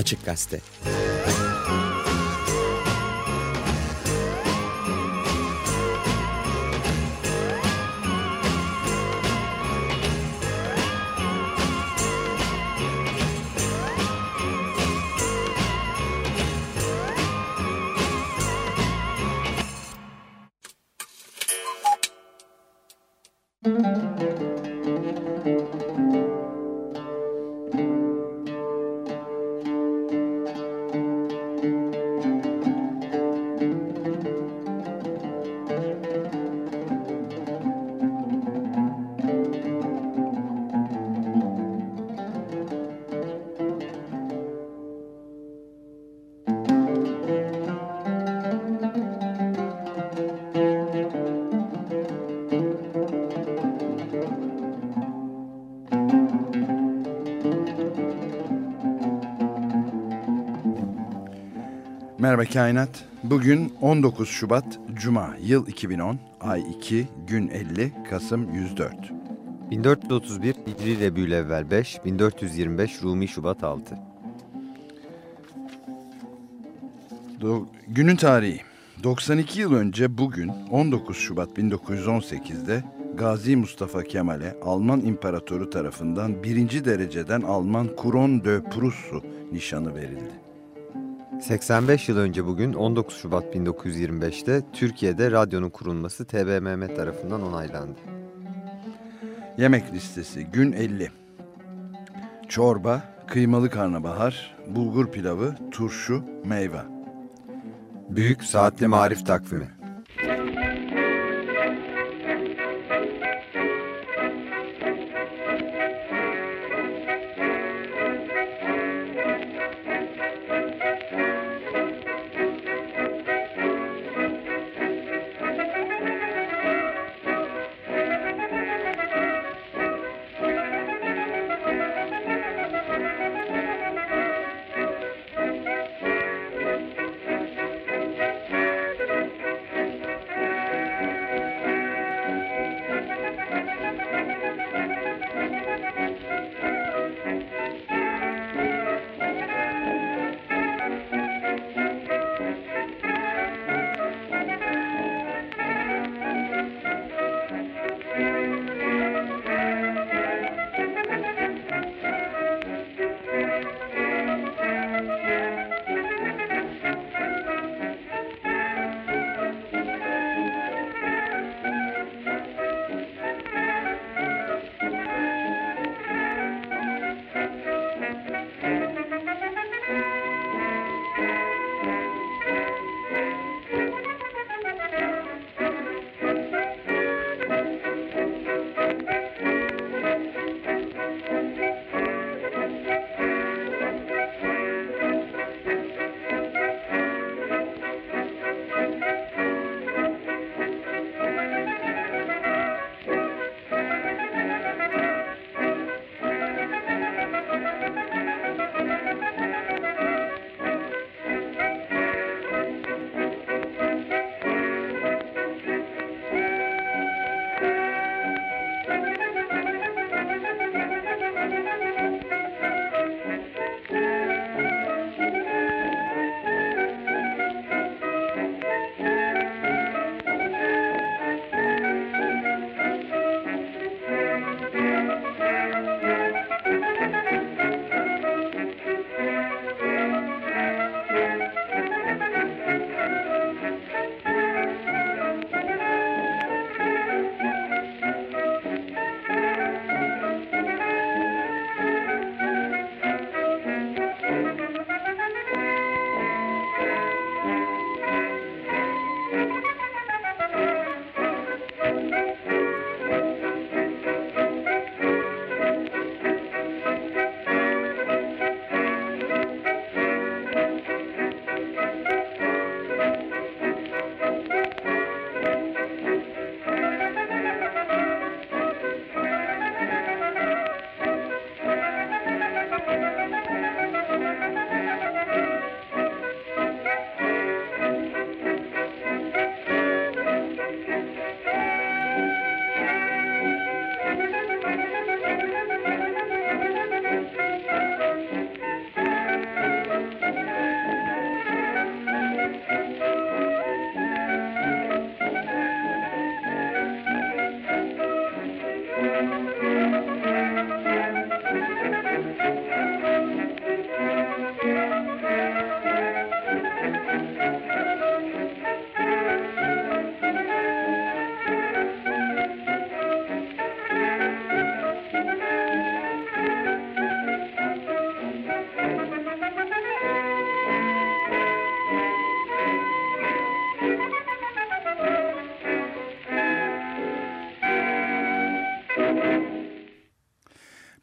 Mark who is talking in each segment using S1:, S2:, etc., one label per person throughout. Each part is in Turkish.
S1: Açık Gazete.
S2: Merhaba Kainat. Bugün 19 Şubat Cuma, yıl 2010, ay 2, gün 50, Kasım 104.
S3: 1431 Hicri Rebülevvel 5, 1425 Rumi Şubat 6.
S2: Do günün tarihi. 92 yıl önce bugün 19 Şubat 1918'de Gazi Mustafa Kemal'e Alman İmparatoru tarafından birinci dereceden Alman Couron de Prusse nişanı verildi.
S3: 85 yıl önce bugün 19 Şubat 1925'te Türkiye'de radyonun kurulması TBMM tarafından onaylandı.
S2: Yemek listesi gün 50. Çorba, kıymalı karnabahar, bulgur pilavı, turşu, meyve.
S3: Büyük Saatli Marif Takvimi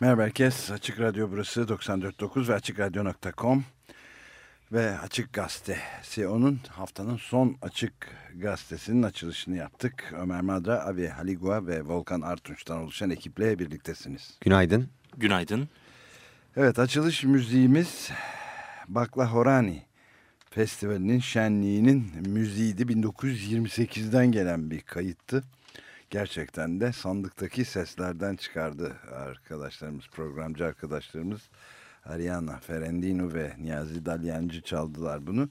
S2: Merhaba herkes. Açık Radyo burası 94.9 ve AçıkRadyo.com ve Açık Gazetesi. Onun haftanın son Açık Gazetesi'nin açılışını yaptık. Ömer Madra, Avi Haligua ve Volkan Artunç'tan oluşan ekiple birliktesiniz.
S3: Günaydın.
S1: Günaydın.
S2: Evet açılış müziğimiz Bakla Horani Festivali'nin şenliğinin müziğiydi. 1928'den gelen bir kayıttı gerçekten de sandıktaki seslerden çıkardı arkadaşlarımız, programcı arkadaşlarımız. Ariana Ferendino ve Niyazi Dalyancı çaldılar bunu.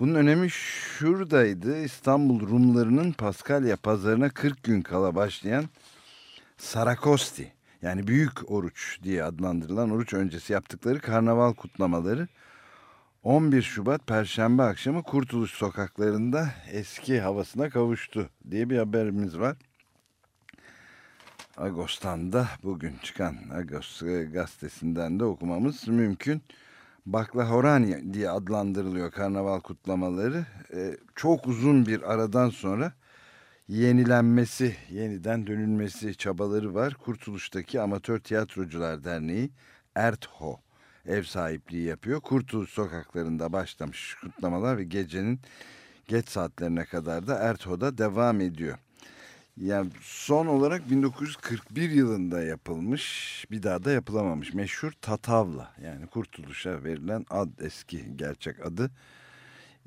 S2: Bunun önemi şuradaydı. İstanbul Rumlarının Paskalya pazarına 40 gün kala başlayan Sarakosti yani büyük oruç diye adlandırılan oruç öncesi yaptıkları karnaval kutlamaları 11 Şubat Perşembe akşamı Kurtuluş sokaklarında eski havasına kavuştu diye bir haberimiz var. Agos'tan da bugün çıkan Agos gazetesinden de okumamız mümkün. Baklahorani diye adlandırılıyor karnaval kutlamaları. Ee, çok uzun bir aradan sonra yenilenmesi, yeniden dönülmesi çabaları var. Kurtuluş'taki Amatör Tiyatrocular Derneği ERTHO ev sahipliği yapıyor. Kurtuluş sokaklarında başlamış kutlamalar ve gecenin geç saatlerine kadar da ERTHO'da devam ediyor. Yani son olarak 1941 yılında yapılmış bir daha da yapılamamış meşhur Tatavla yani Kurtuluş'a verilen ad eski gerçek adı.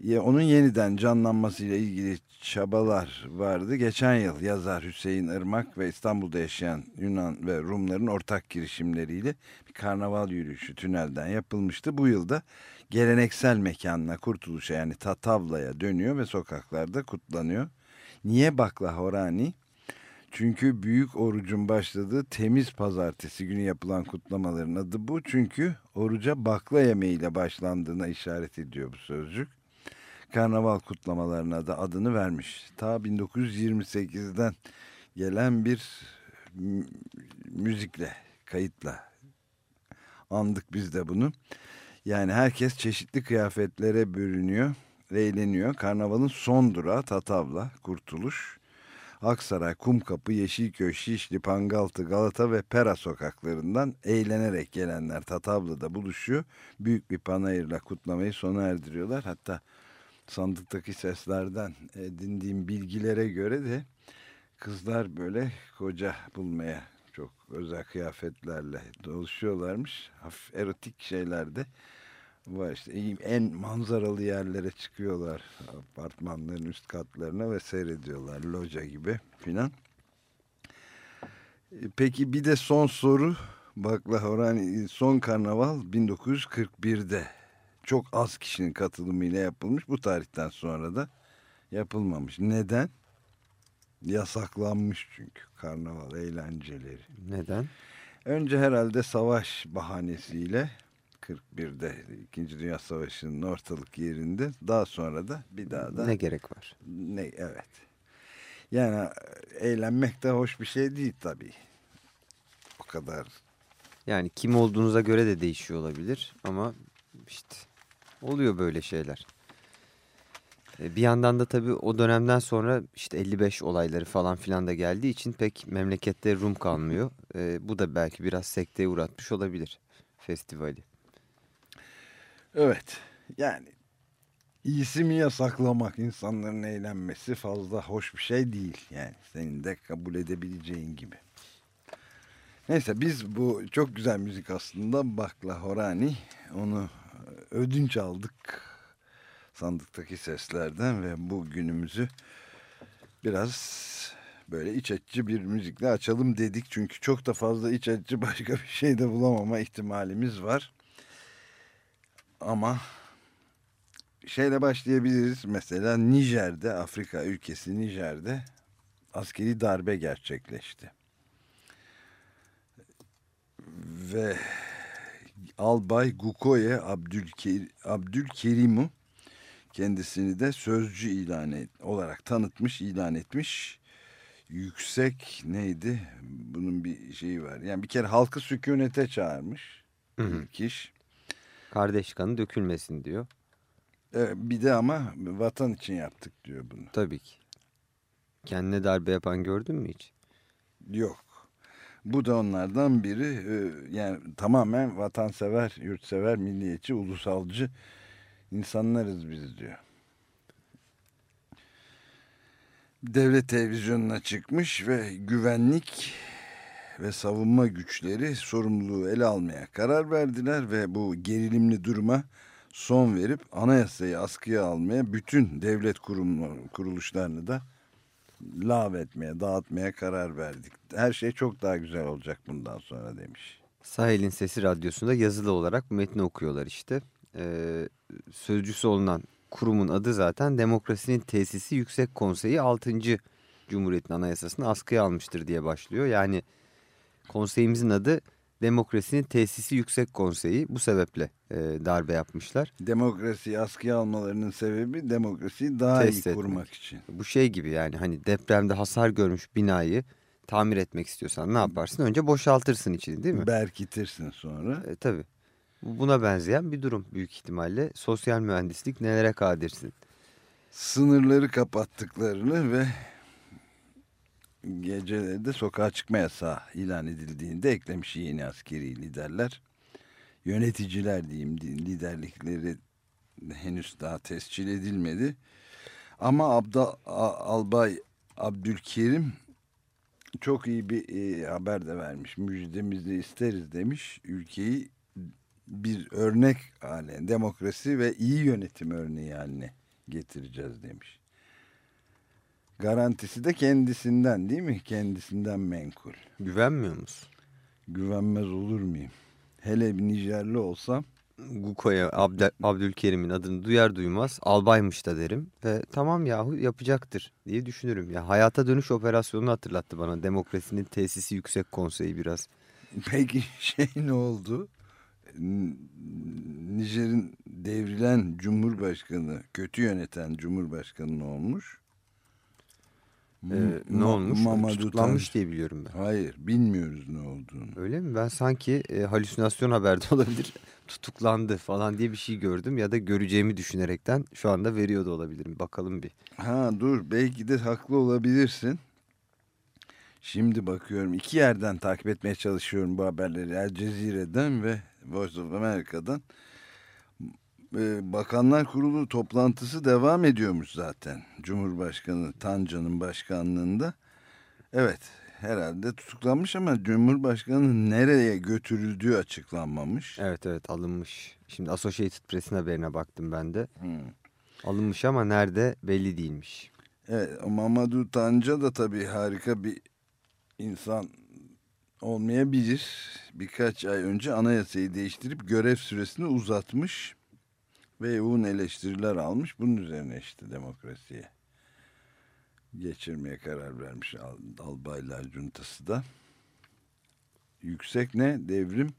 S2: Ya onun yeniden canlanmasıyla ilgili çabalar vardı. Geçen yıl yazar Hüseyin Irmak ve İstanbul'da yaşayan Yunan ve Rumların ortak girişimleriyle bir karnaval yürüyüşü tünelden yapılmıştı. Bu yılda geleneksel mekanına Kurtuluş'a yani Tatavla'ya dönüyor ve sokaklarda kutlanıyor. Niye Bakla Horani? Çünkü büyük orucun başladığı temiz pazartesi günü yapılan kutlamaların adı bu. Çünkü oruca bakla yemeğiyle başlandığına işaret ediyor bu sözcük. Karnaval kutlamalarına da adını vermiş. Ta 1928'den gelen bir müzikle, kayıtla andık biz de bunu. Yani herkes çeşitli kıyafetlere bürünüyor, eğleniyor. Karnavalın son durağı Tatavla, Kurtuluş. Aksaray, Kumkapı, Yeşilköy, Şişli, Pangaltı, Galata ve Pera sokaklarından eğlenerek gelenler Tatavlı'da buluşuyor. Büyük bir panayırla kutlamayı sona erdiriyorlar. Hatta sandıktaki seslerden edindiğim bilgilere göre de kızlar böyle koca bulmaya çok özel kıyafetlerle dolaşıyorlarmış. Hafif erotik şeylerde var işte en manzaralı yerlere çıkıyorlar apartmanların üst katlarına ve seyrediyorlar loca gibi filan. Peki bir de son soru Bakla Horani son karnaval 1941'de çok az kişinin katılımıyla yapılmış bu tarihten sonra da yapılmamış. Neden? Yasaklanmış çünkü karnaval eğlenceleri.
S3: Neden?
S2: Önce herhalde savaş bahanesiyle 41'de İkinci Dünya Savaşı'nın ortalık yerinde daha sonra da bir daha da
S3: ne gerek var?
S2: Ne evet. Yani eğlenmek de hoş bir şey değil tabii. O kadar.
S3: Yani kim olduğunuza göre de değişiyor olabilir ama işte oluyor böyle şeyler. E, bir yandan da tabii o dönemden sonra işte 55 olayları falan filan da geldiği için pek memlekette Rum kalmıyor. E, bu da belki biraz sekteye uğratmış olabilir festivali.
S2: Evet yani iyisi mi yasaklamak insanların eğlenmesi fazla hoş bir şey değil. Yani senin de kabul edebileceğin gibi. Neyse biz bu çok güzel müzik aslında Bakla Horani onu ödünç aldık sandıktaki seslerden ve bu günümüzü biraz böyle iç açıcı bir müzikle açalım dedik. Çünkü çok da fazla iç açıcı başka bir şey de bulamama ihtimalimiz var. Ama şeyle başlayabiliriz. Mesela Nijer'de, Afrika ülkesi Nijer'de askeri darbe gerçekleşti. Ve Albay Gukoye Abdülker Abdülkerim'u kendisini de sözcü ilan et, olarak tanıtmış, ilan etmiş. Yüksek neydi? Bunun bir şeyi var. Yani bir kere halkı sükunete çağırmış. Hı hı. İlk iş.
S3: Kardeş kanı dökülmesin diyor.
S2: Evet, bir de ama vatan için yaptık diyor bunu.
S3: Tabii ki. Kendine darbe yapan gördün mü hiç?
S2: Yok. Bu da onlardan biri. Ee, Yani tamamen vatansever, yurtsever, milliyetçi, ulusalcı insanlarız biz diyor. Devlet televizyonuna çıkmış ve güvenlik ve savunma güçleri sorumluluğu ele almaya karar verdiler ve bu gerilimli duruma son verip anayasayı askıya almaya bütün devlet kurum kuruluşlarını da lav etmeye, dağıtmaya karar verdik. Her şey çok daha güzel olacak bundan sonra demiş.
S3: Sahil'in Sesi Radyosu'nda yazılı olarak metni okuyorlar işte. Ee, sözcüsü olunan kurumun adı zaten Demokrasinin Tesisi Yüksek Konseyi 6. Cumhuriyet'in anayasasını askıya almıştır diye başlıyor. Yani konseyimizin adı Demokrasinin Tesisi Yüksek Konseyi bu sebeple e, darbe yapmışlar.
S2: Demokrasiyi askıya almalarının sebebi demokrasiyi daha
S3: Test
S2: iyi
S3: etmek.
S2: kurmak için.
S3: Bu şey gibi yani hani depremde hasar görmüş binayı tamir etmek istiyorsan ne yaparsın? Önce boşaltırsın içini değil mi?
S2: Berkitirsin sonra.
S3: E, tabii. Bu- Buna benzeyen bir durum büyük ihtimalle. Sosyal mühendislik nelere kadirsin?
S2: Sınırları kapattıklarını ve geceleri de sokağa çıkma yasağı ilan edildiğinde eklemiş yeni askeri liderler. Yöneticiler diyeyim liderlikleri henüz daha tescil edilmedi. Ama Abda, Albay Abdülkerim çok iyi bir e, haber de vermiş. Müjdemizi isteriz demiş. Ülkeyi bir örnek haline, demokrasi ve iyi yönetim örneği haline getireceğiz demiş. Garantisi de kendisinden değil mi? Kendisinden menkul.
S3: Güvenmiyor musun?
S2: Güvenmez olur muyum? Hele bir Nijerli olsam
S3: Guko'ya Abdel, Abdülkerim'in adını duyar duymaz albaymış da derim. Ve tamam yahu yapacaktır diye düşünürüm. Ya hayata dönüş operasyonunu hatırlattı bana. Demokrasinin tesisi yüksek konseyi biraz.
S2: peki şey ne oldu? Nijer'in devrilen cumhurbaşkanı, kötü yöneten cumhurbaşkanı olmuş?
S3: Ee, ne olmuş?
S2: Mamadou
S3: Tutuklanmış
S2: Tanj-
S3: diye biliyorum ben.
S2: Hayır, bilmiyoruz ne olduğunu.
S3: Öyle mi? Ben sanki e, halüsinasyon haberde olabilir. Tutuklandı falan diye bir şey gördüm. Ya da göreceğimi düşünerekten şu anda veriyor da olabilirim. Bakalım bir.
S2: Ha dur belki de haklı olabilirsin. Şimdi bakıyorum iki yerden takip etmeye çalışıyorum bu haberleri. El Cezire'den ve Voice of America'dan. Ee, Bakanlar Kurulu toplantısı devam ediyormuş zaten. Cumhurbaşkanı Tanca'nın başkanlığında. Evet herhalde tutuklanmış ama Cumhurbaşkanı nereye götürüldüğü açıklanmamış.
S3: Evet evet alınmış. Şimdi Associated Press'in haberine baktım ben de.
S2: Hmm.
S3: Alınmış ama nerede belli değilmiş.
S2: Evet, Mamadou Tanca da tabii harika bir insan olmayabilir. Birkaç ay önce anayasayı değiştirip görev süresini uzatmış ve yoğun eleştiriler almış. Bunun üzerine işte demokrasiye geçirmeye karar vermiş Al- Albaylar Cuntası da. Yüksek ne? Devrim,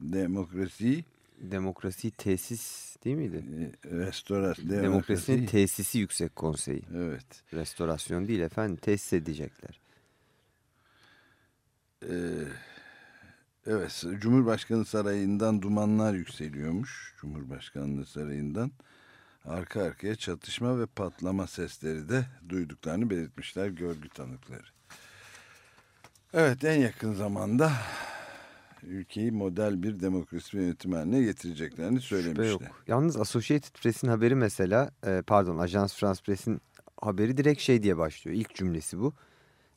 S2: demokrasiyi,
S3: Demokrasi tesis değil miydi?
S2: e, restorasyon,
S3: Demokrasinin
S2: demokrasiyi.
S3: tesisi yüksek konseyi.
S2: Evet.
S3: Restorasyon değil efendim tesis edecekler.
S2: Ee, evet, Cumhurbaşkanı Sarayı'ndan dumanlar yükseliyormuş. Cumhurbaşkanlığı Sarayı'ndan. Arka arkaya çatışma ve patlama sesleri de duyduklarını belirtmişler görgü tanıkları. Evet, en yakın zamanda ülkeyi model bir demokrasi yönetim haline getireceklerini
S3: Şüphe
S2: söylemişler.
S3: yok. Yalnız Associated Press'in haberi mesela e, pardon Ajans France Press'in haberi direkt şey diye başlıyor. İlk cümlesi bu.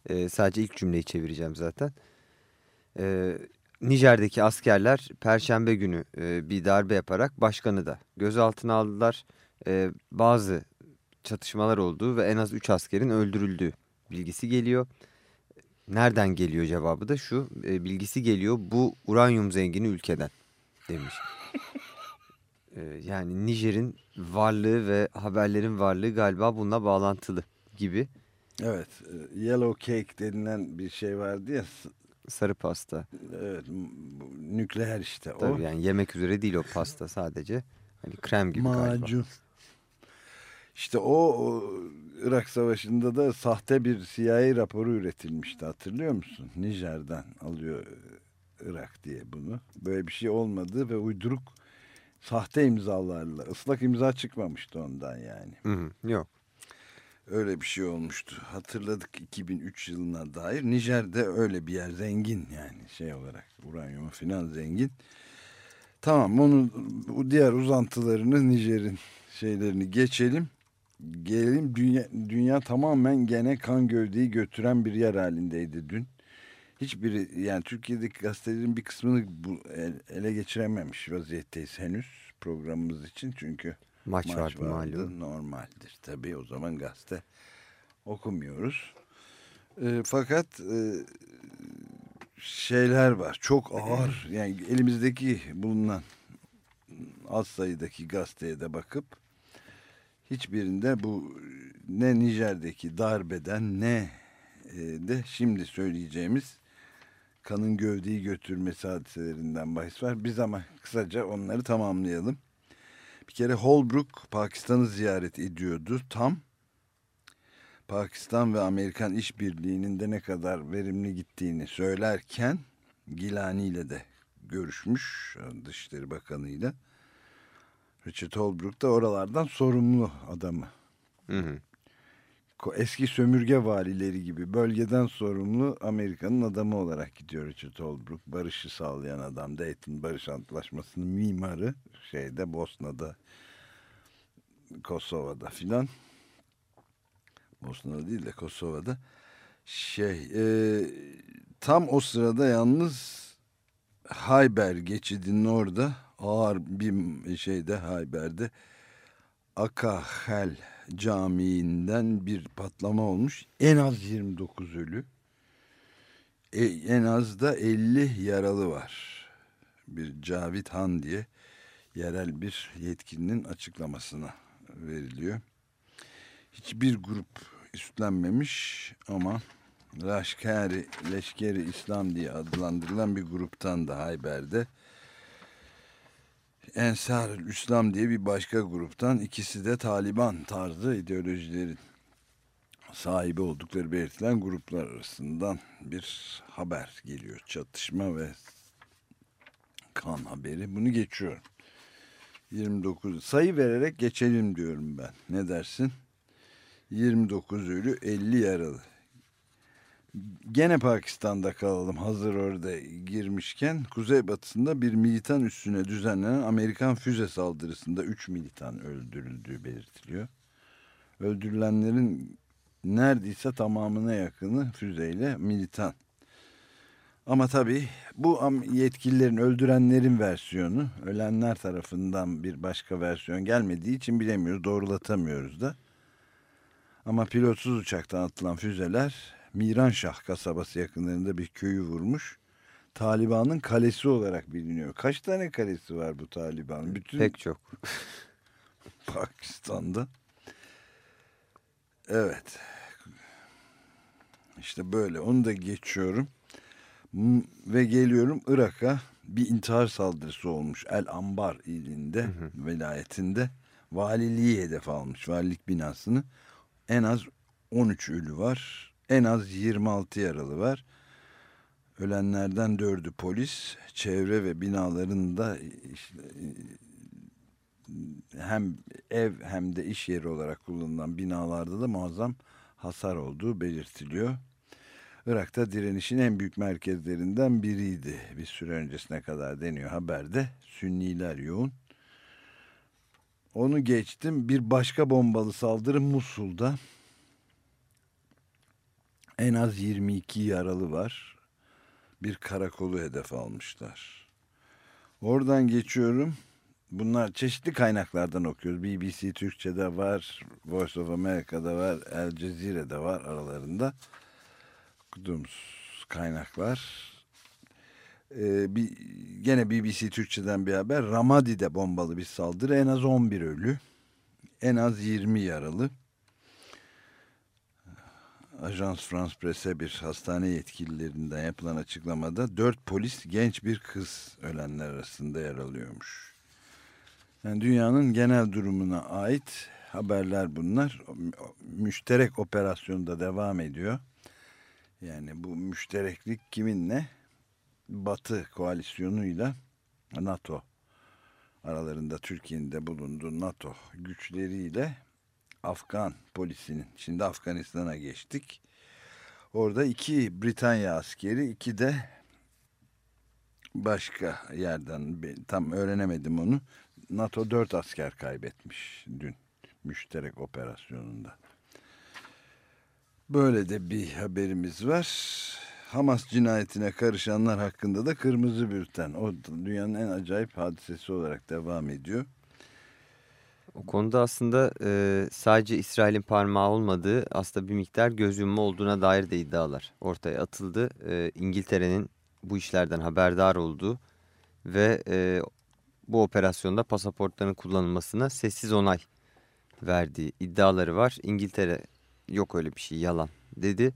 S3: E, sadece ilk cümleyi çevireceğim zaten. Nijer'deki askerler Perşembe günü e, bir darbe yaparak başkanı da gözaltına aldılar. E, bazı çatışmalar olduğu ve en az 3 askerin öldürüldüğü bilgisi geliyor. Nereden geliyor cevabı da şu. e, bilgisi geliyor bu uranyum zengini ülkeden demiş. E, yani Nijer'in varlığı ve haberlerin varlığı galiba bununla bağlantılı gibi.
S2: Evet, e, yellow cake denilen bir şey vardı ya,
S3: Sarı pasta.
S2: evet, nükleer işte o.
S3: Tabii yani yemek üzere değil o pasta sadece. Hani krem gibi galiba.
S2: Macun. İşte o, o Irak Savaşı'nda da sahte bir CIA raporu üretilmişti hatırlıyor musun? Nijer'den alıyor e, Irak diye bunu. Böyle bir şey olmadı ve uyduruk Sahte imzalarla. ıslak imza çıkmamıştı ondan yani.
S3: Hı hı, yok.
S2: Öyle bir şey olmuştu. Hatırladık 2003 yılına dair. Nijer'de öyle bir yer zengin yani şey olarak uranyumu filan zengin. Tamam onu diğer uzantılarını Nijer'in şeylerini geçelim. Gelelim dünya, dünya tamamen gene kan gövdeyi götüren bir yer halindeydi dün. Hiçbiri yani Türkiye'deki gazetelerin bir kısmını bu, ele geçirememiş vaziyetteyiz henüz programımız için çünkü
S3: Maç,
S2: maç
S3: vardı,
S2: vardı
S3: malum.
S2: normaldir tabii o zaman gazete okumuyoruz. E, fakat e, şeyler var çok ağır yani elimizdeki bulunan az sayıdaki gazeteye de bakıp hiçbirinde bu ne Nijer'deki darbeden ne e, de şimdi söyleyeceğimiz kanın gövdeyi götürmesi hadiselerinden bahis var. Biz ama kısaca onları tamamlayalım. Bir kere Holbrook Pakistan'ı ziyaret ediyordu tam. Pakistan ve Amerikan işbirliğinin de ne kadar verimli gittiğini söylerken Gilani ile de görüşmüş Dışişleri Bakanı ile. Richard Holbrooke da oralardan sorumlu adamı.
S3: Hı hı.
S2: Eski sömürge valileri gibi bölgeden sorumlu Amerika'nın adamı olarak gidiyor Richard Holbrooke. Barışı sağlayan adam. Dayton Barış Antlaşması'nın mimarı. Şeyde Bosna'da, Kosova'da filan. Bosna'da değil de Kosova'da. Şey, e, tam o sırada yalnız Hayber geçidinin orada ağır bir şeyde Hayber'de Akahel Camii'nden bir patlama olmuş. En az 29 ölü. E, en az da 50 yaralı var. Bir Cavit Han diye yerel bir yetkilinin açıklamasına veriliyor. Hiçbir grup üstlenmemiş ama Leşkeri, Leşkeri İslam diye adlandırılan bir gruptan da Hayber'de Ensar İslam diye bir başka gruptan ikisi de Taliban tarzı ideolojilerin sahibi oldukları belirtilen gruplar arasından bir haber geliyor. Çatışma ve kan haberi. Bunu geçiyorum. 29 sayı vererek geçelim diyorum ben. Ne dersin? 29 ölü 50 yaralı. Gene Pakistan'da kalalım hazır orada girmişken kuzeybatısında bir militan üssüne düzenlenen Amerikan füze saldırısında 3 militan öldürüldüğü belirtiliyor. Öldürülenlerin neredeyse tamamına yakını füzeyle militan. Ama tabii bu yetkililerin öldürenlerin versiyonu ölenler tarafından bir başka versiyon gelmediği için bilemiyoruz doğrulatamıyoruz da. Ama pilotsuz uçaktan atılan füzeler Miranşah kasabası yakınlarında bir köyü vurmuş. Taliban'ın kalesi olarak biliniyor. Kaç tane kalesi var bu Taliban?
S3: Bütün Pek çok.
S2: Pakistan'da. Evet. İşte böyle. Onu da geçiyorum. Ve geliyorum Irak'a. Bir intihar saldırısı olmuş. El Ambar ilinde, hı hı. velayetinde. Valiliği hedef almış. Valilik binasını. En az 13 ölü var en az 26 yaralı var. Ölenlerden dördü polis, çevre ve binaların da hem ev hem de iş yeri olarak kullanılan binalarda da muazzam hasar olduğu belirtiliyor. Irak'ta direnişin en büyük merkezlerinden biriydi. Bir süre öncesine kadar deniyor haberde. Sünniler yoğun. Onu geçtim. Bir başka bombalı saldırı Musul'da. En az 22 yaralı var. Bir karakolu hedef almışlar. Oradan geçiyorum. Bunlar çeşitli kaynaklardan okuyoruz. BBC Türkçe'de var, Voice of America'da var, El Cezire'de var aralarında. Okuduğumuz kaynaklar. Ee, bir, gene BBC Türkçe'den bir haber. Ramadi'de bombalı bir saldırı. En az 11 ölü. En az 20 yaralı. Ajans France Presse bir hastane yetkililerinden yapılan açıklamada dört polis genç bir kız ölenler arasında yer alıyormuş. Yani dünyanın genel durumuna ait haberler bunlar. Müşterek operasyonda devam ediyor. Yani bu müştereklik kiminle? Batı koalisyonuyla NATO aralarında Türkiye'nin de bulunduğu NATO güçleriyle Afgan polisinin, şimdi Afganistan'a geçtik. Orada iki Britanya askeri, iki de başka yerden tam öğrenemedim onu. NATO dört asker kaybetmiş dün müşterek operasyonunda. Böyle de bir haberimiz var. Hamas cinayetine karışanlar hakkında da kırmızı bülten. O dünyanın en acayip hadisesi olarak devam ediyor.
S3: O konuda aslında e, sadece İsrail'in parmağı olmadığı aslında bir miktar göz yumma olduğuna dair de iddialar ortaya atıldı. E, İngiltere'nin bu işlerden haberdar olduğu ve e, bu operasyonda pasaportların kullanılmasına sessiz onay verdiği iddiaları var. İngiltere yok öyle bir şey yalan dedi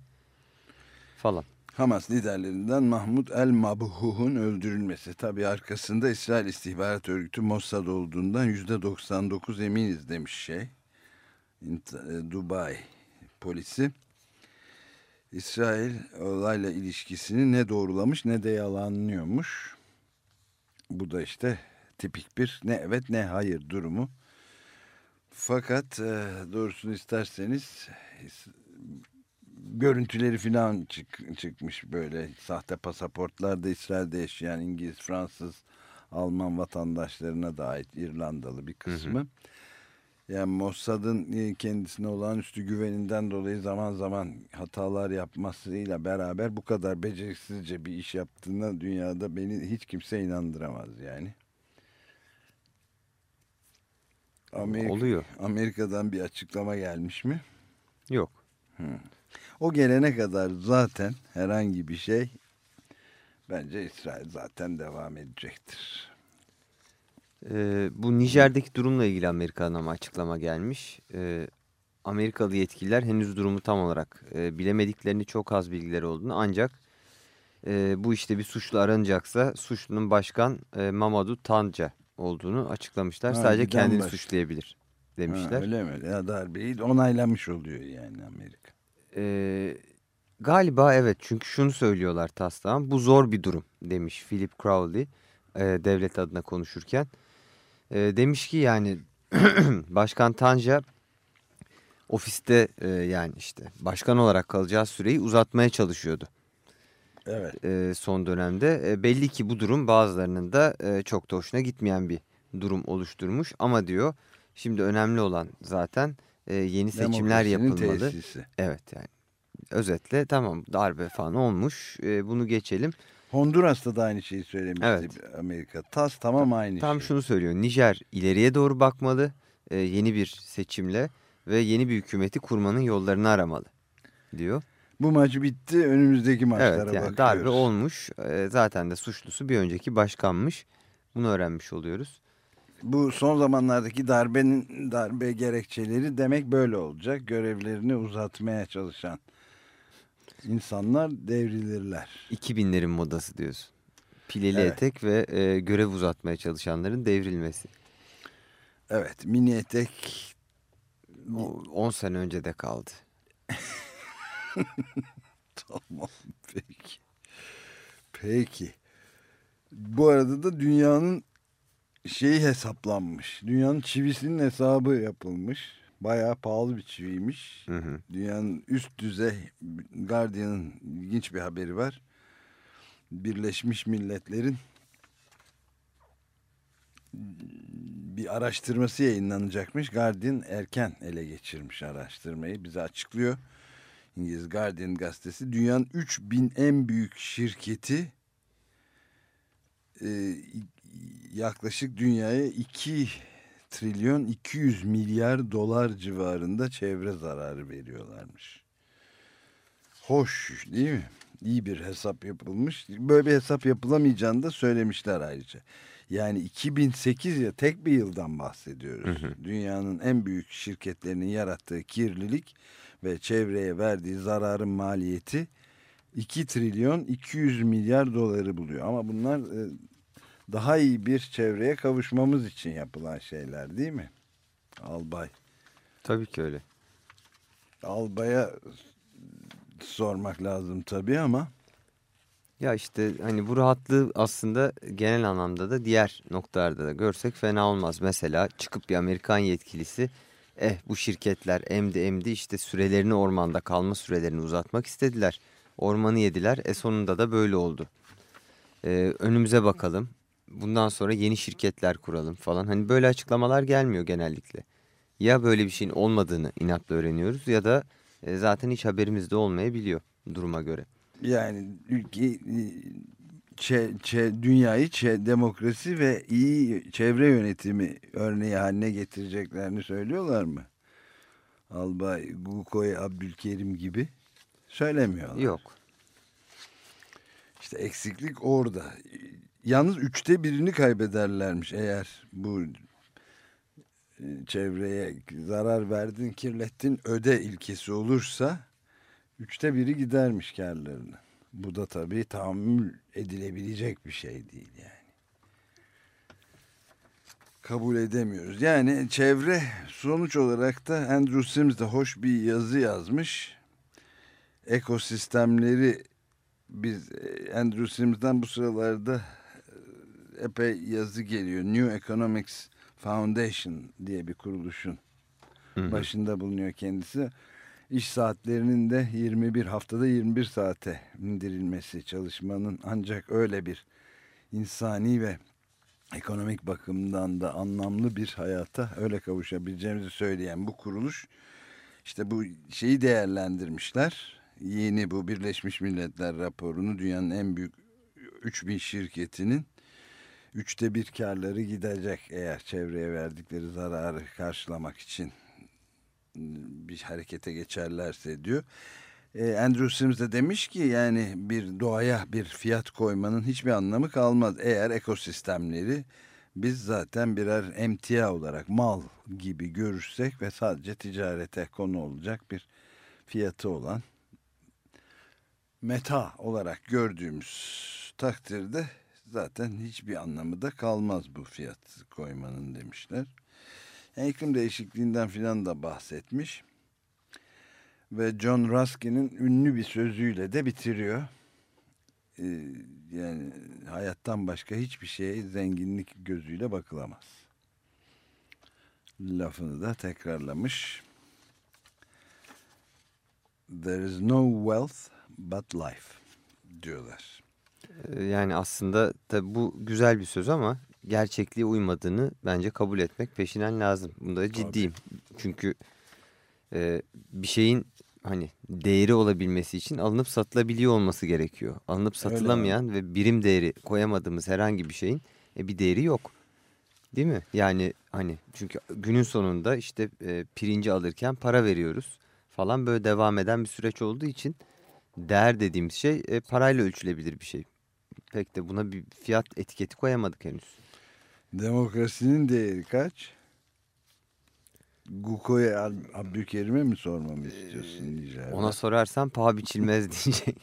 S3: falan.
S2: Hamas liderlerinden Mahmud El Mabhuh'un öldürülmesi. Tabi arkasında İsrail İstihbarat Örgütü Mossad olduğundan %99 eminiz demiş şey. E, Dubai polisi. İsrail olayla ilişkisini ne doğrulamış ne de yalanlıyormuş. Bu da işte tipik bir ne evet ne hayır durumu. Fakat e, doğrusunu isterseniz görüntüleri falan çık, çıkmış böyle sahte pasaportlarda İsrail'de yaşayan İngiliz, Fransız, Alman vatandaşlarına da ait İrlandalı bir kısmı. Hı hı. Yani Mossad'ın e, kendisine olağanüstü güveninden dolayı zaman zaman hatalar yapmasıyla beraber bu kadar beceriksizce bir iş yaptığına dünyada beni hiç kimse inandıramaz yani. Amerika,
S3: Oluyor.
S2: Amerika'dan bir açıklama gelmiş mi?
S3: Yok.
S2: Hmm. O gelene kadar zaten herhangi bir şey bence İsrail zaten devam edecektir.
S3: Ee, bu Nijer'deki durumla ilgili Amerika'dan ama açıklama gelmiş. Ee, Amerikalı yetkililer henüz durumu tam olarak e, bilemediklerini çok az bilgileri olduğunu ancak e, bu işte bir suçlu aranacaksa suçlunun başkan e, Mamadou Tanja olduğunu açıklamışlar. Ha, Sadece kendini başka. suçlayabilir demişler. Ha,
S2: öyle mi? Ya darbeyi onaylamış oluyor yani Amerika.
S3: Ee, galiba evet çünkü şunu söylüyorlar taslağın bu zor bir durum demiş Philip Crowley e, devlet adına konuşurken. E, demiş ki yani Başkan Tanja ofiste e, yani işte başkan olarak kalacağı süreyi uzatmaya çalışıyordu.
S2: Evet.
S3: E, son dönemde e, belli ki bu durum bazılarının da e, çok da hoşuna gitmeyen bir durum oluşturmuş ama diyor şimdi önemli olan zaten e, yeni seçimler yapılmalı. Tesisi. Evet yani özetle tamam darbe falan olmuş e, bunu geçelim.
S2: Honduras'ta da aynı şeyi söylemişti evet. Amerika. Tas tamam aynı
S3: Tam
S2: şey.
S3: şunu söylüyor. Nijer ileriye doğru bakmalı. E, yeni bir seçimle ve yeni bir hükümeti kurmanın yollarını aramalı diyor.
S2: Bu maç bitti. Önümüzdeki maçlara evet, yani bakıyoruz.
S3: Darbe olmuş. E, zaten de suçlusu bir önceki başkanmış. Bunu öğrenmiş oluyoruz
S2: bu son zamanlardaki darbenin darbe gerekçeleri demek böyle olacak. Görevlerini uzatmaya çalışan insanlar devrilirler.
S3: 2000'lerin modası diyorsun. Pileli evet. etek ve e, görev uzatmaya çalışanların devrilmesi.
S2: Evet mini etek
S3: 10 sene önce de kaldı.
S2: tamam peki. Peki. Bu arada da dünyanın şeyi hesaplanmış. Dünyanın çivisinin hesabı yapılmış. Bayağı pahalı bir çiviymiş. Hı hı. Dünyanın üst düzey Guardian'ın ilginç bir haberi var. Birleşmiş Milletler'in bir araştırması yayınlanacakmış. Guardian erken ele geçirmiş araştırmayı. Bize açıklıyor. İngiliz Guardian gazetesi dünyanın 3000 en büyük şirketi e, yaklaşık dünyaya 2 trilyon 200 milyar dolar civarında çevre zararı veriyorlarmış. Hoş değil mi? İyi bir hesap yapılmış. Böyle bir hesap yapılamayacağını da söylemişler ayrıca. Yani 2008 ya tek bir yıldan bahsediyoruz. Hı hı. Dünyanın en büyük şirketlerinin yarattığı kirlilik ve çevreye verdiği zararın maliyeti 2 trilyon 200 milyar doları buluyor. Ama bunlar e, daha iyi bir çevreye kavuşmamız için yapılan şeyler değil mi? Albay.
S3: Tabii ki öyle.
S2: Albaya sormak lazım tabii ama.
S3: Ya işte hani bu rahatlığı aslında genel anlamda da diğer noktalarda da görsek fena olmaz. Mesela çıkıp bir Amerikan yetkilisi eh bu şirketler emdi emdi işte sürelerini ormanda kalma sürelerini uzatmak istediler. Ormanı yediler e sonunda da böyle oldu. Ee, önümüze bakalım bundan sonra yeni şirketler kuralım falan. Hani böyle açıklamalar gelmiyor genellikle. Ya böyle bir şeyin olmadığını inatla öğreniyoruz ya da e, zaten hiç haberimiz de olmayabiliyor duruma göre.
S2: Yani ülke çe, çe, dünyayı çe, demokrasi ve iyi çevre yönetimi örneği haline getireceklerini söylüyorlar mı? Albay Gukoy Abdülkerim gibi söylemiyorlar.
S3: Yok.
S2: İşte eksiklik orada. Yalnız üçte birini kaybederlermiş eğer bu e, çevreye zarar verdin, kirlettin, öde ilkesi olursa üçte biri gidermiş karlarını. Bu da tabii tahammül edilebilecek bir şey değil yani. Kabul edemiyoruz. Yani çevre sonuç olarak da Andrew Sims de hoş bir yazı yazmış. Ekosistemleri biz e, Andrew Sims'den bu sıralarda epey yazı geliyor. New Economics Foundation diye bir kuruluşun hı hı. başında bulunuyor kendisi. İş saatlerinin de 21 haftada 21 saate indirilmesi çalışmanın ancak öyle bir insani ve ekonomik bakımdan da anlamlı bir hayata öyle kavuşabileceğimizi söyleyen bu kuruluş işte bu şeyi değerlendirmişler. Yeni bu Birleşmiş Milletler raporunu dünyanın en büyük 3000 şirketinin üçte bir karları gidecek eğer çevreye verdikleri zararı karşılamak için bir harekete geçerlerse diyor. E, Andrew Sims de demiş ki yani bir doğaya bir fiyat koymanın hiçbir anlamı kalmaz. Eğer ekosistemleri biz zaten birer emtia olarak mal gibi görürsek ve sadece ticarete konu olacak bir fiyatı olan meta olarak gördüğümüz takdirde zaten hiçbir anlamı da kalmaz bu fiyat koymanın demişler. Yani iklim değişikliğinden filan da bahsetmiş. Ve John Ruskin'in ünlü bir sözüyle de bitiriyor. Ee, yani hayattan başka hiçbir şeye zenginlik gözüyle bakılamaz. Lafını da tekrarlamış. There is no wealth but life diyorlar.
S3: Ee, yani aslında tabi bu güzel bir söz ama gerçekliğe uymadığını bence kabul etmek peşinen lazım. Bunda ciddiyim. Tabii. Çünkü e, bir şeyin hani değeri olabilmesi için alınıp satılabiliyor olması gerekiyor. Alınıp satılamayan Öyle. ve birim değeri koyamadığımız herhangi bir şeyin e, bir değeri yok. Değil mi? Yani hani çünkü günün sonunda işte e, pirinci alırken para veriyoruz falan böyle devam eden bir süreç olduğu için değer dediğimiz şey e, parayla ölçülebilir bir şey. Pek de buna bir fiyat etiketi koyamadık henüz.
S2: Demokrasinin değeri kaç? Guko'ya Abdülkerim'e mi sormamı istiyorsun diyeceğim.
S3: Ona sorarsan paha biçilmez diyecek.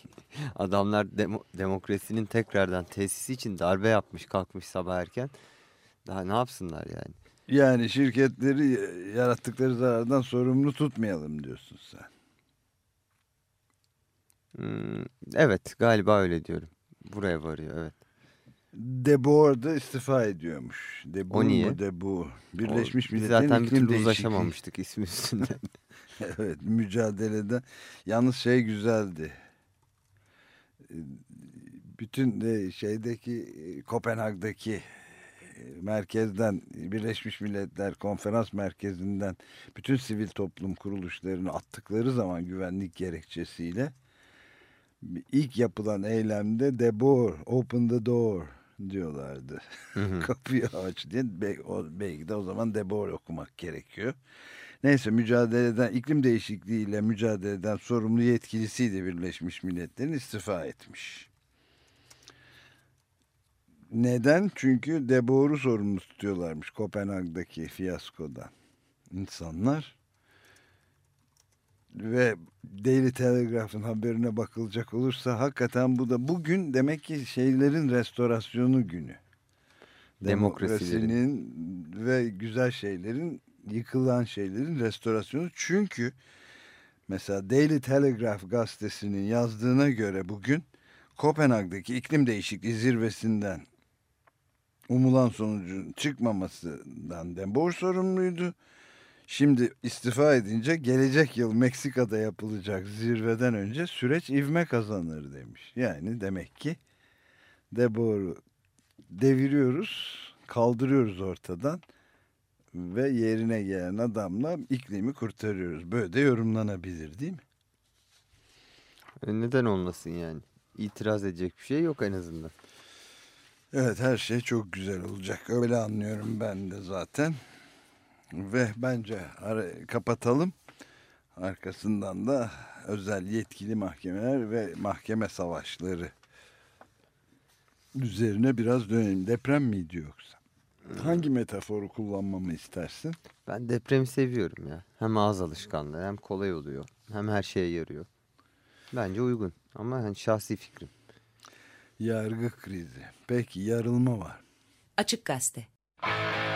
S3: Adamlar demo, demokrasinin tekrardan tesisi için darbe yapmış kalkmış sabah erken. Daha ne yapsınlar yani?
S2: Yani şirketleri yarattıkları zarardan sorumlu tutmayalım diyorsun sen.
S3: Hmm, evet galiba öyle diyorum. Buraya varıyor evet.
S2: Deboer da istifa ediyormuş. Deboer
S3: o niye?
S2: Mu Deboer? Birleşmiş
S3: o, Milletler'in zaten bir türlü uzlaşamamıştık ismi üstünde.
S2: evet mücadelede. Yalnız şey güzeldi. Bütün de şeydeki Kopenhag'daki merkezden Birleşmiş Milletler konferans merkezinden bütün sivil toplum kuruluşlarını attıkları zaman güvenlik gerekçesiyle ilk yapılan eylemde de Boer, open the door diyorlardı. Hı hı. Kapıyı aç diye. belki de o zaman de Boer okumak gerekiyor. Neyse mücadeleden iklim değişikliğiyle mücadeleden sorumlu yetkilisiydi Birleşmiş Milletler'in istifa etmiş. Neden? Çünkü Deboer'u sorumlu tutuyorlarmış Kopenhag'daki fiyaskodan. İnsanlar ve Daily Telegraph'ın haberine bakılacak olursa hakikaten bu da bugün demek ki şeylerin restorasyonu günü. Demokrasinin ve güzel şeylerin yıkılan şeylerin restorasyonu. Çünkü mesela Daily Telegraph gazetesinin yazdığına göre bugün Kopenhag'daki iklim değişikliği zirvesinden umulan sonucun çıkmamasından Dembor sorumluydu. Şimdi istifa edince gelecek yıl Meksika'da yapılacak zirveden önce süreç ivme kazanır demiş. Yani demek ki Debor'u deviriyoruz, kaldırıyoruz ortadan ve yerine gelen adamla iklimi kurtarıyoruz. Böyle de yorumlanabilir değil mi?
S3: E, Neden olmasın yani? İtiraz edecek bir şey yok en azından.
S2: Evet her şey çok güzel olacak. Öyle anlıyorum ben de zaten. Ve bence ara- kapatalım. Arkasından da özel yetkili mahkemeler ve mahkeme savaşları üzerine biraz dönelim. Deprem miydi yoksa? Hangi metaforu kullanmamı istersin?
S3: Ben depremi seviyorum ya. Hem ağız alışkanlığı hem kolay oluyor. Hem her şeye yarıyor. Bence uygun. Ama hani şahsi fikrim.
S2: Yargı krizi. Peki yarılma var.
S1: Açık Gazete.
S4: Living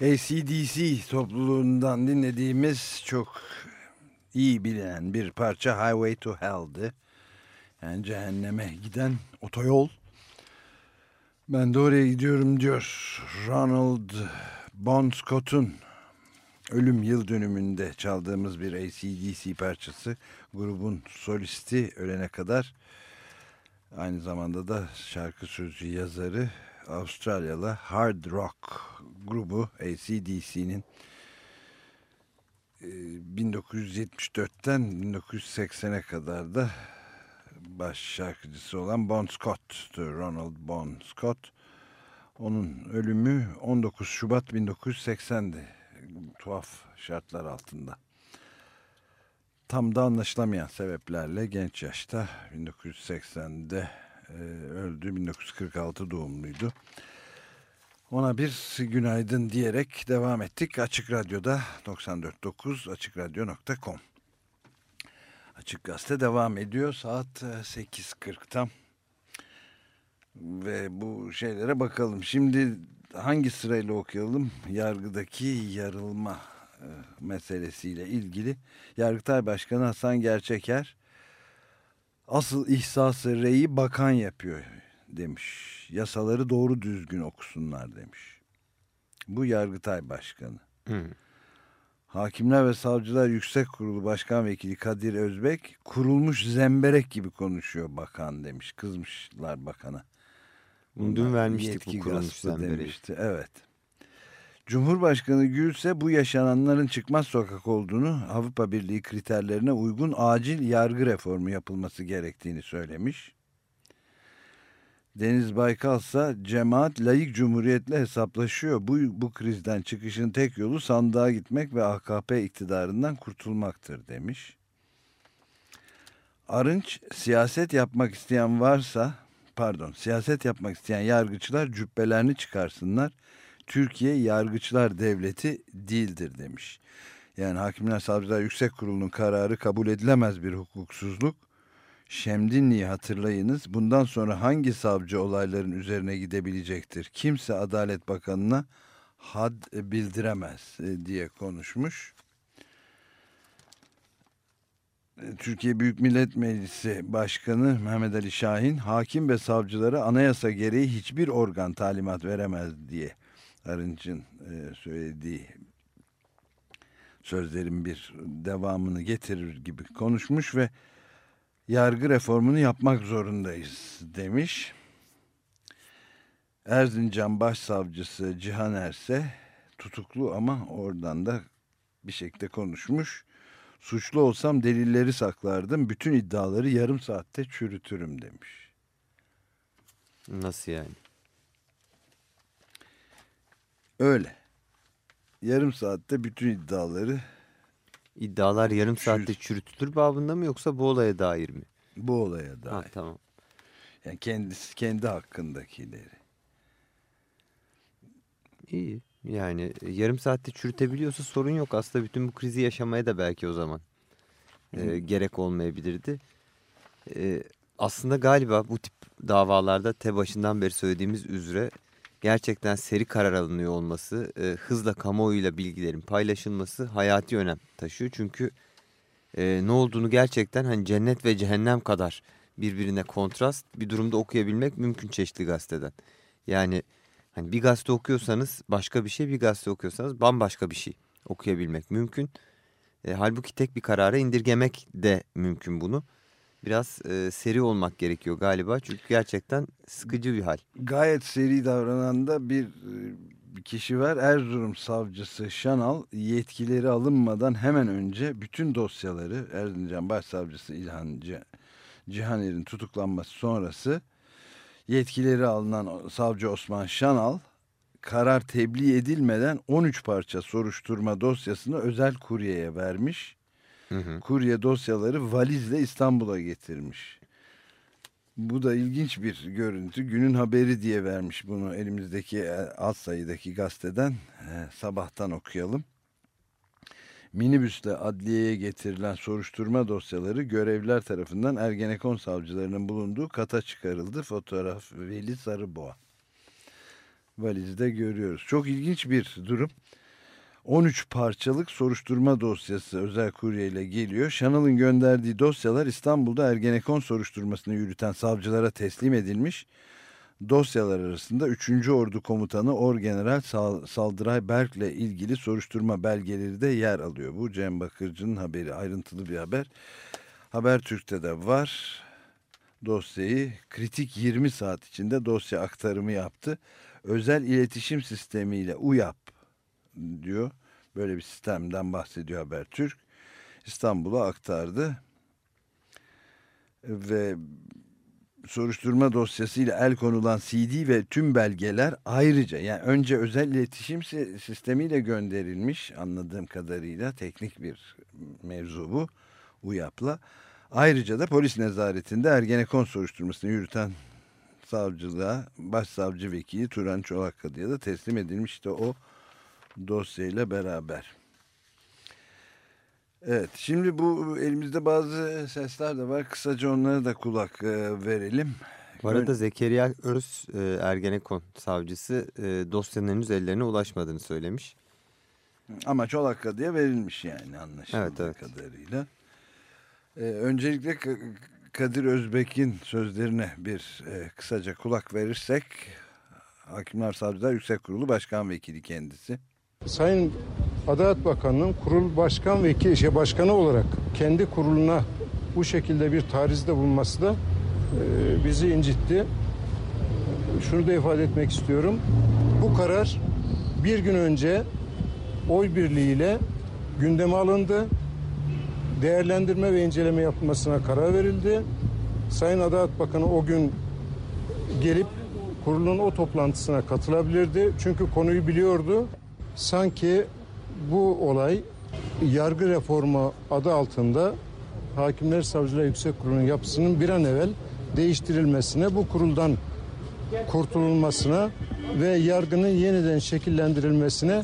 S2: ACDC topluluğundan dinlediğimiz çok iyi bilinen bir parça Highway to Hell'di. Yani cehenneme giden otoyol. Ben de oraya gidiyorum diyor Ronald Bon Scott'un ölüm yıl dönümünde çaldığımız bir ACDC parçası. Grubun solisti ölene kadar aynı zamanda da şarkı sözü yazarı Avustralyalı hard rock grubu ACDC'nin 1974'ten 1980'e kadar da baş şarkıcısı olan Bon Scott'tu. Ronald Bon Scott. Onun ölümü 19 Şubat 1980'di. Tuhaf şartlar altında. Tam da anlaşılamayan sebeplerle genç yaşta 1980'de e, öldü. 1946 doğumluydu. Ona bir günaydın diyerek devam ettik. Açık Radyo'da 94.9 AçıkRadyo.com Açık Gazete devam ediyor. Saat 8.40 tam. Ve bu şeylere bakalım. Şimdi hangi sırayla okuyalım? Yargıdaki yarılma e, meselesiyle ilgili. Yargıtay Başkanı Hasan Gerçeker asıl ihsası reyi bakan yapıyor demiş. Yasaları doğru düzgün okusunlar demiş. Bu Yargıtay Başkanı.
S3: Hı.
S2: Hakimler ve Savcılar Yüksek Kurulu Başkan Vekili Kadir Özbek kurulmuş zemberek gibi konuşuyor bakan demiş. Kızmışlar bakana.
S3: Bunu dün vermiştik bu kurulmuş
S2: demişti. Evet. Cumhurbaşkanı Gül ise bu yaşananların çıkmaz sokak olduğunu Avrupa Birliği kriterlerine uygun acil yargı reformu yapılması gerektiğini söylemiş. Deniz Baykal ise cemaat layık cumhuriyetle hesaplaşıyor. Bu, bu krizden çıkışın tek yolu sandığa gitmek ve AKP iktidarından kurtulmaktır demiş. Arınç siyaset yapmak isteyen varsa pardon siyaset yapmak isteyen yargıçlar cübbelerini çıkarsınlar. Türkiye yargıçlar devleti değildir demiş. Yani Hakimler Savcılar Yüksek Kurulu'nun kararı kabul edilemez bir hukuksuzluk. Şemdinli'yi hatırlayınız. Bundan sonra hangi savcı olayların üzerine gidebilecektir? Kimse Adalet Bakanı'na had bildiremez e, diye konuşmuş. E, Türkiye Büyük Millet Meclisi Başkanı Mehmet Ali Şahin hakim ve savcılara anayasa gereği hiçbir organ talimat veremez diye Arınç'ın e, söylediği sözlerin bir devamını getirir gibi konuşmuş ve yargı reformunu yapmak zorundayız demiş. Erzincan Başsavcısı Cihan Erse tutuklu ama oradan da bir şekilde konuşmuş. Suçlu olsam delilleri saklardım. Bütün iddiaları yarım saatte çürütürüm demiş.
S3: Nasıl yani?
S2: Öyle. Yarım saatte bütün iddiaları
S3: İddialar yarım saatte çürütülür babında mı yoksa bu olaya dair mi?
S2: bu olaya dair.
S3: Ha, tamam.
S2: Yani kendisi kendi hakkındakileri.
S3: İyi. Yani e, yarım saatte çürütebiliyorsa sorun yok. Aslında bütün bu krizi yaşamaya da belki o zaman e, gerek olmayabilirdi. E, aslında galiba bu tip davalarda te başından beri söylediğimiz üzere gerçekten seri karar alınıyor olması, e, hızla kamuoyuyla bilgilerin paylaşılması hayati önem taşıyor. Çünkü e, ne olduğunu gerçekten hani cennet ve cehennem kadar birbirine kontrast bir durumda okuyabilmek mümkün çeşitli gazeteden. Yani hani bir gazete okuyorsanız başka bir şey, bir gazete okuyorsanız bambaşka bir şey okuyabilmek mümkün. E, halbuki tek bir karara indirgemek de mümkün bunu. Biraz e, seri olmak gerekiyor galiba çünkü gerçekten sıkıcı bir hal.
S2: Gayet seri davranan da bir, e, kişi var. Erzurum savcısı Şanal yetkileri alınmadan hemen önce bütün dosyaları Erzincan Başsavcısı İlhan Cihaner'in tutuklanması sonrası yetkileri alınan savcı Osman Şanal karar tebliğ edilmeden 13 parça soruşturma dosyasını özel kuryeye vermiş.
S3: Hı.
S2: Kurye dosyaları valizle İstanbul'a getirmiş. Bu da ilginç bir görüntü. Günün haberi diye vermiş bunu elimizdeki e, alt sayıdaki gazeteden sabahtan okuyalım. Minibüsle adliyeye getirilen soruşturma dosyaları görevliler tarafından Ergenekon savcılarının bulunduğu kata çıkarıldı. Fotoğraf Veli Sarıboğa. Valizde görüyoruz. Çok ilginç bir durum. 13 parçalık soruşturma dosyası özel kuryeyle geliyor. Şanal'ın gönderdiği dosyalar İstanbul'da Ergenekon soruşturmasını yürüten savcılara teslim edilmiş. Dosyalar arasında 3. Ordu Komutanı Orgeneral Sal Saldıray Berk'le ilgili soruşturma belgeleri de yer alıyor. Bu Cem Bakırcı'nın haberi ayrıntılı bir haber. Habertürk'te de var. dosyayı kritik 20 saat içinde dosya aktarımı yaptı. Özel iletişim sistemiyle UYAP diyor. Böyle bir sistemden bahsediyor Habertürk. İstanbul'a aktardı. Ve soruşturma dosyasıyla el konulan CD ve tüm belgeler ayrıca yani önce özel iletişim si- sistemiyle gönderilmiş anladığım kadarıyla teknik bir mevzu bu UYAP'la. Ayrıca da polis nezaretinde Ergenekon soruşturmasını yürüten savcılığa başsavcı vekili Turan Çolakkadı'ya da teslim edilmişti o dosyayla beraber. Evet şimdi bu elimizde bazı sesler de var kısaca onlara da kulak e, verelim.
S3: Bu arada Zekeriya Öz e, Ergenekon savcısı e, dosyanın henüz ellerine ulaşmadığını söylemiş.
S2: Ama Çolakkadı'ya verilmiş yani anlaşıldığı
S3: Evet, evet.
S2: kadarıyla. Ee, öncelikle Kadir Özbek'in sözlerine bir e, kısaca kulak verirsek Hakimler Savcılar Yüksek Kurulu Başkan Vekili kendisi.
S1: Sayın Adalet Bakanı'nın kurul başkan vekili şey başkanı olarak kendi kuruluna bu şekilde bir tarizde bulunması da e, bizi incitti. Şunu da ifade etmek istiyorum. Bu karar bir gün önce oy birliğiyle gündeme alındı. Değerlendirme ve inceleme yapılmasına karar verildi. Sayın Adalet Bakanı o gün gelip kurulun o toplantısına katılabilirdi. Çünkü konuyu biliyordu. Sanki bu olay yargı reformu adı altında Hakimler Savcılar Yüksek Kurulu'nun yapısının bir an evvel değiştirilmesine, bu kuruldan kurtululmasına ve yargının yeniden şekillendirilmesine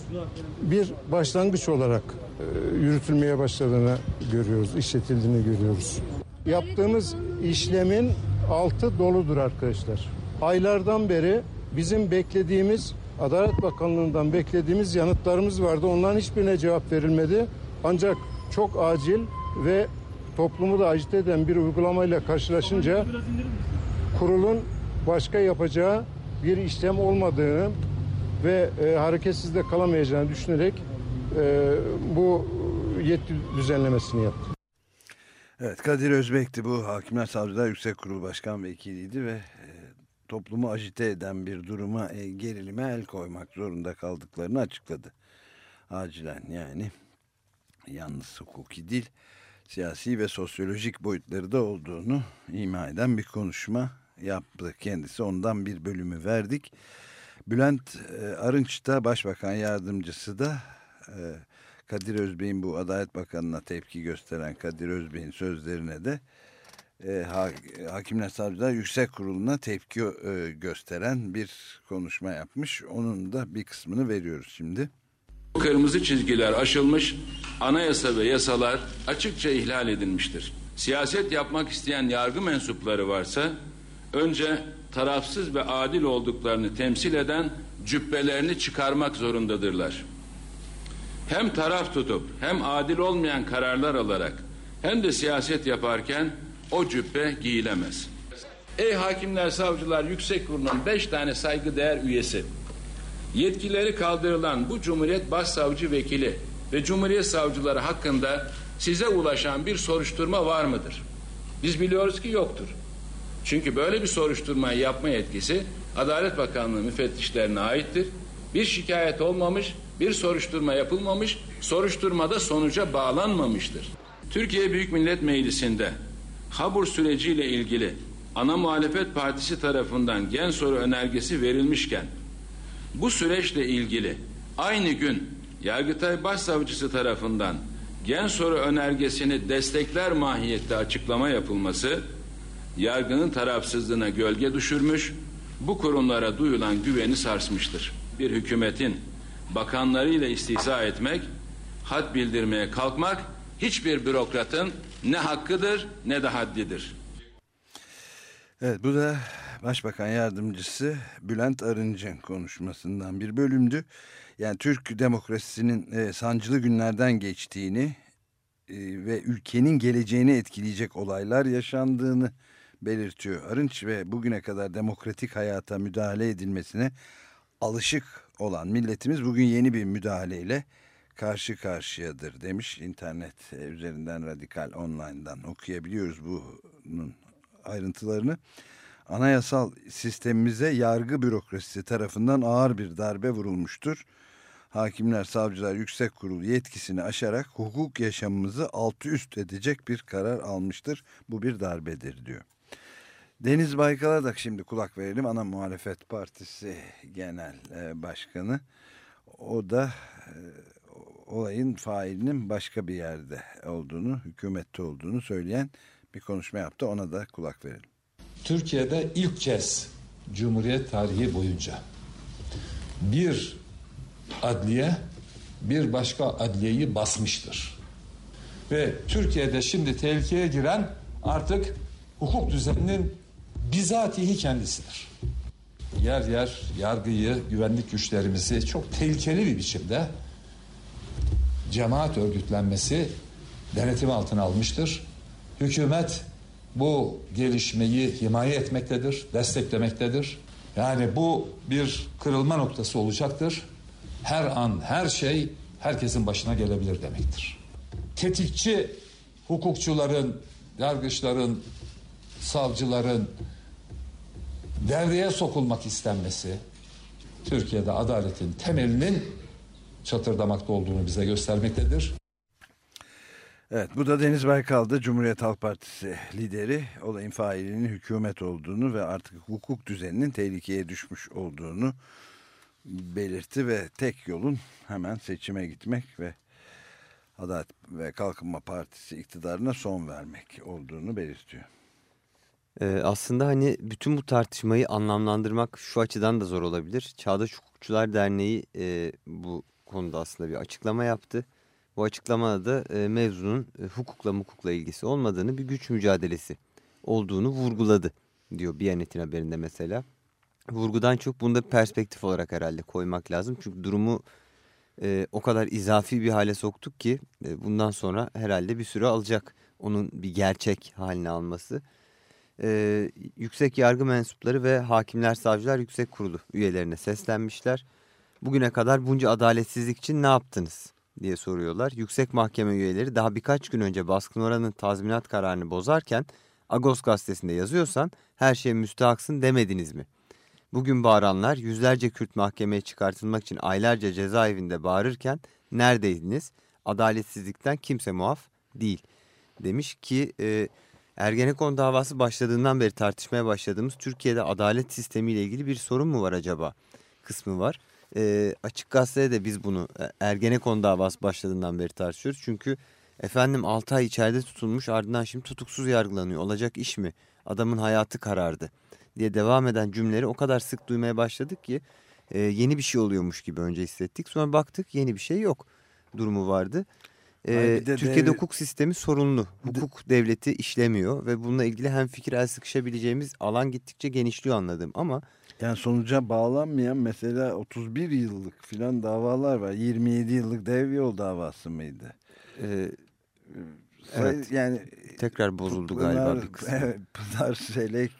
S1: bir başlangıç olarak e, yürütülmeye başladığını görüyoruz, işletildiğini görüyoruz. Yaptığımız işlemin altı doludur arkadaşlar. Aylardan beri bizim beklediğimiz Adalet Bakanlığı'ndan beklediğimiz yanıtlarımız vardı. Onların hiçbirine cevap verilmedi. Ancak çok acil ve toplumu da acite eden bir uygulamayla karşılaşınca kurulun başka yapacağı bir işlem olmadığını ve e, hareketsizde kalamayacağını düşünerek e, bu yetki düzenlemesini yaptı.
S2: Evet Kadir Özbek'ti bu Hakimler Savcılar Yüksek Kurulu Başkan Vekiliydi ve toplumu ajite eden bir duruma e, gerilime el koymak zorunda kaldıklarını açıkladı. Acilen yani yalnız hukuki değil siyasi ve sosyolojik boyutları da olduğunu ima eden bir konuşma yaptı kendisi. Ondan bir bölümü verdik. Bülent e, Arınç da Başbakan Yardımcısı da e, Kadir Özbey'in bu Adalet Bakanı'na tepki gösteren Kadir Özbey'in sözlerine de e, ha, Hakimler Savcılar Yüksek Kurulu'na tepki e, gösteren bir konuşma yapmış. Onun da bir kısmını veriyoruz şimdi.
S5: Kırmızı çizgiler aşılmış, anayasa ve yasalar açıkça ihlal edilmiştir. Siyaset yapmak isteyen yargı mensupları varsa önce tarafsız ve adil olduklarını temsil eden cübbelerini çıkarmak zorundadırlar. Hem taraf tutup hem adil olmayan kararlar alarak hem de siyaset yaparken o cübbe giyilemez. Ey hakimler, savcılar, yüksek kurulunun beş tane saygıdeğer üyesi. Yetkileri kaldırılan bu Cumhuriyet Başsavcı Vekili ve Cumhuriyet Savcıları hakkında size ulaşan bir soruşturma var mıdır? Biz biliyoruz ki yoktur. Çünkü böyle bir soruşturmayı yapma yetkisi Adalet Bakanlığı müfettişlerine aittir. Bir şikayet olmamış, bir soruşturma yapılmamış, soruşturmada sonuca bağlanmamıştır. Türkiye Büyük Millet Meclisi'nde Habur süreciyle ilgili ana muhalefet partisi tarafından gen soru önergesi verilmişken bu süreçle ilgili aynı gün Yargıtay Başsavcısı tarafından gen soru önergesini destekler mahiyette açıklama yapılması yargının tarafsızlığına gölge düşürmüş, bu kurumlara duyulan güveni sarsmıştır. Bir hükümetin bakanlarıyla istihza etmek, had bildirmeye kalkmak hiçbir bürokratın ne hakkıdır ne de haddidir.
S2: Evet bu da Başbakan Yardımcısı Bülent Arınç'ın konuşmasından bir bölümdü. Yani Türk demokrasisinin e, sancılı günlerden geçtiğini e, ve ülkenin geleceğini etkileyecek olaylar yaşandığını belirtiyor. Arınç ve bugüne kadar demokratik hayata müdahale edilmesine alışık olan milletimiz bugün yeni bir müdahaleyle karşı karşıyadır demiş. İnternet e, üzerinden Radikal Online'dan okuyabiliyoruz bunun ayrıntılarını. Anayasal sistemimize yargı bürokrasisi tarafından ağır bir darbe vurulmuştur. Hakimler, savcılar, yüksek kurul yetkisini aşarak hukuk yaşamımızı altı üst edecek bir karar almıştır. Bu bir darbedir diyor. Deniz Baykal'a da şimdi kulak verelim. Ana Muhalefet Partisi Genel e, Başkanı. O da e, olayın failinin başka bir yerde olduğunu, hükümette olduğunu söyleyen bir konuşma yaptı. Ona da kulak verelim.
S6: Türkiye'de ilk kez Cumhuriyet tarihi boyunca bir adliye bir başka adliyeyi basmıştır. Ve Türkiye'de şimdi tehlikeye giren artık hukuk düzeninin bizatihi kendisidir. Yer yer yargıyı, güvenlik güçlerimizi çok tehlikeli bir biçimde cemaat örgütlenmesi denetim altına almıştır. Hükümet bu gelişmeyi himaye etmektedir, desteklemektedir. Yani bu bir kırılma noktası olacaktır. Her an her şey herkesin başına gelebilir demektir. Tetikçi hukukçuların, yargıçların, savcıların devreye sokulmak istenmesi Türkiye'de adaletin temelinin çatırdamakta olduğunu bize göstermektedir.
S2: Evet bu da Deniz Baykal'dı Cumhuriyet Halk Partisi lideri olayın failinin hükümet olduğunu ve artık hukuk düzeninin tehlikeye düşmüş olduğunu belirtti ve tek yolun hemen seçime gitmek ve Adalet ve Kalkınma Partisi iktidarına son vermek olduğunu belirtiyor.
S3: Ee, aslında hani bütün bu tartışmayı anlamlandırmak şu açıdan da zor olabilir. Çağdaş Hukukçular Derneği e, bu konuda aslında bir açıklama yaptı. Bu açıklamada da e, mevzunun e, hukukla hukukla ilgisi olmadığını bir güç mücadelesi olduğunu vurguladı diyor Biyanet'in haberinde mesela. Vurgudan çok bunu da perspektif olarak herhalde koymak lazım. Çünkü durumu e, o kadar izafi bir hale soktuk ki e, bundan sonra herhalde bir süre alacak onun bir gerçek haline alması. E, yüksek yargı mensupları ve hakimler savcılar yüksek kurulu üyelerine seslenmişler. Bugüne kadar bunca adaletsizlik için ne yaptınız diye soruyorlar. Yüksek mahkeme üyeleri daha birkaç gün önce baskın oranın tazminat kararını bozarken Agos gazetesinde yazıyorsan her şeye müstahaksın demediniz mi? Bugün bağıranlar yüzlerce Kürt mahkemeye çıkartılmak için aylarca cezaevinde bağırırken neredeydiniz? Adaletsizlikten kimse muaf değil demiş ki e, Ergenekon davası başladığından beri tartışmaya başladığımız Türkiye'de adalet sistemiyle ilgili bir sorun mu var acaba kısmı var. E, açık gazetede de biz bunu e, Ergenekon davası başladığından beri tartışıyoruz. Çünkü efendim 6 ay içeride tutulmuş ardından şimdi tutuksuz yargılanıyor. Olacak iş mi? Adamın hayatı karardı diye devam eden cümleleri o kadar sık duymaya başladık ki e, yeni bir şey oluyormuş gibi önce hissettik. Sonra baktık yeni bir şey yok durumu vardı. E,
S2: de
S3: Türkiye'de
S2: dev-
S3: hukuk sistemi sorunlu. Hukuk devleti işlemiyor ve bununla ilgili hem fikir el sıkışabileceğimiz alan gittikçe genişliyor anladım ama
S2: Yani sonuca bağlanmayan mesela 31 yıllık filan davalar var. 27 yıllık dev yol davası mıydı?
S3: e,
S2: Say-
S3: Evet.
S2: Yani
S3: tekrar bozuldu
S2: Pınar-
S3: galiba bir kısmı.
S2: Evet, Pınar Selek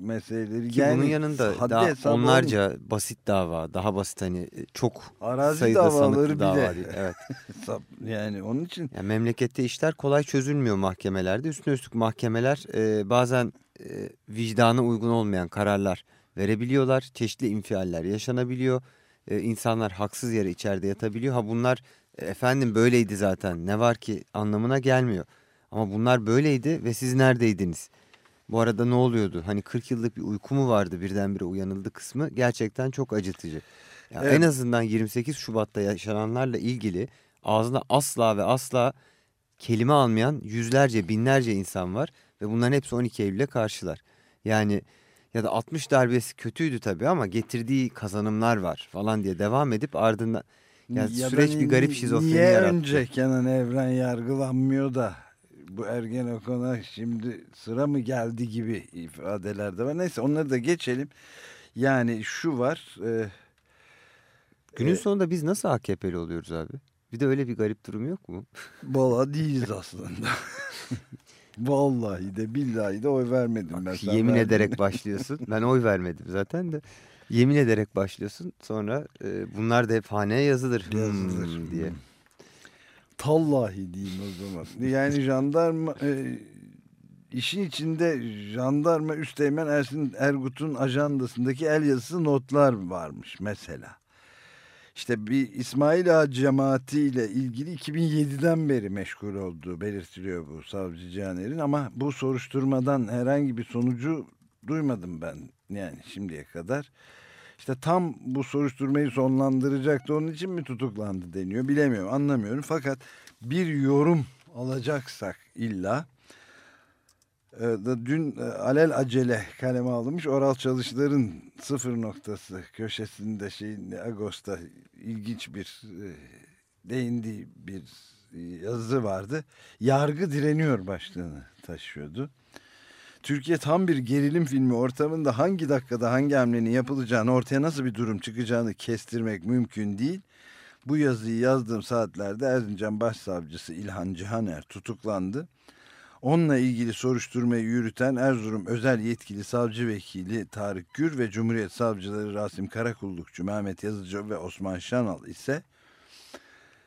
S2: meseleleri.
S3: Ki
S2: yani
S3: bunun yanında daha onlarca basit dava, daha basit hani e, çok
S2: Arazi
S3: sayıda
S2: davaları
S3: sanıklı
S2: bile.
S3: dava değil. Evet.
S2: olmuyor. Yani onun için
S3: Yani memlekette işler kolay çözülmüyor mahkemelerde. Üstüne üstlük mahkemeler e, bazen e, vicdana uygun olmayan kararlar verebiliyorlar. Çeşitli infialler yaşanabiliyor. E, insanlar haksız yere içeride yatabiliyor. Ha bunlar e, efendim böyleydi zaten ne var ki anlamına gelmiyor. Ama bunlar böyleydi ve siz neredeydiniz? Bu arada ne oluyordu? Hani 40 yıllık bir uyku mu vardı birdenbire uyanıldı kısmı gerçekten çok acıtıcı. Ya
S2: Evet.
S3: En azından 28 Şubat'ta yaşananlarla ilgili ağzına asla ve asla kelime almayan yüzlerce binlerce insan var ve bunların hepsi 12 Eylül'e karşılar. Yani ya da 60 darbesi kötüydü tabii ama getirdiği kazanımlar var falan diye devam edip ardından yani
S2: Ya
S3: süreç bir garip şizofreni
S2: Niye
S3: yarattı.
S2: önce Kenan Evren yargılanmıyor da bu Ergenekon'a şimdi sıra mı geldi gibi ifadeler de var. Neyse onları da geçelim. Yani şu var. e,
S3: Günün
S2: e,
S3: sonunda biz nasıl AKP'li oluyoruz abi? Bir de öyle bir garip durum yok mu?
S2: Valla değiliz aslında. Vallahi de billahi de oy vermedim ben. Sen
S3: Yemin
S2: verdin
S3: ederek başlıyorsun. Ben oy vermedim zaten de. Yemin ederek başlıyorsun. Sonra e, bunlar da hep haneye yazılır. Hmm,
S2: Yazılır.
S3: diye.
S2: Hmm. Tallahi diyeyim o zaman. Yani jandarma e, işin içinde jandarma üsteğmen Ersin Ergut'un ajandasındaki el yazısı notlar varmış mesela. İşte bir İsmail Ağa cemaati ilgili 2007'den beri meşgul olduğu belirtiliyor bu savcı Caner'in ama bu soruşturmadan herhangi bir sonucu duymadım ben yani şimdiye kadar. İşte tam bu soruşturmayı sonlandıracaktı onun için mi tutuklandı deniyor bilemiyorum anlamıyorum fakat bir yorum alacaksak illa da dün e, alel acele kaleme alınmış Oral Çalışlar'ın sıfır noktası köşesinde şeyin Ağustos'ta ilginç bir e, değindiği bir yazı vardı. Yargı direniyor başlığını taşıyordu. Türkiye tam bir gerilim filmi ortamında hangi dakikada hangi hamlenin yapılacağını ortaya nasıl bir durum çıkacağını kestirmek mümkün değil. Bu yazıyı yazdığım saatlerde Erzincan Başsavcısı İlhan Cihaner tutuklandı. Onunla ilgili soruşturmayı yürüten Erzurum Özel Yetkili Savcı Vekili Tarık Gür ve Cumhuriyet Savcıları Rasim Karakullukçu, Mehmet Yazıcı ve Osman Şanal ise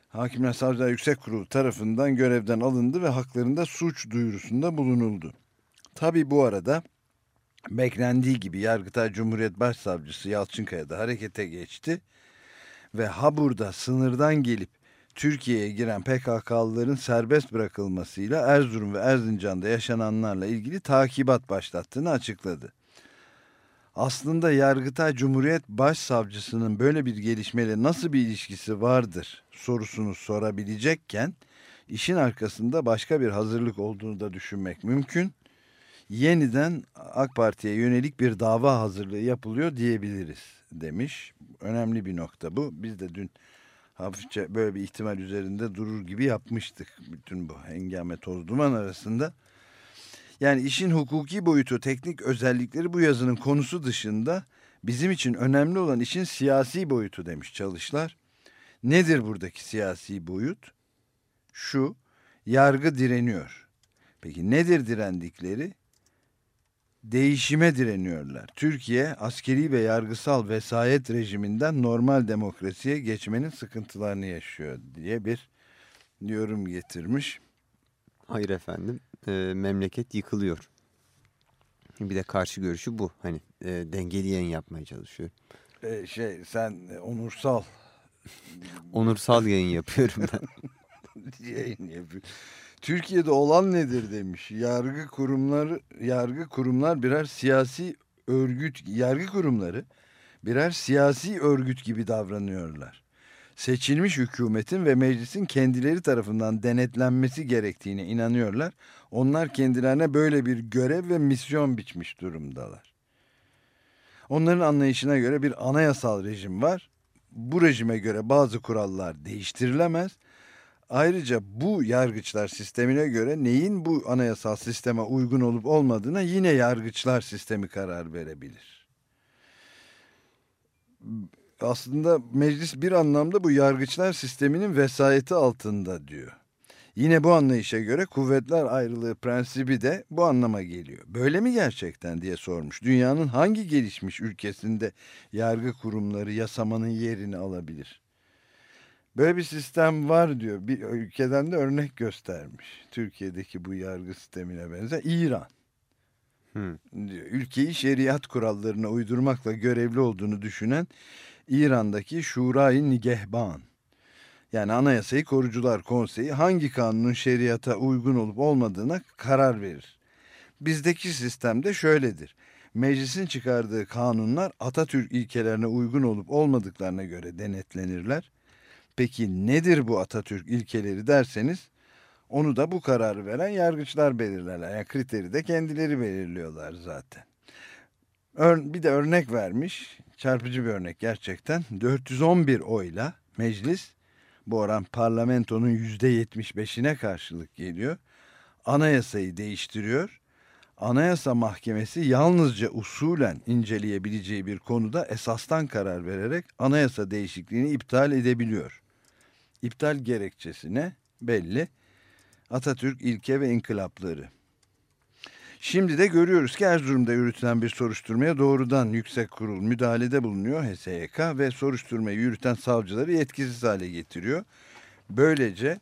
S2: Hakimler Savcılar Yüksek Kurulu tarafından görevden alındı ve haklarında suç duyurusunda bulunuldu. Tabi bu arada beklendiği gibi Yargıtay Cumhuriyet Başsavcısı Yalçınkaya da harekete geçti ve Habur'da sınırdan gelip Türkiye'ye giren PKK'lıların serbest bırakılmasıyla Erzurum ve Erzincan'da yaşananlarla ilgili takibat başlattığını açıkladı. Aslında Yargıtay Cumhuriyet Başsavcısının böyle bir gelişmeyle nasıl bir ilişkisi vardır sorusunu sorabilecekken işin arkasında başka bir hazırlık olduğunu da düşünmek mümkün. Yeniden AK Parti'ye yönelik bir dava hazırlığı yapılıyor diyebiliriz demiş. Önemli bir nokta bu. Biz de dün hafifçe böyle bir ihtimal üzerinde durur gibi yapmıştık. Bütün bu hengame toz duman arasında. Yani işin hukuki boyutu, teknik özellikleri bu yazının konusu dışında bizim için önemli olan işin siyasi boyutu demiş çalışlar. Nedir buradaki siyasi boyut? Şu, yargı direniyor. Peki nedir direndikleri? Değişime direniyorlar. Türkiye askeri ve yargısal vesayet rejiminden normal demokrasiye geçmenin sıkıntılarını yaşıyor diye bir yorum getirmiş.
S3: Hayır efendim e, memleket yıkılıyor. Bir de karşı görüşü bu. Hani e, dengeli yayın yapmaya çalışıyor.
S2: Ee, şey sen e, onursal
S3: Onursal yayın yapıyorum ben.
S2: yayın yapıyor. Türkiye'de olan nedir demiş. Yargı kurumları yargı kurumlar birer siyasi örgüt yargı kurumları birer siyasi örgüt gibi davranıyorlar. Seçilmiş hükümetin ve meclisin kendileri tarafından denetlenmesi gerektiğine inanıyorlar. Onlar kendilerine böyle bir görev ve misyon biçmiş durumdalar. Onların anlayışına göre bir anayasal rejim var. Bu rejime göre bazı kurallar değiştirilemez. Ayrıca bu yargıçlar sistemine göre neyin bu anayasal sisteme uygun olup olmadığına yine yargıçlar sistemi karar verebilir. Aslında meclis bir anlamda bu yargıçlar sisteminin vesayeti altında diyor. Yine bu anlayışa göre kuvvetler ayrılığı prensibi de bu anlama geliyor. Böyle mi gerçekten diye sormuş. Dünyanın hangi gelişmiş ülkesinde yargı kurumları yasamanın yerini alabilir? Böyle bir sistem var diyor. Bir ülkeden de örnek göstermiş. Türkiye'deki bu yargı sistemine benzer. İran.
S3: Hı.
S2: Diyor. Ülkeyi şeriat kurallarına uydurmakla görevli olduğunu düşünen İran'daki Şurayı Nigehban. Yani Anayasayı Korucular Konseyi hangi kanunun şeriata uygun olup olmadığına karar verir. Bizdeki sistemde şöyledir. Meclisin çıkardığı kanunlar Atatürk ilkelerine uygun olup olmadıklarına göre denetlenirler. Peki nedir bu Atatürk ilkeleri derseniz onu da bu kararı veren yargıçlar belirlerler. Yani kriteri de kendileri belirliyorlar zaten. Bir de örnek vermiş. Çarpıcı bir örnek gerçekten. 411 oyla meclis bu oran parlamentonun %75'ine karşılık geliyor. Anayasayı değiştiriyor. Anayasa Mahkemesi yalnızca usulen inceleyebileceği bir konuda esastan karar vererek anayasa değişikliğini iptal edebiliyor. İptal gerekçesi ne? Belli. Atatürk ilke ve inkılapları. Şimdi de görüyoruz ki Erzurum'da yürütülen bir soruşturmaya doğrudan yüksek kurul müdahalede bulunuyor HSYK ve soruşturmayı yürüten savcıları yetkisiz hale getiriyor. Böylece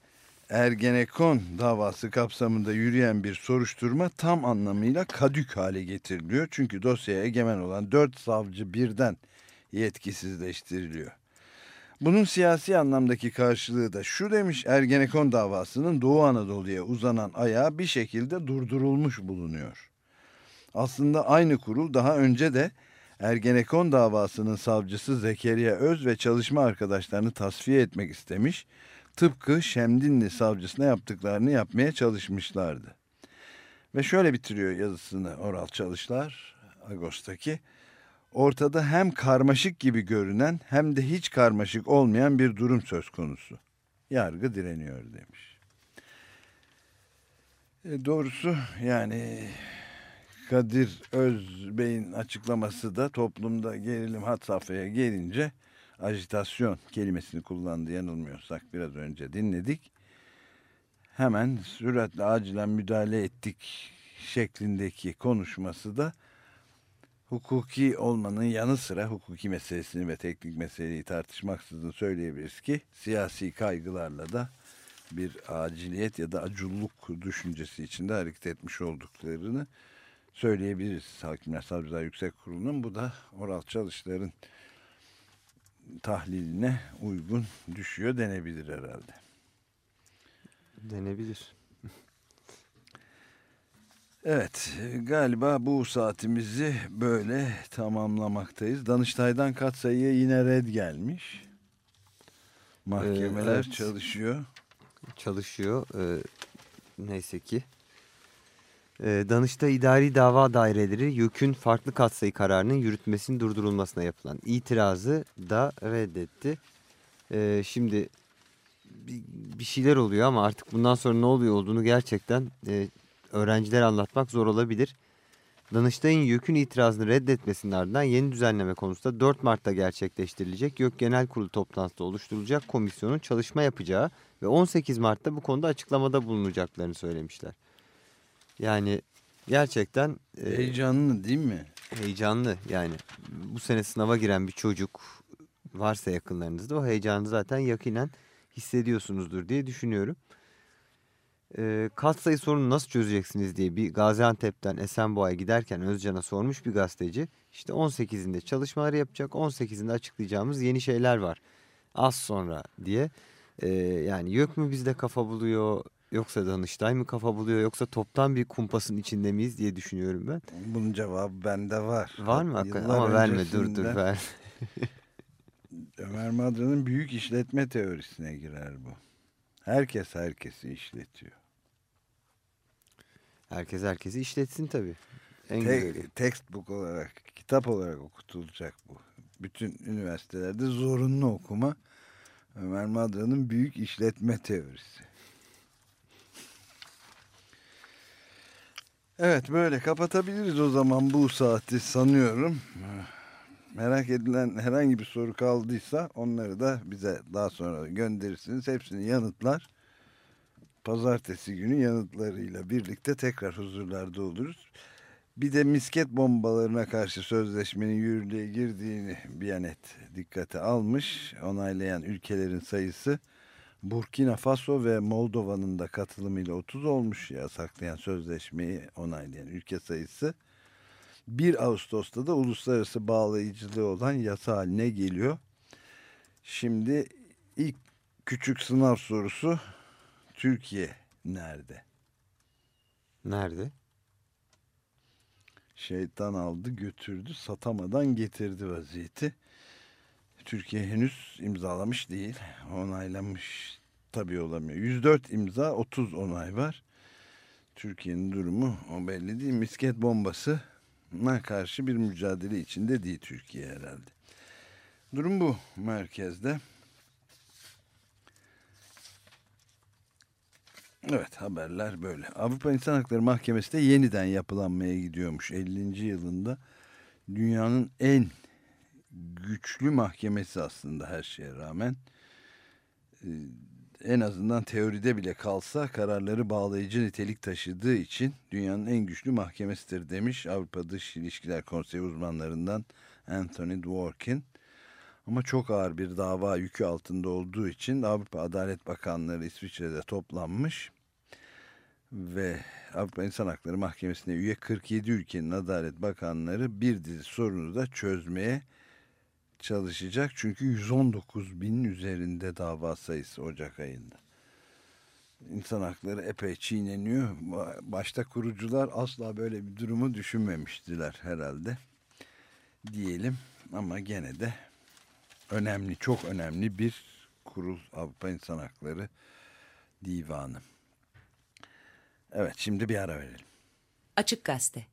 S2: Ergenekon davası kapsamında yürüyen bir soruşturma tam anlamıyla kadük hale getiriliyor. Çünkü dosyaya egemen olan dört savcı birden yetkisizleştiriliyor. Bunun siyasi anlamdaki karşılığı da şu demiş Ergenekon davasının Doğu Anadolu'ya uzanan ayağı bir şekilde durdurulmuş bulunuyor. Aslında aynı kurul daha önce de Ergenekon davasının savcısı Zekeriya Öz ve çalışma arkadaşlarını tasfiye etmek istemiş, tıpkı Şemdinli savcısına yaptıklarını yapmaya çalışmışlardı. Ve şöyle bitiriyor yazısını Oral Çalışlar, Ağustos'taki. Ortada hem karmaşık gibi görünen hem de hiç karmaşık olmayan bir durum söz konusu. Yargı direniyor demiş. E, doğrusu yani Kadir Özbey'in açıklaması da toplumda gerilim hat safhaya gelince ajitasyon kelimesini kullandı yanılmıyorsak biraz önce dinledik. Hemen süratle acilen müdahale ettik şeklindeki konuşması da hukuki olmanın yanı sıra hukuki meselesini ve teknik meseleyi tartışmaksızın söyleyebiliriz ki siyasi kaygılarla da bir aciliyet ya da aculluk düşüncesi içinde hareket etmiş olduklarını söyleyebiliriz. Hakimler Savcılar Yüksek Kurulu'nun bu da oral çalışların tahliline uygun düşüyor denebilir herhalde.
S3: Denebilir.
S2: Evet galiba bu saatimizi böyle tamamlamaktayız. Danıştay'dan katsayıya yine red gelmiş. Mahkemeler
S3: evet.
S2: çalışıyor.
S3: Çalışıyor. Ee, neyse ki. Ee, Danıştay İdari Dava Daireleri YÖK'ün farklı katsayı kararının yürütmesinin durdurulmasına yapılan itirazı da reddetti. Ee, şimdi bir, bir şeyler oluyor ama artık bundan sonra ne oluyor olduğunu gerçekten e, öğrencilere anlatmak zor olabilir. Danıştay'ın YÖK'ün itirazını reddetmesinin ardından yeni düzenleme konusunda 4 Mart'ta gerçekleştirilecek YÖK Genel Kurulu toplantıda oluşturulacak komisyonun çalışma yapacağı ve 18 Mart'ta bu konuda açıklamada bulunacaklarını söylemişler. Yani gerçekten e,
S2: Heyecanlı değil mi?
S3: heyecanlı yani bu sene sınava giren bir çocuk varsa yakınlarınızda o heyecanı zaten yakinen hissediyorsunuzdur diye düşünüyorum. E, katsayı sorunu nasıl çözeceksiniz diye bir Gaziantep'ten Esenboğa'ya giderken Özcan'a sormuş bir gazeteci. İşte 18'inde çalışmaları yapacak 18'inde açıklayacağımız yeni şeyler var az sonra diye. E, yani yok mu bizde kafa buluyor yoksa Danıştay mı kafa buluyor yoksa toptan bir kumpasın içinde miyiz diye düşünüyorum ben.
S2: Bunun cevabı bende var.
S3: Var mı hakikaten?
S2: Yıllar
S3: Ama verme dur dur ver.
S2: Ömer Madra'nın büyük işletme teorisine girer bu. Herkes herkesi işletiyor.
S3: Herkes herkesi işletsin tabii. En
S2: Te-
S3: güzeli.
S2: textbook olarak, kitap olarak okutulacak bu. Bütün üniversitelerde zorunlu okuma. Ömer Madra'nın büyük işletme teorisi. Evet böyle kapatabiliriz o zaman bu saati sanıyorum. Merak edilen herhangi bir soru kaldıysa onları da bize daha sonra gönderirsiniz. Hepsini yanıtlar. Pazartesi günü yanıtlarıyla birlikte tekrar huzurlarda oluruz. Bir de misket bombalarına karşı sözleşmenin yürürlüğe girdiğini Biyanet dikkate almış. Onaylayan ülkelerin sayısı Burkina Faso ve Moldova'nın da katılımıyla 30 olmuş yasaklayan sözleşmeyi onaylayan ülke sayısı. 1 Ağustos'ta da uluslararası bağlayıcılığı olan yasa haline geliyor. Şimdi ilk küçük sınav sorusu Türkiye nerede?
S3: Nerede?
S2: Şeytan aldı götürdü satamadan getirdi vaziyeti. Türkiye henüz imzalamış değil. Onaylamış tabii olamıyor. 104 imza 30 onay var. Türkiye'nin durumu o belli değil. Misket bombasına karşı bir mücadele içinde değil Türkiye herhalde. Durum bu merkezde. Evet haberler böyle. Avrupa İnsan Hakları Mahkemesi de yeniden yapılanmaya gidiyormuş 50. yılında. Dünyanın en güçlü mahkemesi aslında her şeye rağmen. Ee, En azından teoride bile kalsa kararları bağlayıcı nitelik taşıdığı için dünyanın en güçlü mahkemesidir demiş Avrupa Dış İlişkiler Konseyi uzmanlarından Anthony Dworkin. Ama çok ağır bir dava yükü altında olduğu için Avrupa Adalet Bakanları İsviçre'de toplanmış ve Avrupa İnsan Hakları Mahkemesi'ne üye 47 ülkenin Adalet Bakanları bir dizi sorunu da çözmeye çalışacak. Çünkü 119 binin üzerinde dava sayısı Ocak ayında. İnsan hakları epey çiğneniyor. Başta kurucular asla böyle bir durumu düşünmemiştiler herhalde diyelim ama gene de önemli, çok önemli bir kurul Avrupa İnsan Hakları Divanı. Evet şimdi bir ara verelim.
S4: Açık Gazete.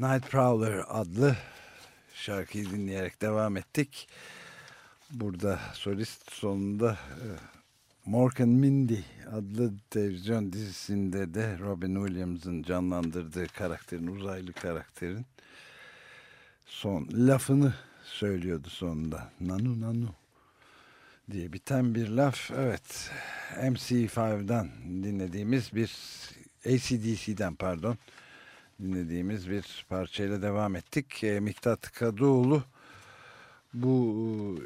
S7: Night Prowler
S2: adlı şarkıyı dinleyerek devam ettik. Burada solist sonunda e, Mork and Mindy adlı televizyon dizisinde de Robin Williams'ın canlandırdığı karakterin, uzaylı karakterin son lafını söylüyordu sonunda. Nanu nanu diye biten bir laf. Evet. MC5'dan dinlediğimiz bir ACDC'den pardon dinlediğimiz bir parçayla devam ettik. E, Miktat Kadıoğlu bu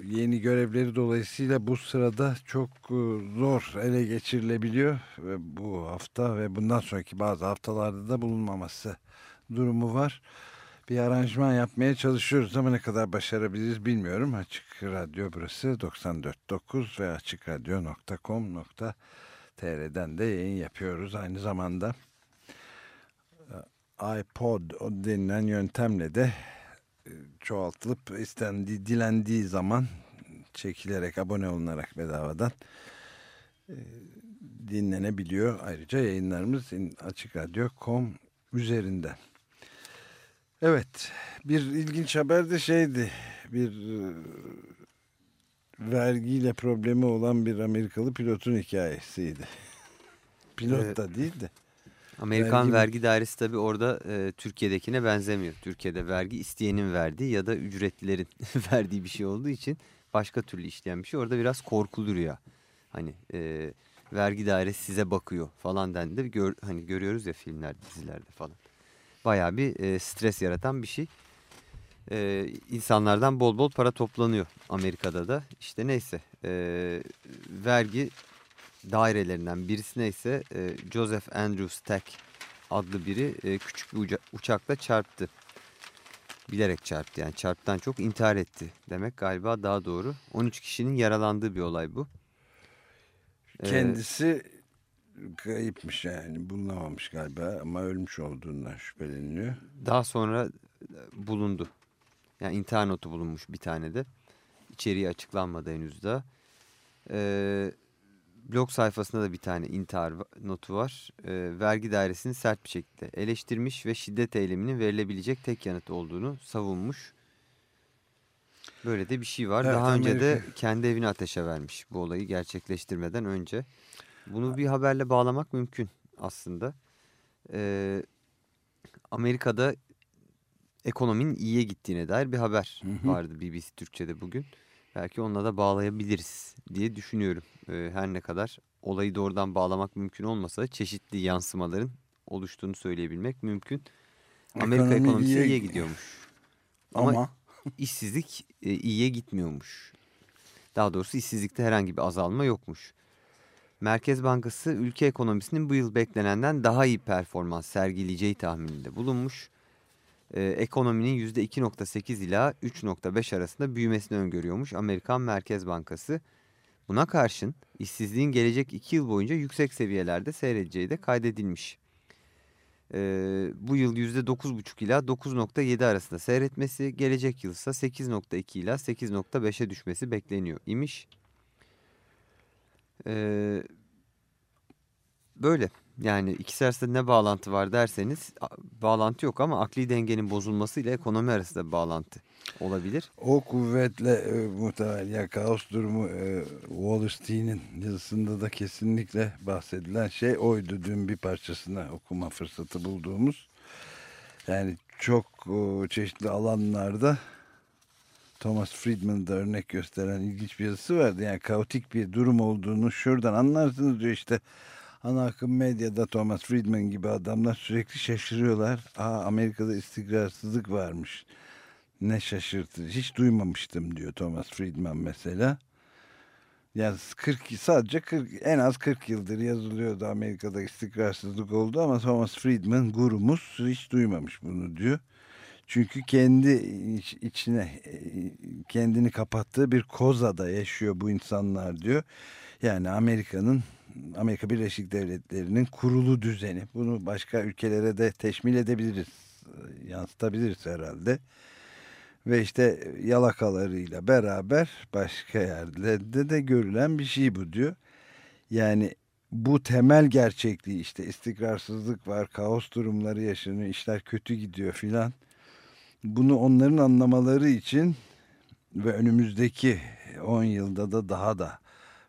S2: e, yeni görevleri dolayısıyla bu sırada çok e, zor ele geçirilebiliyor ve bu hafta ve bundan sonraki bazı haftalarda da bulunmaması durumu var. Bir aranjman yapmaya çalışıyoruz ama ne kadar başarabiliriz bilmiyorum. Açık Radyo burası 94.9 ve açıkradyo.com.tr'den de yayın yapıyoruz aynı zamanda iPod denilen yöntemle de e, çoğaltılıp istendiği, dilendiği zaman çekilerek, abone olunarak bedavadan e, dinlenebiliyor. Ayrıca yayınlarımız açıkradyo.com üzerinden. Evet, bir ilginç haber de şeydi, bir e, vergiyle problemi olan bir Amerikalı pilotun hikayesiydi. Pilot da değil de.
S3: Amerikan
S2: Vergi
S3: vergi, dairesi tabii orada e, Türkiye'dekine benzemiyor. Türkiye'de vergi isteyenin verdiği ya da ücretlilerin verdiği bir şey olduğu için başka türlü işleyen bir şey. Orada biraz korkulur ya. Hani e, vergi dairesi size bakıyor falan dendi. Gör, hani görüyoruz ya filmlerde, dizilerde falan. Bayağı bir e, stres yaratan bir şey. E, insanlardan bol bol para toplanıyor Amerika'da da. İşte neyse e, vergi dairelerinden birisine ise e, Joseph Andrews Tack adlı biri e, küçük bir uca- uçakla çarptı. Bilerek çarptı yani çarptan çok intihar etti demek galiba daha doğru. 13 kişinin yaralandığı bir olay bu. Ee,
S2: Kendisi kayıpmış yani bulunamamış galiba ama ölmüş olduğundan şüpheleniliyor.
S3: Daha sonra e, bulundu. Yani intihar notu bulunmuş bir tane de. İçeriği açıklanmadı henüz daha. Ee, blog sayfasında da bir tane intihar notu var. Ee, vergi dairesini sert bir şekilde eleştirmiş ve şiddet eyleminin verilebilecek tek yanıt olduğunu savunmuş. Böyle de bir şey var.
S2: Evet,
S3: Daha önce de kendi evini ateşe vermiş bu olayı gerçekleştirmeden önce. Bunu bir haberle bağlamak mümkün aslında. Ee, Amerika'da ekonominin iyiye gittiğine dair bir haber vardı BBC Türkçe'de bugün. Belki onunla da bağlayabiliriz diye düşünüyorum. Ee, her ne kadar olayı doğrudan bağlamak mümkün olmasa da çeşitli yansımaların oluştuğunu söyleyebilmek mümkün. Amerika
S2: Ekonomi
S3: ekonomisi
S2: iyiye-
S3: iyiye gidiyormuş. Ama,
S2: Ama,
S3: işsizlik e, iyiye gitmiyormuş. Daha doğrusu işsizlikte herhangi bir azalma yokmuş. Merkez Bankası ülke ekonomisinin bu yıl beklenenden daha iyi performans sergileyeceği tahmininde bulunmuş. Ee, ekonominin %2.8 ila 3.5 arasında büyümesini öngörüyormuş Amerikan Merkez Bankası. Buna karşın işsizliğin gelecek 2 yıl boyunca yüksek seviyelerde seyredeceği de kaydedilmiş. Ee, bu yıl %9.5 ila 9.7 arasında seyretmesi, gelecek yıl ise 8.2 ila 8.5'e düşmesi bekleniyor imiş. Ee, böyle yani ikisi arasında ne bağlantı var derseniz bağlantı yok ama akli dengenin bozulmasıyla ekonomi arasında bağlantı olabilir.
S2: o kuvvetle e, muhtemelen kaos durumu e, Wallerstein'in yazısında da kesinlikle bahsedilen şey oydu. Dün bir parçasını okuma fırsatı bulduğumuz. Yani çok e, çeşitli alanlarda Thomas Friedman'da örnek gösteren ilginç bir yazısı vardı. Yani kaotik bir durum olduğunu şuradan anlarsınız diyor işte ana akım medyada Thomas Friedman gibi adamlar sürekli şaşırıyorlar. Aa Amerika'da istikrarsızlık varmış. Ne şaşırtıcı. Hiç duymamıştım diyor Thomas Friedman mesela. Yani 40 sadece 40 en az 40 yıldır yazılıyordu Amerika'da istikrarsızlık oldu ama Thomas Friedman gurumuz hiç duymamış bunu diyor. Çünkü kendi iç- içine kendini kapattığı bir kozada yaşıyor bu insanlar diyor. Yani Amerika'nın Amerika Birleşik Devletleri'nin kurulu düzeni. Bunu başka ülkelere de teşmil edebiliriz. e, Yansıtabiliriz herhalde. Ve işte yalakalarıyla beraber başka yerlerde de görülen bir şey bu diyor. Yani bu temel gerçekliği işte istikrarsızlık var, kaos durumları yaşanıyor, işler kötü gidiyor filan. Bunu onların anlamaları için ve önümüzdeki 10 yılda da daha da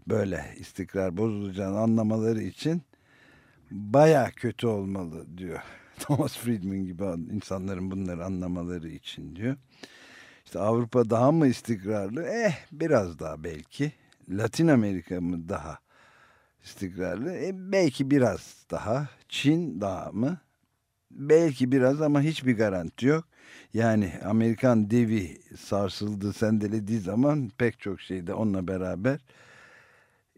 S2: böyle istikrar bozulacağını anlamaları için baya kötü olmalı diyor. Thomas Friedman gibi insanların bunları anlamaları için diyor. İşte Avrupa daha mı istikrarlı? Eh biraz daha belki. Latin Amerika mı daha istikrarlı? E, belki biraz daha. Çin daha mı? Belki biraz ama hiçbir garanti yok. Yani Amerikan devi sarsıldı, sendelediği zaman pek çok şey de onunla beraber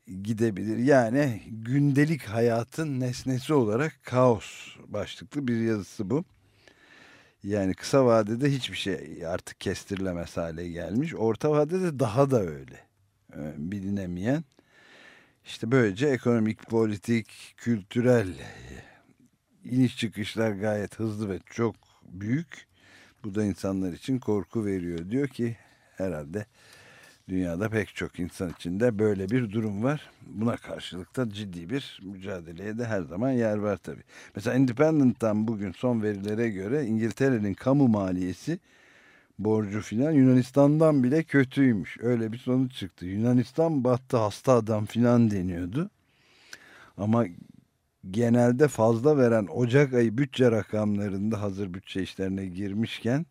S2: gidebilir. Yani gündelik hayatın nesnesi olarak kaos başlıklı bir yazısı bu. Yani kısa vadede hiçbir şey artık kestirilemez hale gelmiş. Orta vadede daha da öyle. Ee, Bilinemeyen. İşte böylece ekonomik, politik, kültürel iniş çıkışlar gayet hızlı ve çok büyük. Bu da insanlar için korku veriyor. Diyor ki herhalde dünyada pek çok insan içinde böyle bir durum var. Buna karşılık da ciddi bir mücadeleye de her zaman yer var tabii. Mesela Independent'tan bugün son verilere göre İngiltere'nin kamu maliyesi borcu filan Yunanistan'dan bile kötüymüş. Öyle bir sonuç çıktı. Yunanistan battı hasta adam filan deniyordu. Ama genelde fazla veren Ocak ayı bütçe rakamlarında hazır bütçe işlerine girmişken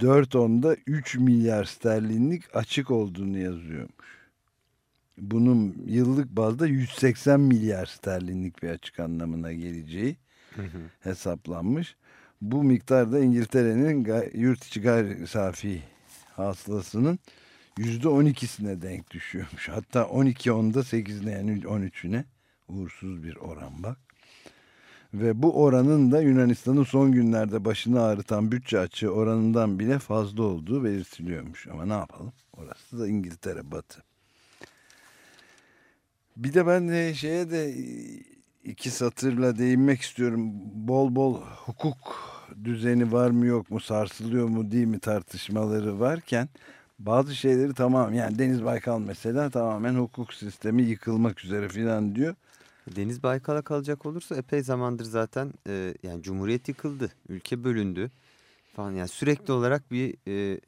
S2: 4 onda 3 milyar sterlinlik açık olduğunu yazıyormuş. Bunun yıllık bazda 180 milyar sterlinlik bir açık anlamına geleceği hesaplanmış. Bu miktar da İngiltere'nin yurt içi gayri safi hasılasının %12'sine denk düşüyormuş. Hatta 12 onda 8'ine yani 13'üne uğursuz bir oran bak. Ve bu oranın da Yunanistan'ın son günlerde başını ağrıtan bütçe açığı oranından bile fazla olduğu belirtiliyormuş. Ama ne yapalım? Orası da İngiltere batı. Bir de ben de şeye de iki satırla değinmek istiyorum. Bol bol hukuk düzeni var mı yok mu sarsılıyor mu değil mi tartışmaları varken bazı şeyleri tamam yani Deniz Baykal mesela tamamen hukuk sistemi yıkılmak üzere filan diyor.
S3: Deniz Baykal'a kalacak olursa epey zamandır zaten e, yani Cumhuriyet yıkıldı, ülke bölündü falan yani sürekli olarak bir e,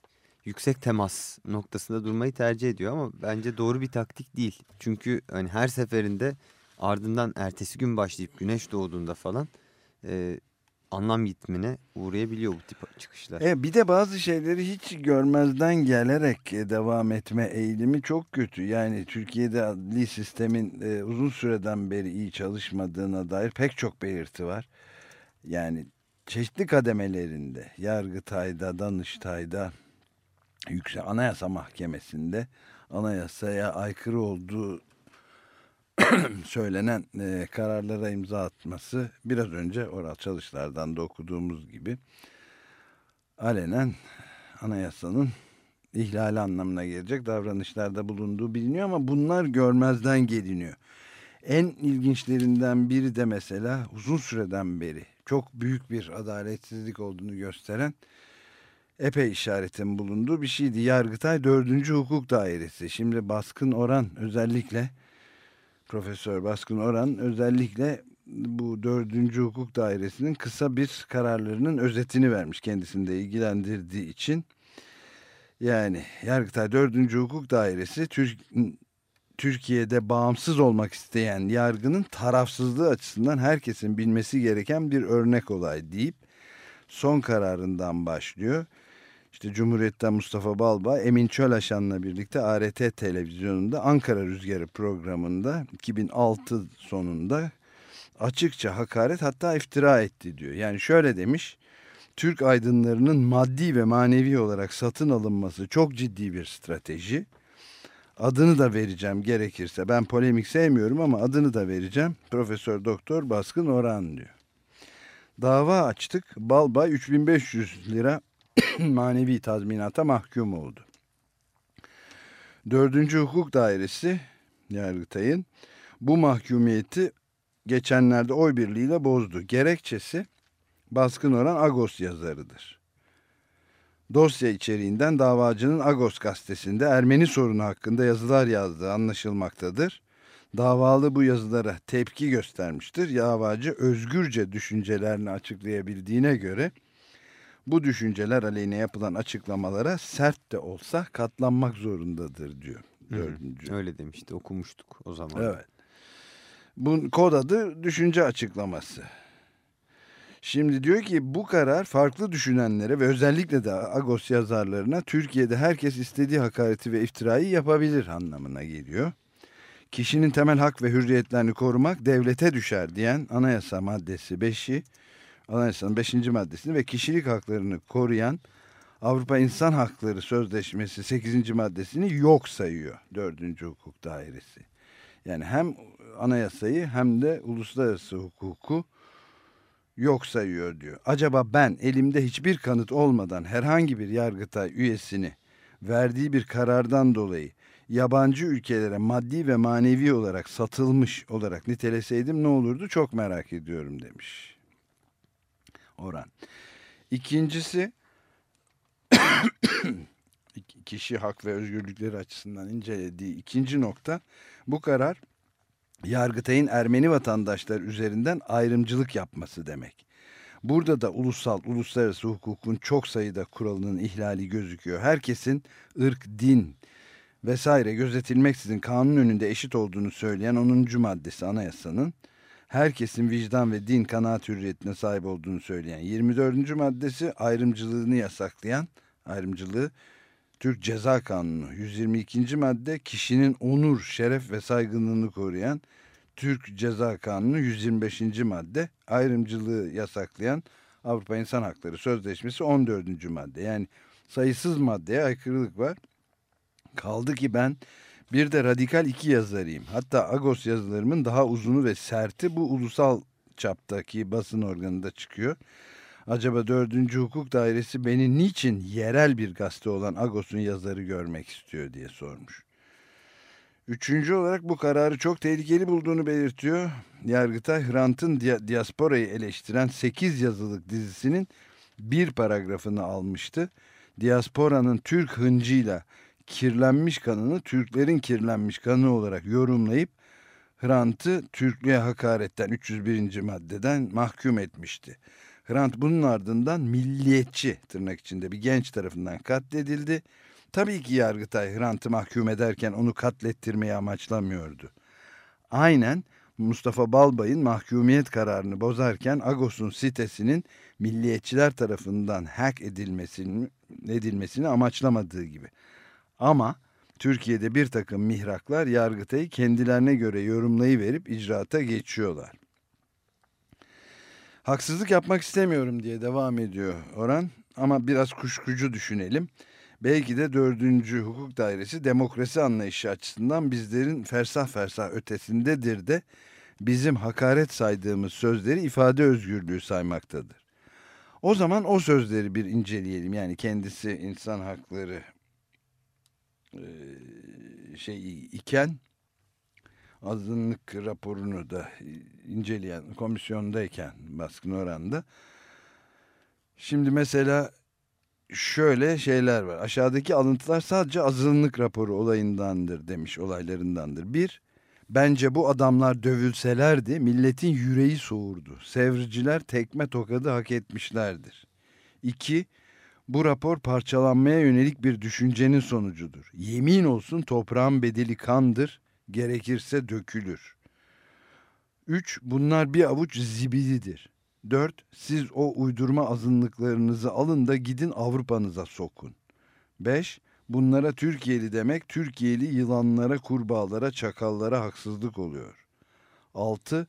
S3: yüksek temas noktasında durmayı tercih ediyor ama bence doğru bir taktik değil. Çünkü hani her seferinde ardından ertesi gün başlayıp güneş doğduğunda falan e, anlam gitmine uğrayabiliyor bu tip çıkışlar.
S2: E, bir de bazı şeyleri hiç görmezden gelerek e, devam etme eğilimi çok kötü. Yani Türkiye'de adli sistemin e, uzun süreden beri iyi çalışmadığına dair pek çok belirti var. Yani çeşitli kademelerinde, Yargıtay'da, Danıştay'da, Yüksek Anayasa Mahkemesi'nde anayasaya aykırı olduğu söylenen e, kararlara imza atması biraz önce oral çalışlardan da okuduğumuz gibi alenen anayasanın ihlali anlamına gelecek davranışlarda bulunduğu biliniyor ama bunlar görmezden geliniyor. En ilginçlerinden biri de mesela uzun süreden beri çok büyük bir adaletsizlik olduğunu gösteren epey işaretin bulunduğu bir şeydi. Yargıtay 4. Hukuk Dairesi. Şimdi baskın oran özellikle Profesör Baskın Oran özellikle bu dördüncü hukuk dairesinin kısa bir kararlarının özetini vermiş kendisini de ilgilendirdiği için. Yani Yargıtay dördüncü hukuk dairesi Türk, Türkiye'de bağımsız olmak isteyen yargının tarafsızlığı açısından herkesin bilmesi gereken bir örnek olay deyip son kararından başlıyor. İşte Cumhuriyet'ten Mustafa Balba, Emin Çölaşan'la birlikte ART televizyonunda Ankara Rüzgarı programında 2006 sonunda açıkça hakaret hatta iftira etti diyor. Yani şöyle demiş, Türk aydınlarının maddi ve manevi olarak satın alınması çok ciddi bir strateji. Adını da vereceğim gerekirse. Ben polemik sevmiyorum ama adını da vereceğim. Profesör Doktor Baskın Orhan diyor. Dava açtık. Balba 3500 lira manevi tazminata mahkum oldu. Dördüncü Hukuk Dairesi Yargıtay'ın bu mahkumiyeti geçenlerde oy birliğiyle bozdu. Gerekçesi baskın oran Agos yazarıdır. Dosya içeriğinden davacının Agos gazetesinde Ermeni sorunu hakkında yazılar yazdığı anlaşılmaktadır. Davalı bu yazılara tepki göstermiştir. Davacı özgürce düşüncelerini açıklayabildiğine göre bu düşünceler aleyhine yapılan açıklamalara sert de olsa katlanmak zorundadır diyor. Dördüncü.
S3: Öyle demişti okumuştuk o zaman.
S2: Evet. Bu kod adı düşünce açıklaması. Şimdi diyor ki bu karar farklı düşünenlere ve özellikle de Agos yazarlarına Türkiye'de herkes istediği hakareti ve iftirayı yapabilir anlamına geliyor. Kişinin temel hak ve hürriyetlerini korumak devlete düşer diyen anayasa maddesi 5'i, anayasanın 5. maddesini ve kişilik haklarını koruyan Avrupa İnsan Hakları Sözleşmesi 8. maddesini yok sayıyor 4. Hukuk Dairesi. Yani hem anayasayı hem de uluslararası hukuku yok sayıyor diyor. Acaba ben elimde hiçbir kanıt olmadan herhangi bir yargıtay üyesini verdiği bir karardan dolayı yabancı ülkelere maddi ve manevi olarak satılmış olarak niteleseydim ne olurdu çok merak ediyorum demiş. Orhan. İkincisi kişi hak ve özgürlükleri açısından incelediği ikinci nokta bu karar Yargıtay'ın Ermeni vatandaşlar üzerinden ayrımcılık yapması demek. Burada da ulusal, uluslararası hukukun çok sayıda kuralının ihlali gözüküyor. Herkesin ırk, din vesaire gözetilmeksizin kanun önünde eşit olduğunu söyleyen 10. maddesi anayasanın herkesin vicdan ve din kanaat hürriyetine sahip olduğunu söyleyen 24. maddesi ayrımcılığını yasaklayan ayrımcılığı Türk Ceza Kanunu 122. madde kişinin onur, şeref ve saygınlığını koruyan Türk Ceza Kanunu 125. madde ayrımcılığı yasaklayan Avrupa İnsan Hakları Sözleşmesi 14. madde. Yani sayısız maddeye aykırılık var. Kaldı ki ben bir de radikal iki yazarıyım. Hatta Agos yazılarımın daha uzunu ve serti bu ulusal çaptaki basın organında çıkıyor. Acaba 4. Hukuk Dairesi beni niçin yerel bir gazete olan Agos'un yazarı görmek istiyor diye sormuş. Üçüncü olarak bu kararı çok tehlikeli bulduğunu belirtiyor. Yargıtay Hrant'ın dia diasporayı eleştiren 8 yazılık dizisinin bir paragrafını almıştı. Diasporanın Türk hıncıyla kirlenmiş kanını Türklerin kirlenmiş kanı olarak yorumlayıp Hrant'ı Türklüğe hakaretten 301. maddeden mahkum etmişti. Hrant bunun ardından milliyetçi tırnak içinde bir genç tarafından katledildi. Tabii ki Yargıtay Hrant'ı mahkum ederken onu katlettirmeyi amaçlamıyordu. Aynen Mustafa Balbay'ın mahkumiyet kararını bozarken Agos'un sitesinin milliyetçiler tarafından hack edilmesini, edilmesini amaçlamadığı gibi. Ama Türkiye'de bir takım mihraklar Yargıtay'ı kendilerine göre yorumlayıverip icraata geçiyorlar. Haksızlık yapmak istemiyorum diye devam ediyor Orhan ama biraz kuşkucu düşünelim. Belki de dördüncü hukuk dairesi demokrasi anlayışı açısından bizlerin fersah fersah ötesindedir de bizim hakaret saydığımız sözleri ifade özgürlüğü saymaktadır. O zaman o sözleri bir inceleyelim. Yani kendisi insan hakları şey iken azınlık raporunu da inceleyen komisyondayken baskın oranda. Şimdi mesela şöyle şeyler var. Aşağıdaki alıntılar sadece azınlık raporu olayındandır demiş olaylarındandır. Bir, bence bu adamlar dövülselerdi milletin yüreği soğurdu. Sevriciler tekme tokadı hak etmişlerdir. İki, bu rapor parçalanmaya yönelik bir düşüncenin sonucudur. Yemin olsun toprağın bedeli kandır, gerekirse dökülür. 3. Bunlar bir avuç zibilidir. 4. Siz o uydurma azınlıklarınızı alın da gidin Avrupa'nıza sokun. 5. Bunlara Türkiye'li demek Türkiye'li yılanlara, kurbağalara, çakallara haksızlık oluyor. 6.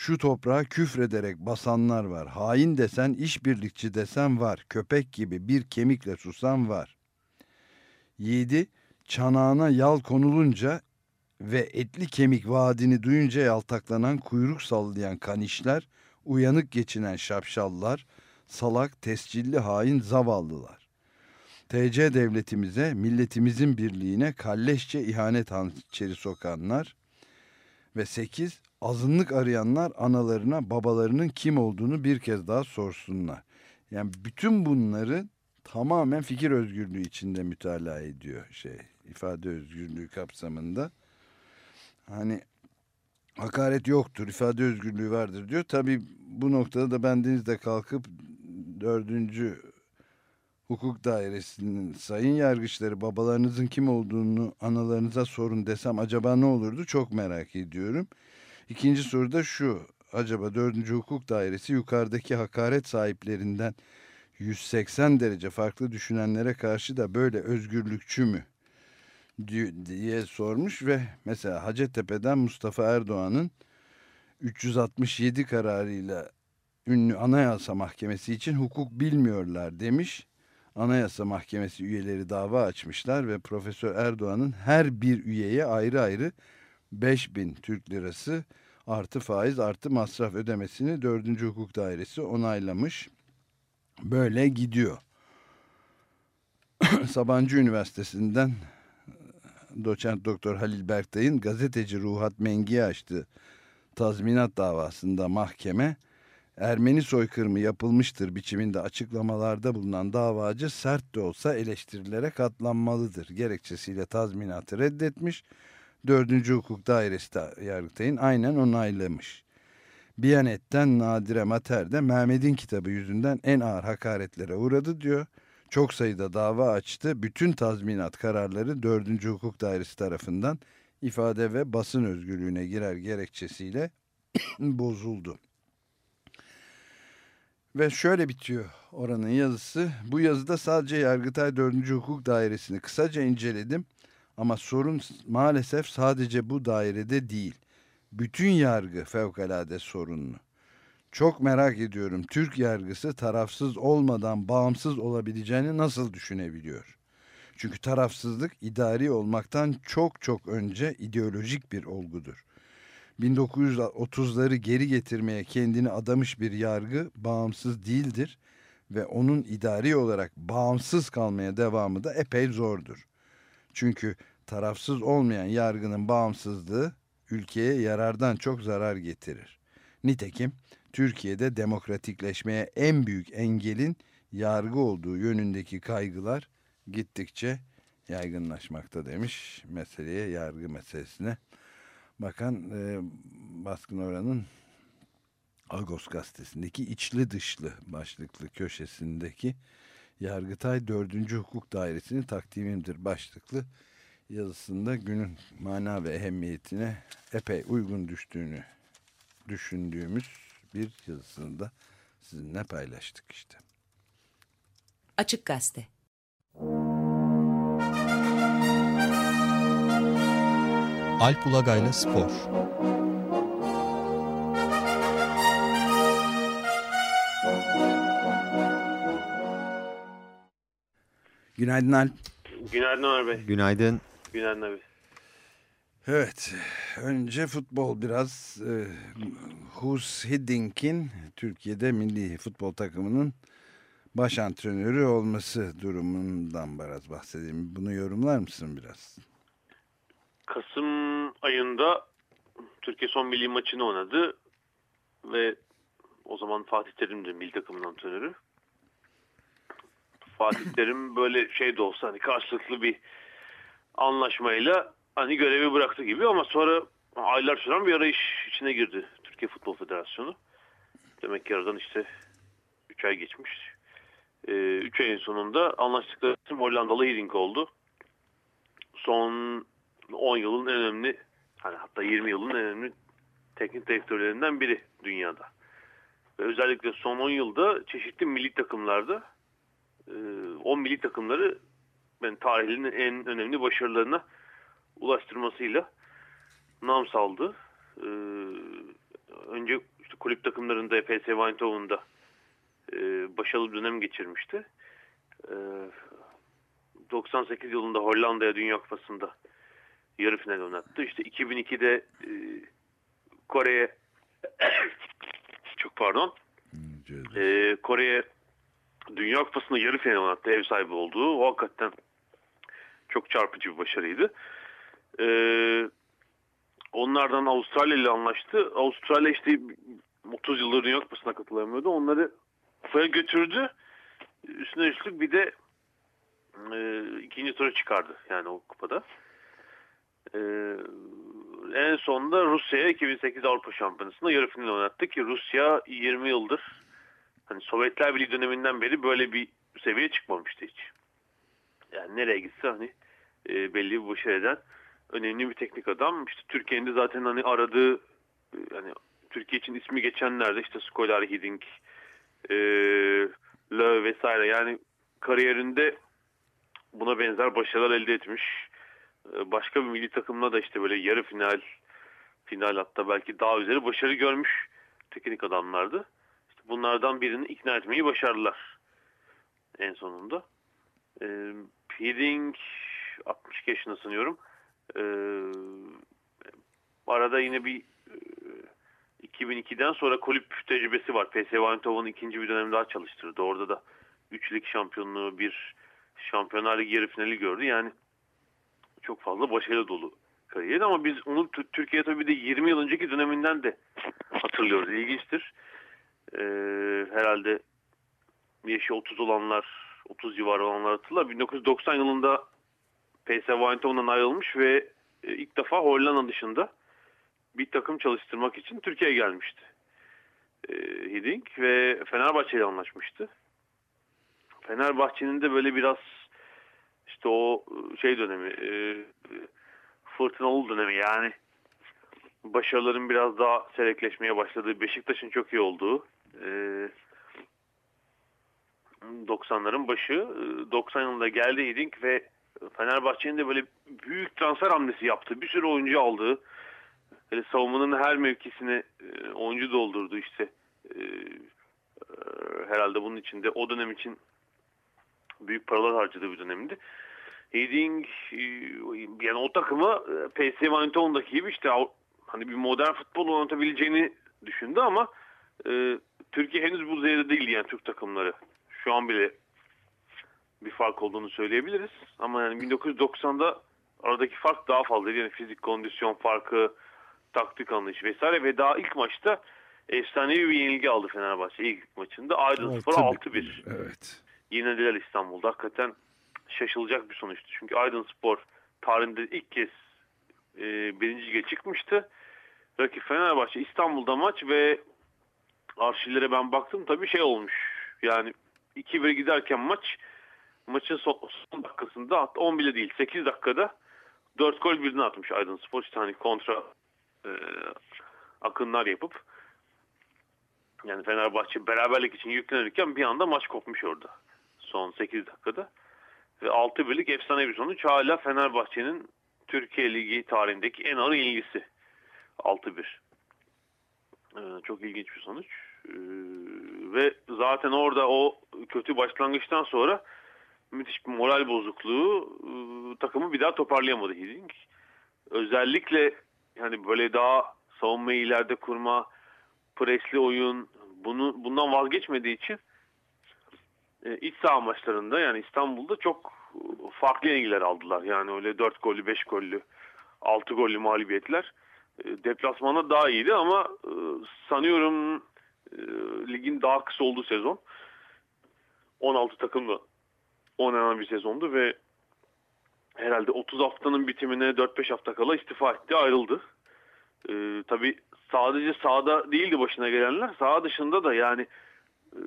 S2: Şu toprağa küfrederek basanlar var. Hain desen, işbirlikçi desen var. Köpek gibi bir kemikle susan var. 7. Çanağına yal konulunca ve etli kemik vaadini duyunca yaltaklanan kuyruk sallayan kanişler, uyanık geçinen şapşallar, salak, tescilli hain zavallılar. TC devletimize, milletimizin birliğine kalleşçe ihanet hançeri sokanlar ve 8 azınlık arayanlar analarına babalarının kim olduğunu bir kez daha sorsunlar. Yani bütün bunları tamamen fikir özgürlüğü içinde mütalaa ediyor şey ifade özgürlüğü kapsamında. Hani hakaret yoktur, ifade özgürlüğü vardır diyor. Tabii bu noktada da bendeniz de kalkıp dördüncü hukuk dairesinin sayın yargıçları babalarınızın kim olduğunu analarınıza sorun desem acaba ne olurdu çok merak ediyorum. İkinci soru da şu. Acaba dördüncü hukuk dairesi yukarıdaki hakaret sahiplerinden 180 derece farklı düşünenlere karşı da böyle özgürlükçü mü? diye sormuş ve mesela Hacettepe'den Mustafa Erdoğan'ın 367 kararıyla ünlü Anayasa Mahkemesi için hukuk bilmiyorlar demiş. Anayasa Mahkemesi üyeleri dava açmışlar ve Profesör Erdoğan'ın her bir üyeye ayrı ayrı 5000 Türk lirası artı faiz artı masraf ödemesini 4. Hukuk Dairesi onaylamış. Böyle gidiyor. Sabancı Üniversitesi'nden doçent doktor Halil Berktay'ın gazeteci Ruhat Mengi'ye açtığı tazminat davasında mahkeme Ermeni soykırımı yapılmıştır biçiminde açıklamalarda bulunan davacı sert de olsa eleştirilere katlanmalıdır. Gerekçesiyle tazminatı reddetmiş. 4. Hukuk Dairesi de Yargıtay'ın aynen onaylamış. Biyanet'ten Nadire Mater de Mehmet'in kitabı yüzünden en ağır hakaretlere uğradı diyor. Çok sayıda dava açtı. Bütün tazminat kararları 4. Hukuk Dairesi tarafından ifade ve basın özgürlüğüne girer gerekçesiyle bozuldu. Ve şöyle bitiyor oranın yazısı. Bu yazıda sadece Yargıtay 4. Hukuk Dairesi'ni kısaca inceledim. Ama sorun maalesef sadece bu dairede değil. Bütün yargı fevkalade sorunlu. Çok merak ediyorum Türk yargısı tarafsız olmadan bağımsız olabileceğini nasıl düşünebiliyor? Çünkü tarafsızlık idari olmaktan çok çok önce ideolojik bir olgudur. 1930'ları geri getirmeye kendini adamış bir yargı bağımsız değildir ve onun idari olarak bağımsız kalmaya devamı da epey zordur. Çünkü tarafsız olmayan yargının bağımsızlığı ülkeye yarardan çok zarar getirir. Nitekim Türkiye'de demokratikleşmeye en büyük engelin yargı olduğu yönündeki kaygılar gittikçe yaygınlaşmakta demiş meseleye yargı meselesine. Bakan e, Baskın Oran'ın Agos gazetesindeki içli dışlı başlıklı köşesindeki Yargıtay 4. Hukuk Dairesi'nin takdimimdir başlıklı yazısında günün mana ve ehemmiyetine epey uygun düştüğünü düşündüğümüz bir yazısını da sizinle paylaştık işte.
S8: Açık Gazete
S9: Alp Ulagay'la Spor
S2: Günaydın Alp.
S10: Günaydın Ömer Bey.
S3: Günaydın.
S10: Günaydın abi.
S2: Evet, önce futbol biraz. E, Hus Hiddink'in Türkiye'de milli futbol takımının baş antrenörü olması durumundan biraz bahsedeyim. Bunu yorumlar mısın biraz?
S10: Kasım ayında Türkiye son milli maçını oynadı ve o zaman Fatih Terim'di milli takımın antrenörü. Fatih Terim böyle şey de olsa hani karşılıklı bir anlaşmayla hani görevi bıraktı gibi ama sonra aylar süren bir arayış içine girdi Türkiye Futbol Federasyonu. Demek ki aradan işte 3 ay geçmiş. 3 ayın sonunda anlaştıkları isim Hollandalı Hiddink oldu. Son 10 yılın en önemli hani hatta 20 yılın en önemli teknik direktörlerinden biri dünyada. Ve özellikle son 10 yılda çeşitli milli takımlarda o milli takımları ben tarihinin en önemli başarılarına ulaştırmasıyla nam saldı. E, önce işte kulüp takımlarında PSV Eindhoven'da e, başarılı bir dönem geçirmişti. E, 98 yılında Hollanda'ya Dünya Kupası'nda yarı final oynattı. İşte 2002'de e, Kore'ye çok pardon e, Kore'ye Dünya Kupası'nda yarı final oynattı. Ev sahibi olduğu. O hakikaten çok çarpıcı bir başarıydı. E, onlardan Avustralya ile anlaştı. Avustralya işte 30 yıldır Dünya Kupası'na katılamıyordu. Onları kupaya götürdü. Üstüne üstlük bir de e, ikinci tura çıkardı yani o kupada. E, en sonunda Rusya'ya 2008 Avrupa Şampiyonası'nda yarı final oynattı ki Rusya 20 yıldır hani Sovyetler Birliği döneminden beri böyle bir seviyeye çıkmamıştı hiç. Yani nereye gitse hani e, belli bir başarı eden önemli bir teknik adam. İşte Türkiye'nin de zaten hani aradığı e, hani Türkiye için ismi geçenlerde işte Skolar Hiddink, e, Löw vesaire yani kariyerinde buna benzer başarılar elde etmiş. E, başka bir milli takımla da işte böyle yarı final, final hatta belki daha üzeri başarı görmüş teknik adamlardı. Bunlardan birini ikna etmeyi başardılar en sonunda. E, Hiddink 62 yaşında sanıyorum. E, arada yine bir e, 2002'den sonra kulüp tecrübesi var. PSV Eindhoven'ın ikinci bir dönem daha çalıştırdı. Orada da 3 lig şampiyonluğu, bir Şampiyonlar Ligi yarı finali gördü. Yani çok fazla başarılı dolu kariyeri ama biz onu Türkiye tabii de 20 yıl önceki döneminden de hatırlıyoruz. İlginçtir. Ee, herhalde yaşı 30 olanlar, 30 civarı olanlar hatırlar. 1990 yılında PSV Eindhoven'dan ayrılmış ve e, ilk defa Hollanda dışında bir takım çalıştırmak için Türkiye'ye gelmişti. E, Hiddink ve Fenerbahçe ile anlaşmıştı. Fenerbahçe'nin de böyle biraz işte o şey dönemi e, fırtınalı dönemi yani başarıların biraz daha serekleşmeye başladığı Beşiktaş'ın çok iyi olduğu e, 90'ların başı e, 90 yılında geldi Hiddink ve Fenerbahçe'nin de böyle büyük transfer hamlesi yaptı. Bir sürü oyuncu aldı. Böyle savunmanın her mevkisine e, oyuncu doldurdu işte. E, e, herhalde bunun içinde o dönem için büyük paralar harcadığı bir dönemdi. Hiddink e, yani o takımı e, PSV Eindhoven'daki gibi işte hani bir modern futbol oynatabileceğini düşündü ama e, Türkiye henüz bu düzeyde değil yani Türk takımları. Şu an bile bir fark olduğunu söyleyebiliriz. Ama yani 1990'da aradaki fark daha fazla. Yani fizik kondisyon farkı, taktik anlayış vesaire ve daha ilk maçta efsanevi bir yenilgi aldı Fenerbahçe ilk maçında. Aydınspor'a 6-1
S2: Evet.
S10: yenildiler İstanbul'da. Hakikaten şaşılacak bir sonuçtu. Çünkü Aydınspor tarihinde ilk kez e, birinci lige çıkmıştı. Rakip Fenerbahçe İstanbul'da maç ve arşivlere ben baktım tabii şey olmuş. Yani 2-1 giderken maç maçın son, son dakikasında hatta 10 bile değil 8 dakikada 4 gol birden atmış Aydınspor. İşte hani kontra e, akınlar yapıp yani Fenerbahçe beraberlik için yüklenirken bir anda maç kopmuş orada. Son 8 dakikada. Ve 6 birlik efsane bir sonuç. Hala Fenerbahçe'nin Türkiye Ligi tarihindeki en ağır yenilgisi. 6-1. Ee, çok ilginç bir sonuç. Ee, ve zaten orada o kötü başlangıçtan sonra müthiş bir moral bozukluğu e, takımı bir daha toparlayamadı Hiddink. Özellikle yani böyle daha savunmayı ileride kurma, presli oyun bunu bundan vazgeçmediği için e, iç saha maçlarında yani İstanbul'da çok farklı yenilgiler aldılar. Yani öyle 4 gollü, 5 gollü, 6 gollü mağlubiyetler. E, deplasmanda daha iyiydi ama sanıyorum e, ligin daha kısa olduğu sezon 16 takımla oynanan bir sezondu ve herhalde 30 haftanın bitimine 4-5 hafta kala istifa etti, ayrıldı. Ee, tabii sadece sahada değildi başına gelenler. Saha dışında da yani e,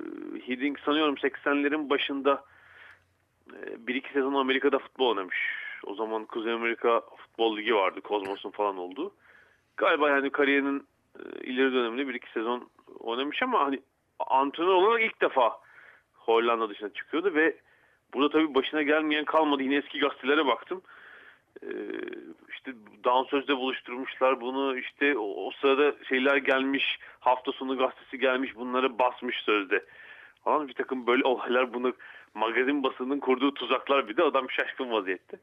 S10: Hiddink sanıyorum 80'lerin başında e, bir iki sezon Amerika'da futbol oynamış. O zaman Kuzey Amerika Futbol Ligi vardı. Kozmos'un falan olduğu. Galiba yani kariyerinin e, ileri döneminde bir iki sezon oynamış ama hani antrenör olarak ilk defa Hollanda dışına çıkıyordu ve burada tabii başına gelmeyen kalmadı. Yine eski gazetelere baktım. Ee, işte dansözde buluşturmuşlar bunu işte o, o sırada şeyler gelmiş hafta sonu gazetesi gelmiş bunları basmış sözde falan bir takım böyle olaylar bunu magazin basının kurduğu tuzaklar bir de adam şaşkın vaziyette.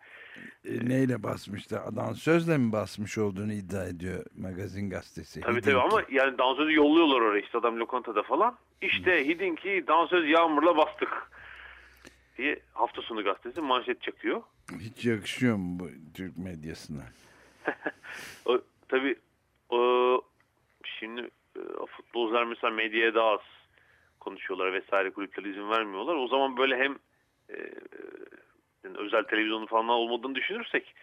S2: E, neyle basmıştı? Adam sözle mi basmış olduğunu iddia ediyor magazin gazetesi.
S10: Tabii
S2: Hiddink.
S10: tabii ama yani dansözü yolluyorlar oraya işte adam lokantada falan. İşte Hiddink'i dansöz yağmurla bastık diye hafta sonu gazetesi manşet çakıyor.
S2: Hiç yakışıyor mu bu Türk medyasına?
S10: o, tabii o, şimdi e, futbolcular mesela medyaya daha az konuşuyorlar vesaire kulüpler izin vermiyorlar. O zaman böyle hem e, yani özel televizyonu falan olmadığını düşünürsek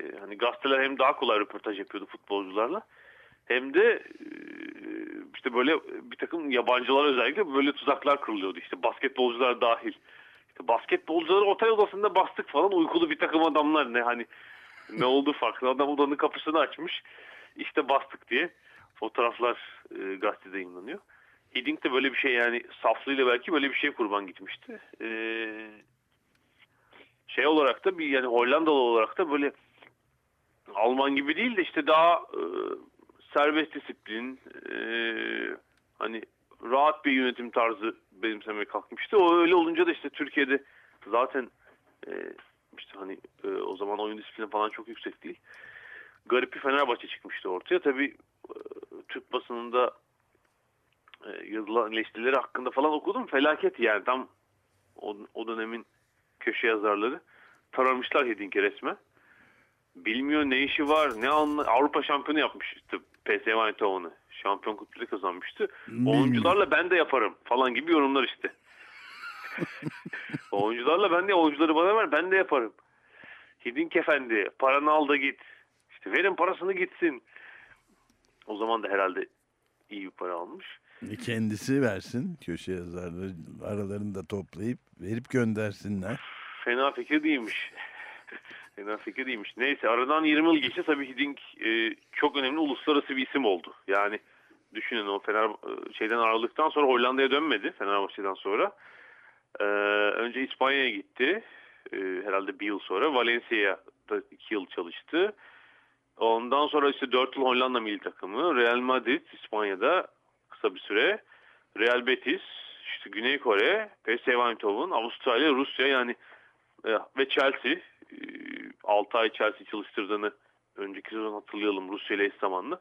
S10: e, hani gazeteler hem daha kolay röportaj yapıyordu futbolcularla hem de e, işte böyle bir takım yabancılar özellikle böyle tuzaklar kuruluyordu. İşte basketbolcular dahil. İşte basketbolcuları otel odasında bastık falan uykulu bir takım adamlar ne hani ne oldu farklı adam odanın kapısını açmış işte bastık diye fotoğraflar e, gazetede yayınlanıyor. Hiddink de böyle bir şey yani saflığıyla belki böyle bir şey kurban gitmişti. E, şey olarak da bir yani Hollandalı olarak da böyle Alman gibi değil de işte daha e, serbest disiplin e, hani rahat bir yönetim tarzı benimsemeye kalkmıştı. O öyle olunca da işte Türkiye'de zaten e, işte hani e, o zaman oyun disiplini falan çok yüksek değil. Garip bir Fenerbahçe çıkmıştı ortaya. Tabii e, Türk basınında e, yazılan eleştirileri hakkında falan okudum. Felaket yani tam o, o dönemin köşe yazarları taramışlar Hiddink'i resmen. Bilmiyor ne işi var, ne anla Avrupa şampiyonu yapmıştı PSV Eindhoven'ı. Şampiyon kupayı kazanmıştı. Oyuncularla ben de yaparım falan gibi yorumlar işte. Oyuncularla ben de oyuncuları bana ver ben de yaparım. Hiddink efendi paranı al da git. İşte verin parasını gitsin. O zaman da herhalde iyi bir para almış.
S2: Kendisi versin köşe yazarları aralarında toplayıp verip göndersinler.
S10: Fena fikir değilmiş. Fena fikir değilmiş. Neyse aradan 20 yıl geçti tabii Hiddink e, çok önemli uluslararası bir isim oldu. Yani düşünün o Fener e, şeyden ayrıldıktan sonra Hollanda'ya dönmedi Fenerbahçe'den sonra. E, önce İspanya'ya gitti. E, herhalde bir yıl sonra Valencia'ya da 2 yıl çalıştı. Ondan sonra işte 4 yıl Hollanda milli takımı, Real Madrid İspanya'da kısa bir süre, Real Betis, işte Güney Kore, PSV Eindhoven, Avustralya, Rusya yani e, ve Chelsea. E, 6 ay Chelsea çalıştırdığını önceki sezon hatırlayalım Rusya ile eş zamanlı.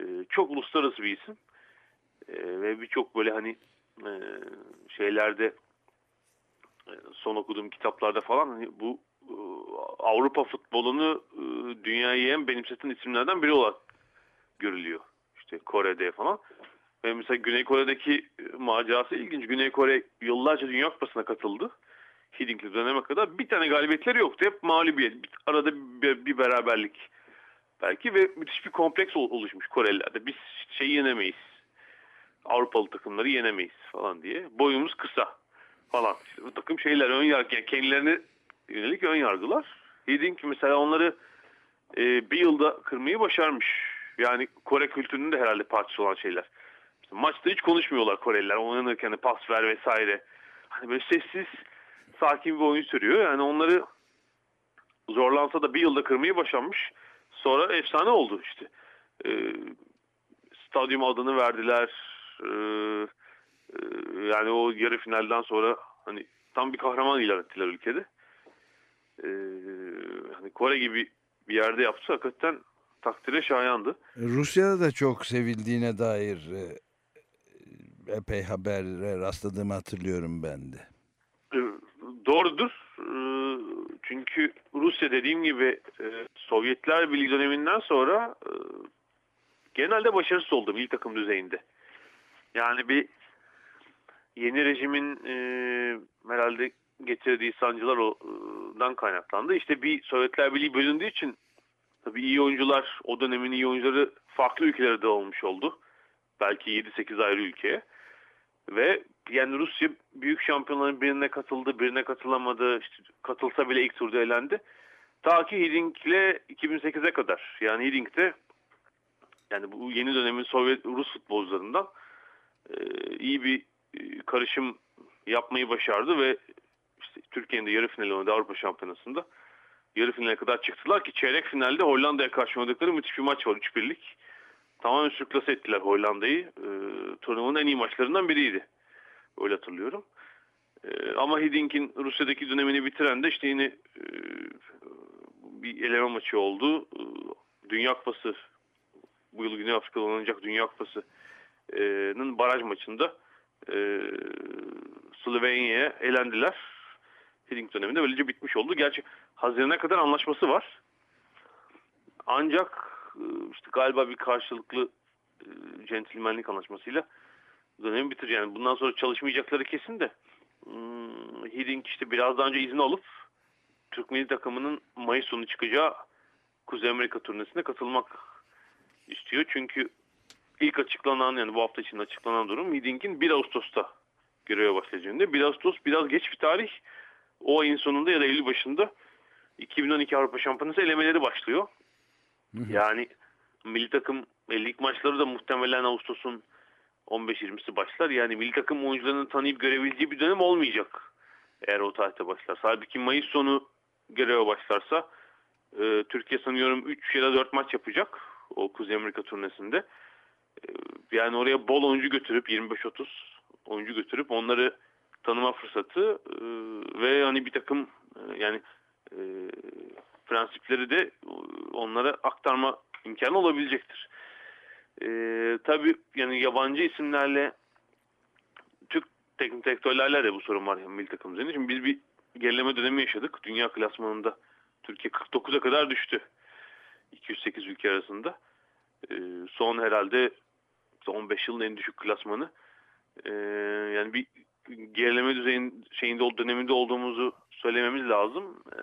S10: E, çok uluslararası bir isim. E, ve birçok böyle hani e, şeylerde e, son okuduğum kitaplarda falan hani bu e, Avrupa futbolunu e, dünyaya en benimseten isimlerden biri olarak görülüyor. İşte Kore'de falan. Ve mesela Güney Kore'deki e, macerası ilginç. Güney Kore yıllarca Dünya Kupası'na katıldı. Hiddink'li döneme kadar bir tane galibiyetleri yoktu. Hep mağlubiyet. Arada bir, bir beraberlik belki ve müthiş bir kompleks ol- oluşmuş Korelilerde. Biz şeyi yenemeyiz. Avrupalı takımları yenemeyiz falan diye. Boyumuz kısa falan. İşte bu takım şeyler ön yargı yani kendilerine yönelik ön yargılar. Hiddink mesela onları e, bir yılda kırmayı başarmış. Yani Kore kültürünün de herhalde parçası olan şeyler. Maçta hiç konuşmuyorlar Koreliler. Oynanırken de pas ver vesaire. Hani böyle sessiz, sakin bir oyun sürüyor. Yani onları zorlansa da bir yılda kırmayı başarmış. Sonra efsane oldu işte. Ee, stadyum adını verdiler. Ee, e, yani o yarı finalden sonra hani tam bir kahraman ilan ettiler ülkede. Ee, hani Kore gibi bir yerde yaptı hakikaten takdire şayandı.
S2: Rusya'da da çok sevildiğine dair e, epey habere rastladığımı hatırlıyorum ben de.
S10: Ee, Doğrudur. Ee, Çünkü Rusya dediğim gibi e, Sovyetler Birliği döneminden sonra e, genelde başarısız oldu milli takım düzeyinde. Yani bir yeni rejimin e, herhalde getirdiği sancılardan kaynaklandı. İşte bir Sovyetler Birliği bölündüğü için tabii iyi oyuncular, o dönemin iyi oyuncuları farklı ülkelere dağılmış oldu. Belki 7-8 ayrı ülkeye. Ve yani Rusya büyük şampiyonların birine katıldı, birine katılamadı. İşte katılsa bile ilk turda elendi. Ta ki Hiddink'le 2008'e kadar. Yani Hiddink de yani bu yeni dönemin Sovyet Rus futbolcularından e, iyi bir e, karışım yapmayı başardı ve işte Türkiye'nin de yarı finali oynadı Avrupa Şampiyonası'nda. Yarı finale kadar çıktılar ki çeyrek finalde Hollanda'ya karşı oynadıkları müthiş bir maç var 3-1'lik. Tamamen sürklase ettiler Hollanda'yı. E, turnuvanın en iyi maçlarından biriydi. Öyle hatırlıyorum. E, ama Hiddink'in Rusya'daki dönemini bitiren de işte yine e, bir eleme maçı oldu. E, Dünya Kupası bu yıl Güney Afrika'da oynanacak Dünya Kupası'nın baraj maçında e, Slovenya'ya elendiler. Hiddink döneminde böylece bitmiş oldu. Gerçi Haziran'a kadar anlaşması var. Ancak işte galiba bir karşılıklı e, centilmenlik anlaşmasıyla dönemi bitir. Yani bundan sonra çalışmayacakları kesin de hmm, Hiddink işte biraz daha önce izin alıp Türk milli takımının Mayıs sonu çıkacağı Kuzey Amerika turnesine katılmak istiyor. Çünkü ilk açıklanan yani bu hafta için açıklanan durum Hidink'in 1 Ağustos'ta göreve başlayacağında. 1 Ağustos biraz geç bir tarih. O ayın sonunda ya da Eylül başında 2012 Avrupa Şampiyonası elemeleri başlıyor. Yani milli takım e, lig maçları da muhtemelen Ağustos'un 15-20'si başlar. Yani milli takım oyuncularını tanıyıp görebileceği bir dönem olmayacak. Eğer o tarihte başlar. Halbuki Mayıs sonu göreve başlarsa e, Türkiye sanıyorum 3 ya da 4 maç yapacak o Kuzey Amerika turnesinde. E, yani oraya bol oyuncu götürüp 25-30 oyuncu götürüp onları tanıma fırsatı e, ve hani bir takım e, yani e, prensipleri de e, onlara aktarma imkanı olabilecektir. E, tabii yani yabancı isimlerle Türk teknik direktörlerle de bu sorun var yani milli takım üzerinde. Biz bir gerileme dönemi yaşadık. Dünya klasmanında Türkiye 49'a kadar düştü. 208 ülke arasında. E, son herhalde 15 yılın en düşük klasmanı. E, yani bir gerileme düzeyin şeyinde o döneminde olduğumuzu söylememiz lazım. E,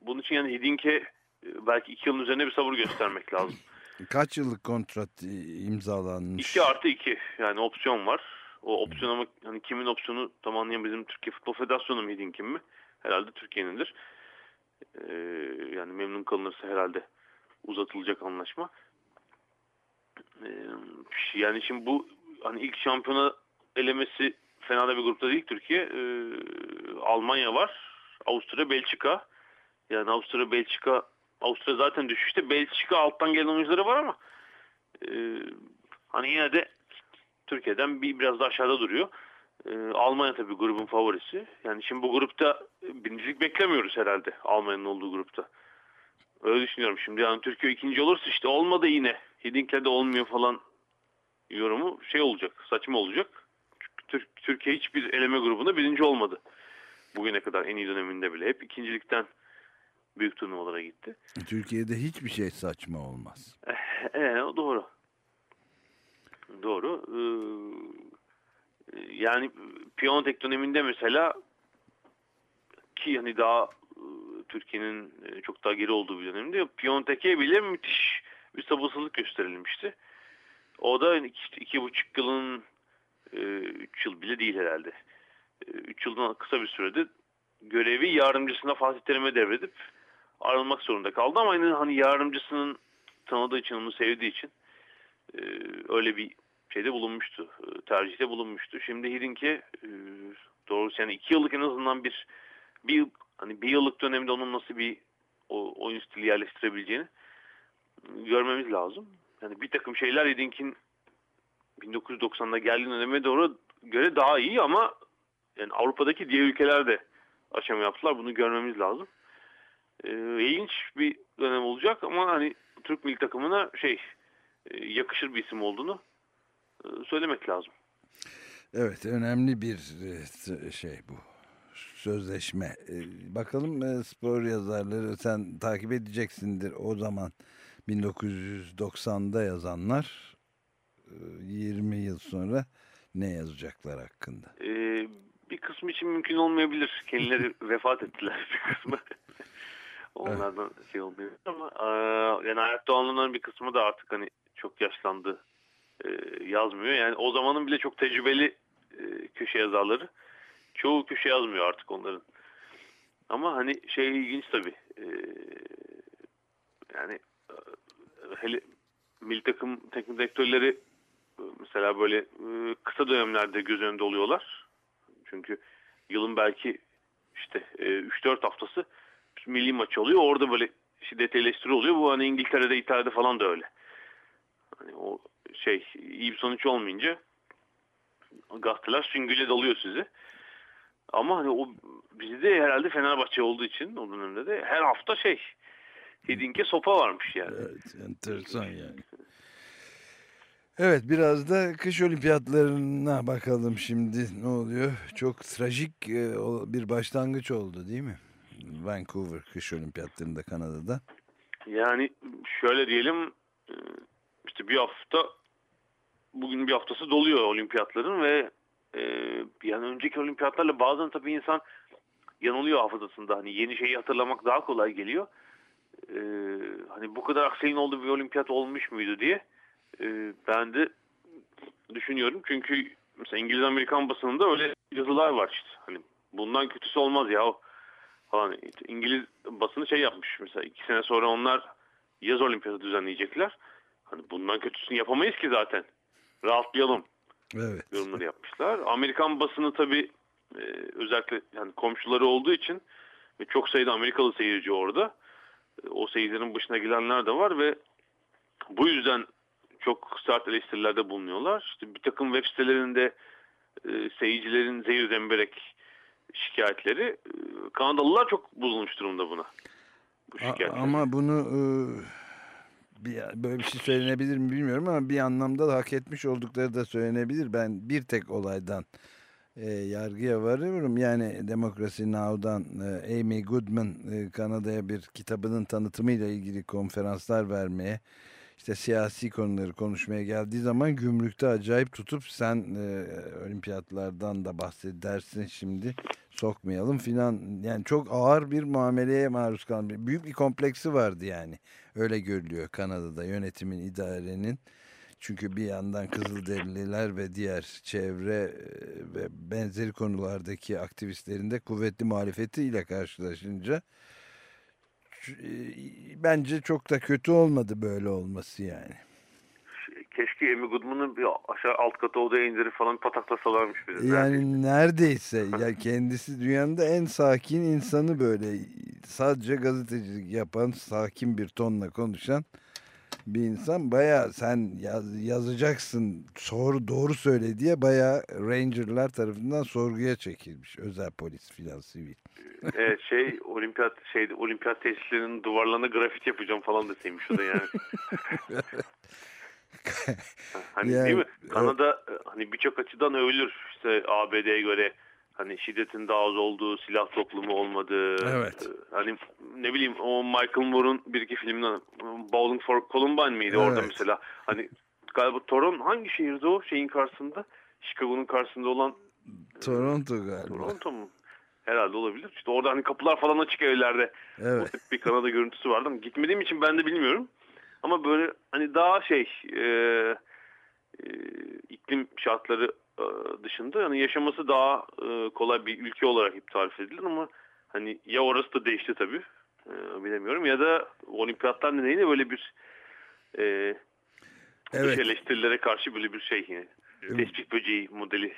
S10: bunun için yani Hidink'e e, belki iki yılın üzerine bir sabır göstermek lazım.
S2: Kaç yıllık kontrat imzalanmış?
S10: 2 artı 2 yani opsiyon var. O opsiyon ama hani kimin opsiyonu tam anlayan bizim Türkiye Futbol Federasyonu mu Hidink'in mi? Herhalde Türkiye'nindir. Ee, yani memnun kalınırsa herhalde uzatılacak anlaşma. Ee, yani şimdi bu hani ilk şampiyona elemesi fena da bir grupta değil Türkiye. Ee, Almanya var. Avusturya, Belçika. Yani Avusturya, Belçika Avusturya zaten düşüşte. Belçika alttan gelen oyuncuları var ama e, hani yine de Türkiye'den bir biraz daha aşağıda duruyor. E, Almanya tabii grubun favorisi. Yani şimdi bu grupta birincilik beklemiyoruz herhalde Almanya'nın olduğu grupta. Öyle düşünüyorum. Şimdi yani Türkiye ikinci olursa işte olmadı yine. Hidink'le de olmuyor falan yorumu şey olacak. Saçma olacak. Çünkü Türkiye hiçbir eleme grubunda birinci olmadı. Bugüne kadar en iyi döneminde bile. Hep ikincilikten büyük turnuvalara gitti.
S2: Türkiye'de hiçbir şey saçma olmaz.
S10: Evet o doğru. Doğru. Ee, yani Piontek döneminde mesela ki hani daha e, Türkiye'nin e, çok daha geri olduğu bir dönemde Piontek'e bile müthiş bir sabırsızlık gösterilmişti. O da işte iki buçuk yılın e, üç yıl bile değil herhalde. E, üç yıldan kısa bir sürede görevi yardımcısına Fatih Terim'e devredip ayrılmak zorunda kaldı ama yine hani yardımcısının tanıdığı için onu sevdiği için e, öyle bir şeyde bulunmuştu. E, tercihte bulunmuştu. Şimdi Hidink'e e, doğrusu yani iki yıllık en azından bir bir hani bir yıllık dönemde onun nasıl bir o, oyun stili yerleştirebileceğini görmemiz lazım. Yani bir takım şeyler Hidink'in 1990'da geldiği döneme doğru göre daha iyi ama yani Avrupa'daki diğer ülkeler de aşama yaptılar. Bunu görmemiz lazım. Ee, ilginç bir dönem olacak ama hani Türk milli takımına şey e, yakışır bir isim olduğunu e, söylemek lazım.
S2: Evet önemli bir e, şey bu sözleşme. E, bakalım e, spor yazarları sen takip edeceksindir o zaman 1990'da yazanlar 20 yıl sonra ne yazacaklar hakkında?
S10: Ee, bir kısmı için mümkün olmayabilir. Kendileri vefat ettiler bir kısmı. Onlardan evet. şey olmuyor ama e, yani hayatta olanların bir kısmı da artık hani çok yaşlandı e, yazmıyor. Yani o zamanın bile çok tecrübeli e, köşe yazarları çoğu köşe yazmıyor artık onların. Ama hani şey ilginç tabii. E, yani e, hele milli takım teknik direktörleri mesela böyle e, kısa dönemlerde göz önünde oluyorlar. Çünkü yılın belki işte e, 3-4 haftası milli maç oluyor. Orada böyle şiddet eleştiri oluyor. Bu hani İngiltere'de, İtalya'da falan da öyle. Hani o şey iyi bir sonuç olmayınca gazeteler süngüyle dalıyor sizi. Ama hani o bizde herhalde Fenerbahçe olduğu için o dönemde de her hafta şey Hidink'e sopa varmış yani.
S2: Evet, enteresan yani. Evet biraz da kış olimpiyatlarına bakalım şimdi ne oluyor. Çok trajik bir başlangıç oldu değil mi? Vancouver kış olimpiyatlarında Kanada'da.
S10: Yani şöyle diyelim işte bir hafta bugün bir haftası doluyor olimpiyatların ve yani önceki olimpiyatlarla bazen tabii insan yanılıyor hafızasında. Hani yeni şeyi hatırlamak daha kolay geliyor. e, hani bu kadar aksiyon olduğu bir olimpiyat olmuş muydu diye e, ben de düşünüyorum. Çünkü mesela İngiliz Amerikan basınında öyle yazılar var işte. Hani bundan kötüsü olmaz ya falan. İngiliz basını şey yapmış mesela iki sene sonra onlar yaz olimpiyatı düzenleyecekler. Hani bundan kötüsünü yapamayız ki zaten. Rahatlayalım
S2: Evet.
S10: yorumları yapmışlar. Amerikan basını tabii e, özellikle yani komşuları olduğu için ve çok sayıda Amerikalı seyirci orada. E, o seyircilerin başına gelenler de var ve bu yüzden çok sert eleştirilerde bulunuyorlar. İşte bir takım web sitelerinde e, seyircilerin zehir zemberek şikayetleri. E, Kanadalılar çok bozulmuş durumda buna. Bu
S2: ama bunu e, bir, böyle bir şey söylenebilir mi bilmiyorum ama bir anlamda da hak etmiş oldukları da söylenebilir. Ben bir tek olaydan e, yargıya varıyorum. Yani Democracy Now'dan e, Amy Goodman e, Kanada'ya bir kitabının tanıtımıyla ilgili konferanslar vermeye işte siyasi konuları konuşmaya geldiği zaman gümrükte acayip tutup sen e, olimpiyatlardan da bahsedersin şimdi sokmayalım filan yani çok ağır bir muameleye maruz kalmış. Büyük bir kompleksi vardı yani. Öyle görülüyor Kanada'da yönetimin, idarenin. Çünkü bir yandan Kızılderililer ve diğer çevre e, ve benzeri konulardaki aktivistlerin de kuvvetli muhalefetiyle karşılaşınca bence çok da kötü olmadı böyle olması yani.
S10: Keşke Amy Goodman'ın bir aşağı alt katı odaya indirip falan pataklasalarmış bizi.
S2: Yani neredeyse ya kendisi dünyanın da en sakin insanı böyle sadece gazetecilik yapan sakin bir tonla konuşan bir insan baya sen yaz, yazacaksın soru doğru söyle diye baya Ranger'lar tarafından sorguya çekilmiş özel polis filan sivil.
S10: Evet şey olimpiyat şeyde olimpiyat tesislerinin duvarlarına grafit yapacağım falan deseymiş o da yani. hani
S2: Yani,
S10: değil mi? Kanada e, hani birçok açıdan övülür. İşte ABD'ye göre hani şiddetin daha az olduğu, silah toplumu olmadığı.
S2: Evet.
S10: e, Hani ne bileyim o Michael Moore'un bir iki filminden Bowling for Columbine miydi orada
S2: Evet.
S10: mesela. Hani galiba Toron hangi şehirde o şeyin karşısında? Chicago'nun karşısında olan
S2: Toronto galiba.
S10: Toronto mu? Herhalde olabilir. İşte orada hani kapılar falan açık evlerde.
S2: Evet.
S10: O tip bir Kanada görüntüsü vardı ama gitmediğim için ben de bilmiyorum. Ama böyle hani daha şey e, e, iklim şartları e, dışında hani yaşaması daha e, kolay bir ülke olarak tarif edilir ama hani ya orası da değişti tabii. E, bilemiyorum ya da olimpiyatlar nedeniyle böyle bir e,
S2: Evet.
S10: eleştirilere karşı böyle bir şey yani, tespih böceği modeli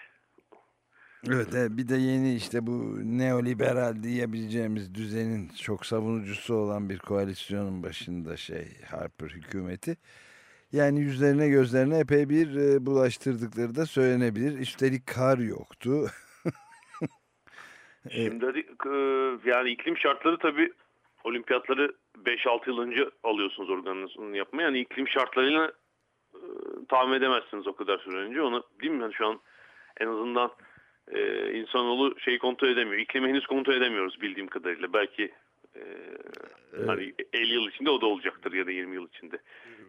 S2: Evet, evet bir de yeni işte bu neoliberal diyebileceğimiz düzenin çok savunucusu olan bir koalisyonun başında şey Harper hükümeti. Yani yüzlerine gözlerine epey bir e, bulaştırdıkları da söylenebilir. Üstelik kar yoktu.
S10: Şimdi hadi, e, yani iklim şartları tabii olimpiyatları 5-6 yıl önce alıyorsunuz organizasyonunu yapmaya. Yani iklim şartlarıyla e, tahmin edemezsiniz o kadar süre önce. Onu değil mi? Yani şu an en azından e, insanoğlu şeyi kontrol edemiyor. İklimi henüz kontrol edemiyoruz bildiğim kadarıyla. Belki e, hani 50 yıl içinde o da olacaktır ya da 20 yıl içinde.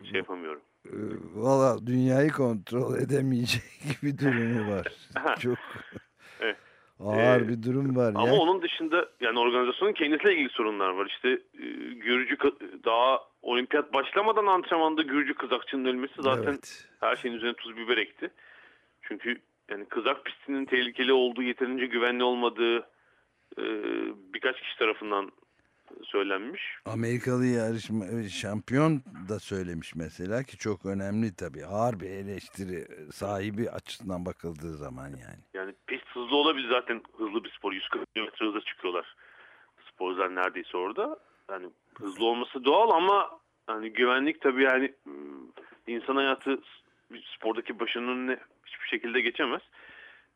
S10: Şey yapamıyorum.
S2: E, Valla dünyayı kontrol edemeyecek bir durumu var. Çok
S10: Evet.
S2: ağır
S10: Ee,
S2: bir durum var.
S10: Ama
S2: ya.
S10: onun dışında yani organizasyonun kendisiyle ilgili sorunlar var. İşte e, Gürcü daha olimpiyat başlamadan antrenmanda Gürcü kızakçının ölmesi zaten
S2: Evet.
S10: her şeyin üzerine tuz biber ekti. Çünkü yani kızak pistinin tehlikeli olduğu, yeterince güvenli olmadığı e, birkaç kişi tarafından söylenmiş.
S2: Amerikalı yarışma e, şampiyon da söylemiş mesela ki çok önemli tabii. Ağır bir eleştiri sahibi açısından bakıldığı zaman yani.
S10: Yani pist hızlı olabilir zaten hızlı bir spor. 140 km hızla çıkıyorlar. Sporcular neredeyse orada. Yani hızlı olması doğal ama hani güvenlik tabii yani ım, insan hayatı spordaki başının önüne hiçbir şekilde geçemez.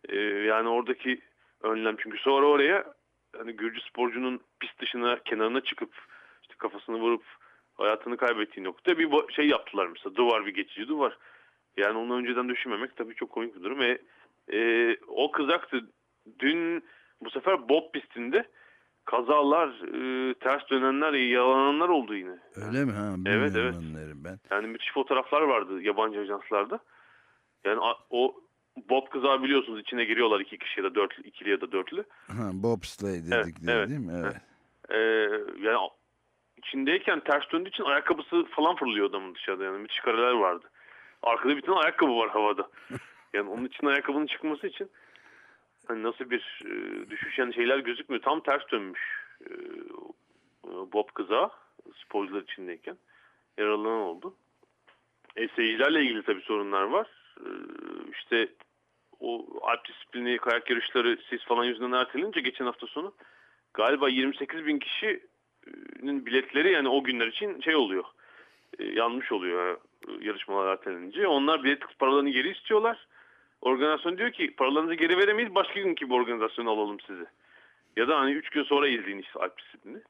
S10: Ee, yani oradaki önlem çünkü sonra oraya hani Gürcü sporcunun pist dışına kenarına çıkıp işte kafasını vurup hayatını kaybettiği nokta bir şey yaptılar mesela duvar bir geçici duvar. Yani onu önceden düşünmemek tabii çok komik bir durum ve e, o kızaktı. Dün bu sefer Bob pistinde kazalar, e, ters dönenler, yalananlar oldu yine.
S2: Öyle mi? Ha,
S10: Evet, evet.
S2: ben.
S10: Yani müthiş fotoğraflar vardı yabancı ajanslarda. Yani a- o Bob kızağı biliyorsunuz içine giriyorlar iki kişi ya da dörtlü, ikili ya da dörtlü.
S2: Ha, bobsleigh
S10: Evet,
S2: dedikleri
S10: evet.
S2: değil mi? Evet.
S10: Ee, yani içindeyken ters döndüğü için ayakkabısı falan fırlıyor adamın dışarıda yani müthiş kareler vardı. Arkada bir tane ayakkabı var havada. Yani onun için ayakkabının çıkması için hani nasıl bir e, düşüş yani şeyler gözükmüyor. Tam ters dönmüş e, Bob kıza sporcular içindeyken yaralanan oldu. E, seyircilerle ilgili tabii sorunlar var. E, işte o alp disiplini, kayak yarışları sis falan yüzünden ertelenince geçen hafta sonu galiba 28 bin kişinin biletleri yani o günler için şey oluyor. E, yanmış oluyor yarışmalar ertelenince. Onlar bilet paralarını geri istiyorlar. Organizasyon diyor ki paralarınızı geri veremeyiz başka günkü bir organizasyonu alalım sizi. Ya da hani 3 gün sonra izleyin işte alp disiplini.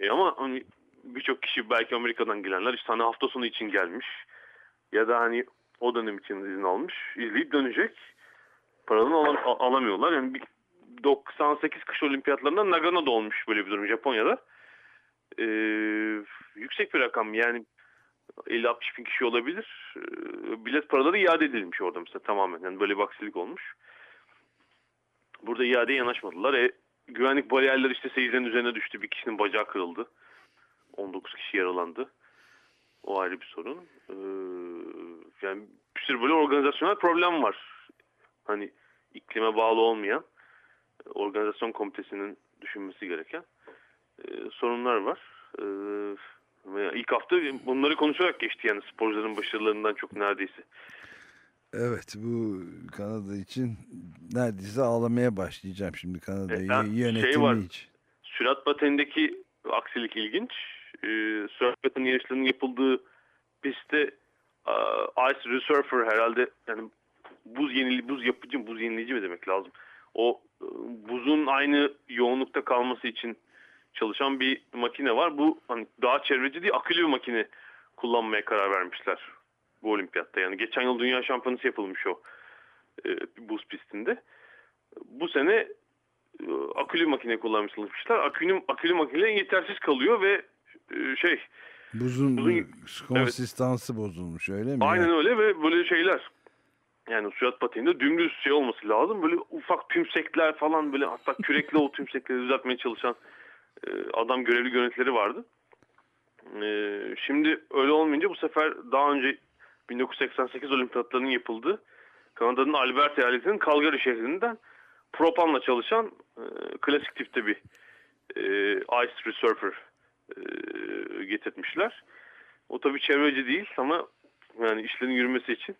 S10: E ama hani birçok kişi belki Amerika'dan gelenler işte hani hafta sonu için gelmiş. Ya da hani o dönem için izin almış. izleyip dönecek. Paralarını alam- alamıyorlar. Yani bir 98 kış olimpiyatlarında Nagano'da olmuş böyle bir durum Japonya'da. Ee, yüksek bir rakam yani 50-60 bin kişi olabilir. Ee, bilet paraları iade edilmiş orada mesela tamamen. Yani böyle bir aksilik olmuş. Burada iadeye yanaşmadılar. E, güvenlik bariyerleri işte seyircilerin üzerine düştü. Bir kişinin bacağı kırıldı. 19 kişi yaralandı. O ayrı bir sorun. Ee, yani bir sürü böyle organizasyonel problem var. Hani iklime bağlı olmayan organizasyon komitesinin düşünmesi gereken e, sorunlar var. E, ve ilk hafta bunları konuşarak geçti yani sporcuların başarılarından çok neredeyse.
S2: Evet bu Kanada için neredeyse ağlamaya başlayacağım şimdi Kanada'yı
S10: E,
S2: yönetimi
S10: şey var.
S2: için.
S10: Sürat patenindeki aksilik ilginç. Pateni yarışlarının yapıldığı pistte aa, Ice Resurfer herhalde yani buz yenili buz yapıcı buz yenileyici mi demek lazım? O e, buzun aynı yoğunlukta kalması için çalışan bir makine var. Bu hani daha çevreci değil akülü bir makine kullanmaya karar vermişler bu olimpiyatta. Yani geçen yıl dünya şampiyonası yapılmış o e, buz pistinde. Bu sene e, akülü makine kullanmışlar. Akülü, akülü makine yetersiz kalıyor ve e, şey
S2: Buzun,
S10: Buzun-
S2: konsistansı bozulmuş öyle mi?
S10: aynen
S2: ya?
S10: öyle ve böyle şeyler yani surat pateninde dümdüz şey olması lazım. Böyle ufak tümsekler falan böyle hatta kürekle o tümsekleri düzeltmeye çalışan e, adam görevli görüntüleri vardı. E, şimdi öyle olmayınca bu sefer daha önce 1988 olimpiyatlarının yapıldığı Kanada'nın Alberta eyaletinin Calgary şehrinden propanla çalışan e, klasik tipte bir e, Ice Resurfer e, getirtmişler. O tabii çevreci değil ama yani işlerin yürümesi için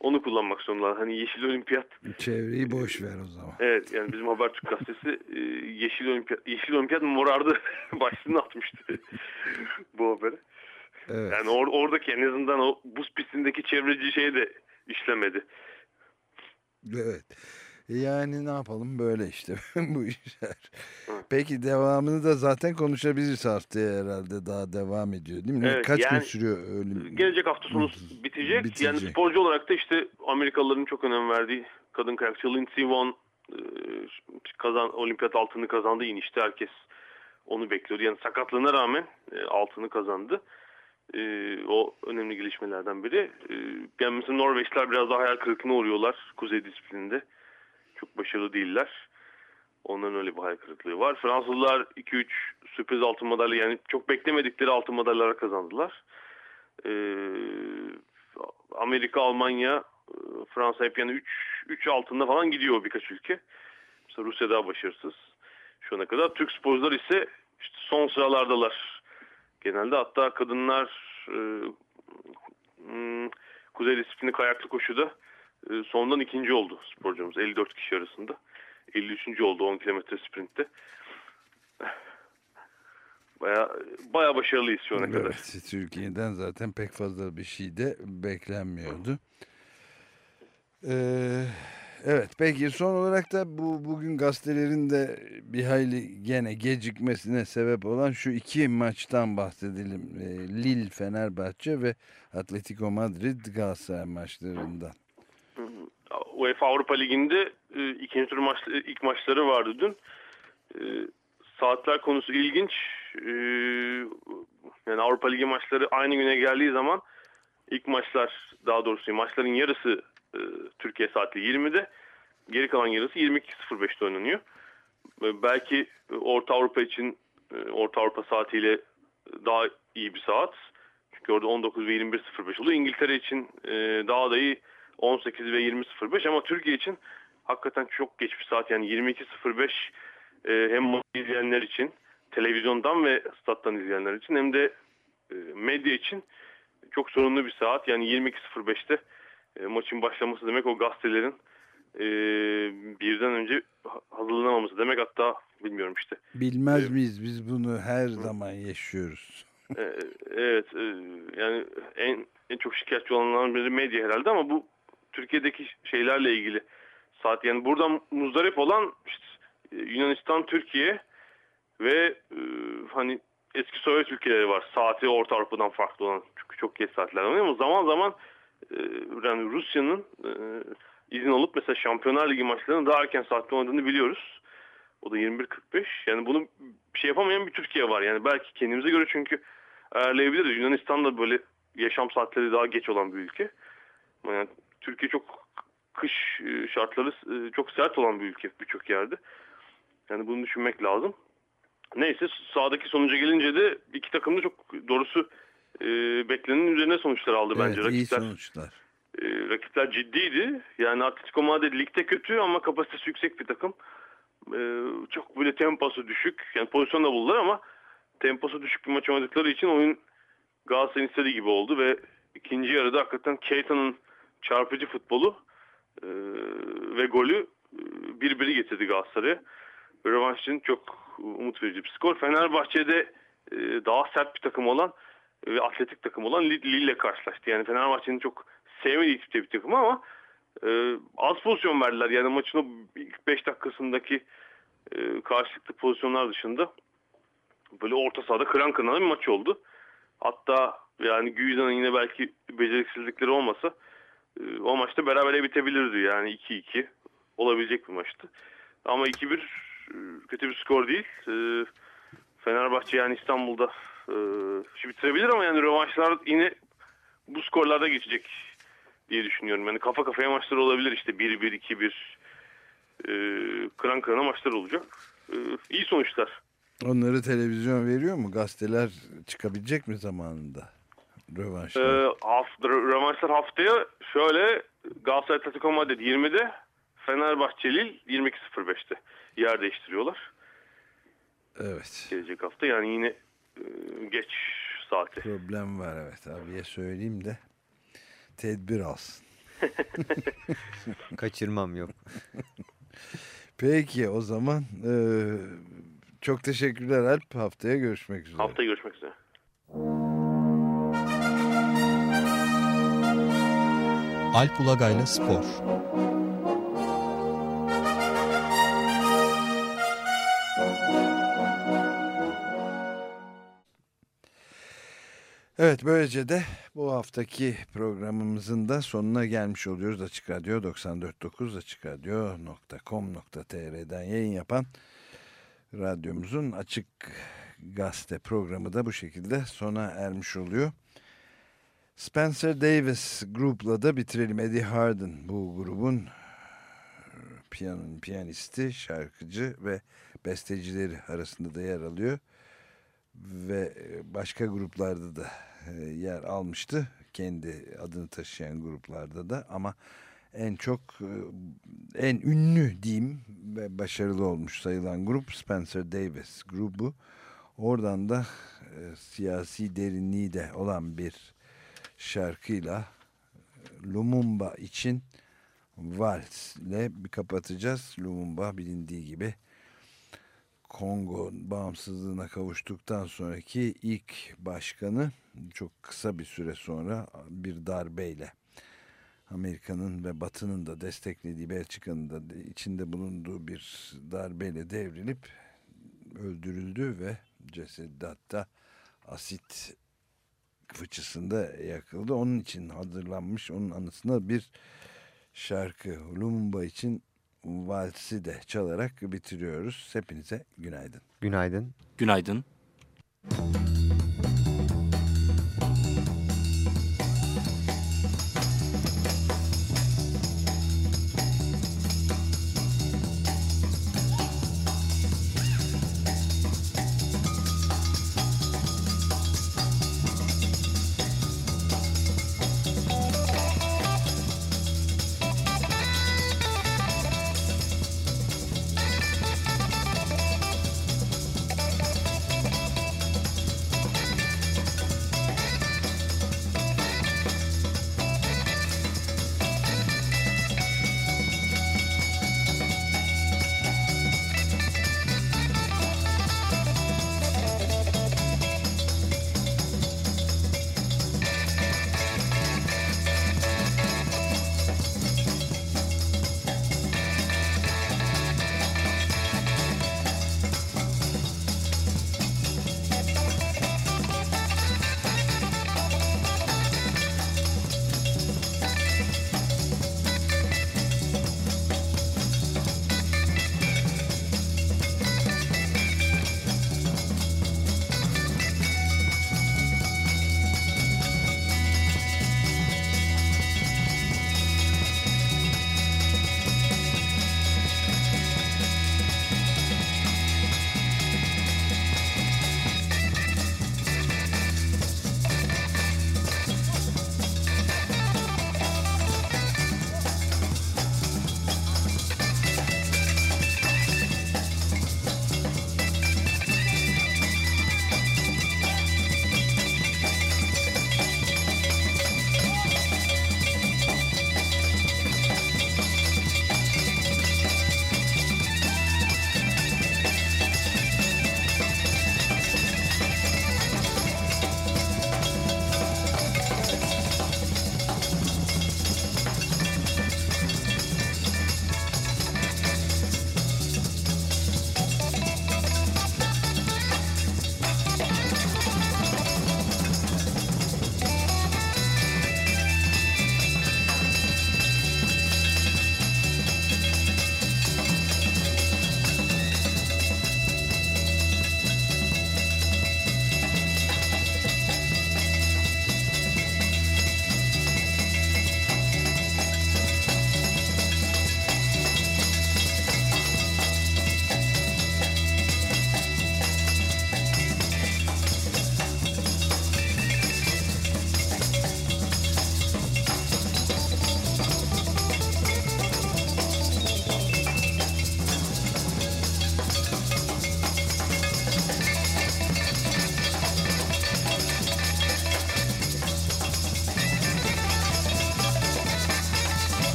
S10: onu kullanmak zorundalar. Hani Yeşil Olimpiyat
S2: Çevreyi boş ver o zaman.
S10: Evet yani bizim Habertürk gazetesi e, Yeşil Olimpiyat Yeşil Olimpiyat morardı başlığını atmıştı bu haberi.
S2: Evet.
S10: Yani or, oradaki en azından o buz pistindeki çevreci şey de işlemedi.
S2: Evet. Yani ne yapalım böyle işte bu işler. Peki devamını da zaten konuşabiliriz haftaya herhalde daha devam ediyor değil mi?
S10: Evet,
S2: Kaç gün
S10: yani
S2: sürüyor ölüm?
S10: Gelecek hafta sonu bitecek.
S2: Bitecek.
S10: Yani sporcu olarak da işte Amerikalıların çok önem verdiği kadın kayakçı Lindsey Vonn e, kazan, olimpiyat altını kazandı inişte herkes onu bekliyordu. Yani sakatlığına rağmen e, altını kazandı. E, o önemli gelişmelerden biri. E, yani mesela Norveçler biraz daha hayal kırıklığına uğruyorlar kuzey disiplininde. Çok başarılı değiller. Onların öyle bir hayal kırıklığı var. Fransızlar 2-3 sürpriz altın madalya yani çok beklemedikleri altın madalyalar kazandılar. Ee, Amerika, Almanya, e, Fransa hep yani 3 3 altında falan gidiyor birkaç ülke. Mesela Rusya daha başarısız şu ana kadar. Türk sporcular ise işte son sıralardalar. Genelde hatta kadınlar e, hmm, kuzey disiplini kayaklı koşuda e, sondan ikinci oldu sporcumuz 54 kişi arasında. 53. oldu 10 kilometre sprintte. Baya baya başarılıyız şu ana kadar.
S2: Evet, Türkiye'den zaten pek fazla bir şey de beklenmiyordu. Ee, evet peki son olarak da bu bugün gazetelerin de bir hayli gene gecikmesine sebep olan şu iki maçtan bahsedelim. Ee, Lille Fenerbahçe ve Atletico Madrid Galatasaray maçlarından.
S10: UEFA Avrupa Ligi'nde e, ikinci tur maç, ilk maçları vardı dün. E, saatler konusu ilginç. E, yani Avrupa Ligi maçları aynı güne geldiği zaman ilk maçlar daha doğrusu maçların yarısı e, Türkiye saati 20'de geri kalan yarısı 22.05'te oynanıyor. E, belki Orta Avrupa için e, Orta Avrupa saatiyle daha iyi bir saat. Çünkü orada 19 ve 21.05 oluyor. İngiltere için e, daha da iyi 18 ve 20.05 ama Türkiye için hakikaten çok geç bir saat. Yani 22.05 e, hem maçı izleyenler için, televizyondan ve stat'tan izleyenler için hem de e, medya için çok sorunlu bir saat. Yani 22.05'te e, maçın başlaması demek o gazetelerin e, birden önce ha- hazırlanamaması demek hatta bilmiyorum işte.
S2: Bilmez miyiz biz bunu her zaman yaşıyoruz.
S10: E, evet e, yani en en çok şikayetçi olanların biri medya herhalde ama bu Türkiye'deki şeylerle ilgili saat yani buradan muzdarip olan işte e, Yunanistan, Türkiye ve e, hani eski Sovyet ülkeleri var. Saati Orta Avrupa'dan farklı olan çünkü çok geç saatler ama zaman zaman e, yani Rusya'nın e, izin alıp mesela Şampiyonlar Ligi maçlarının daha erken saatte oynadığını biliyoruz. O da 21.45. Yani bunu bir şey yapamayan bir Türkiye var. Yani belki kendimize göre çünkü ayarlayabiliriz. Yunanistan da böyle yaşam saatleri daha geç olan bir ülke. Yani Türkiye çok kış e, şartları e, çok sert olan bir ülke birçok yerde. Yani bunu düşünmek lazım. Neyse sahadaki sonuca gelince de iki takım da çok doğrusu e, beklenenin üzerine sonuçlar aldı bence.
S2: evet, iyi
S10: Rakipler
S2: sonuçlar.
S10: e, rakipler ciddiydi. Yani Atletico Madrid ligde kötü ama kapasitesi yüksek bir takım. E, çok böyle temposu düşük. Yani pozisyon da buldular ama temposu düşük bir maç oynadıkları için oyun Galatasaray'ın istediği gibi oldu ve ikinci yarıda hakikaten Keita'nın çarpıcı futbolu e, ve golü e, bir biri getirdi Galatasaray'a. Rövanş için çok umut verici bir skor. Fenerbahçe'de e, daha sert bir takım olan ve atletik takım olan Lille ile karşılaştı. Yani Fenerbahçe'nin çok sevmediği tipte bir takım ama az pozisyon verdiler. Yani maçın o ilk 5 dakikasındaki e, karşılıklı pozisyonlar dışında böyle orta sahada kıran kırana bir maç oldu. Hatta yani Güyüzan'ın yine belki beceriksizlikleri olmasa e, o maçta berabere bitebilirdi. Yani 2-2 olabilecek bir maçtı. Ama 2-1 e, kötü bir skor değil. E, Fenerbahçe yani İstanbul'da e, bitirebilir ama yani rövanşlar yine bu skorlarda geçecek diye düşünüyorum. Yani kafa kafaya maçlar olabilir işte 1-1, 2-1 e, kıran kırana maçlar olacak. E, iyi sonuçlar.
S2: Onları televizyon veriyor mu? Gazeteler çıkabilecek mi zamanında? Rövanşlar.
S10: Ee, hafta, rövanşlar haftaya şöyle Galatasaray Atletico Madrid 20'de Fenerbahçe Lille 22.05'te yer değiştiriyorlar
S2: evet.
S10: gelecek hafta. Yani yine e, geç saati.
S2: Problem var evet abiye söyleyeyim de tedbir alsın.
S3: Kaçırmam yok.
S2: Peki o zaman e, çok teşekkürler Alp. Haftaya görüşmek üzere.
S10: Haftaya görüşmek üzere.
S9: Alp Ulagay'la Spor.
S2: Evet böylece de bu haftaki programımızın da sonuna gelmiş oluyoruz. Açık Radyo 94.9 açıkradyo.com.tr'den yayın yapan radyomuzun Açık Gazete programı da bu şekilde sona ermiş oluyor. Spencer Davis grupla da bitirelim. Eddie Harden bu grubun piyanonun piyanisti, şarkıcı ve bestecileri arasında da yer alıyor ve başka gruplarda da e, yer almıştı. Kendi adını taşıyan gruplarda da ama en çok e, en ünlü diyeyim ve başarılı olmuş sayılan grup Spencer Davis grubu. Oradan da e, siyasi derinliği de olan bir şarkıyla Lumumba için Vals ile bir kapatacağız. Lumumba bilindiği gibi Kongo bağımsızlığına kavuştuktan sonraki ilk başkanı çok kısa bir süre sonra bir darbeyle Amerika'nın ve Batı'nın da desteklediği Belçika'nın da içinde bulunduğu bir darbeyle devrilip öldürüldü ve cesedi hatta asit fıçısında yakıldı. Onun için hazırlanmış onun anısına bir şarkı Lumumba için valsi de çalarak bitiriyoruz. Hepinize günaydın.
S3: Günaydın.
S11: Günaydın.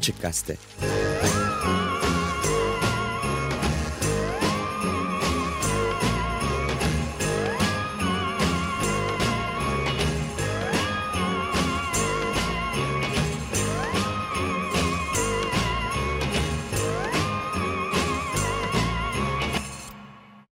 S3: Açık Gazete.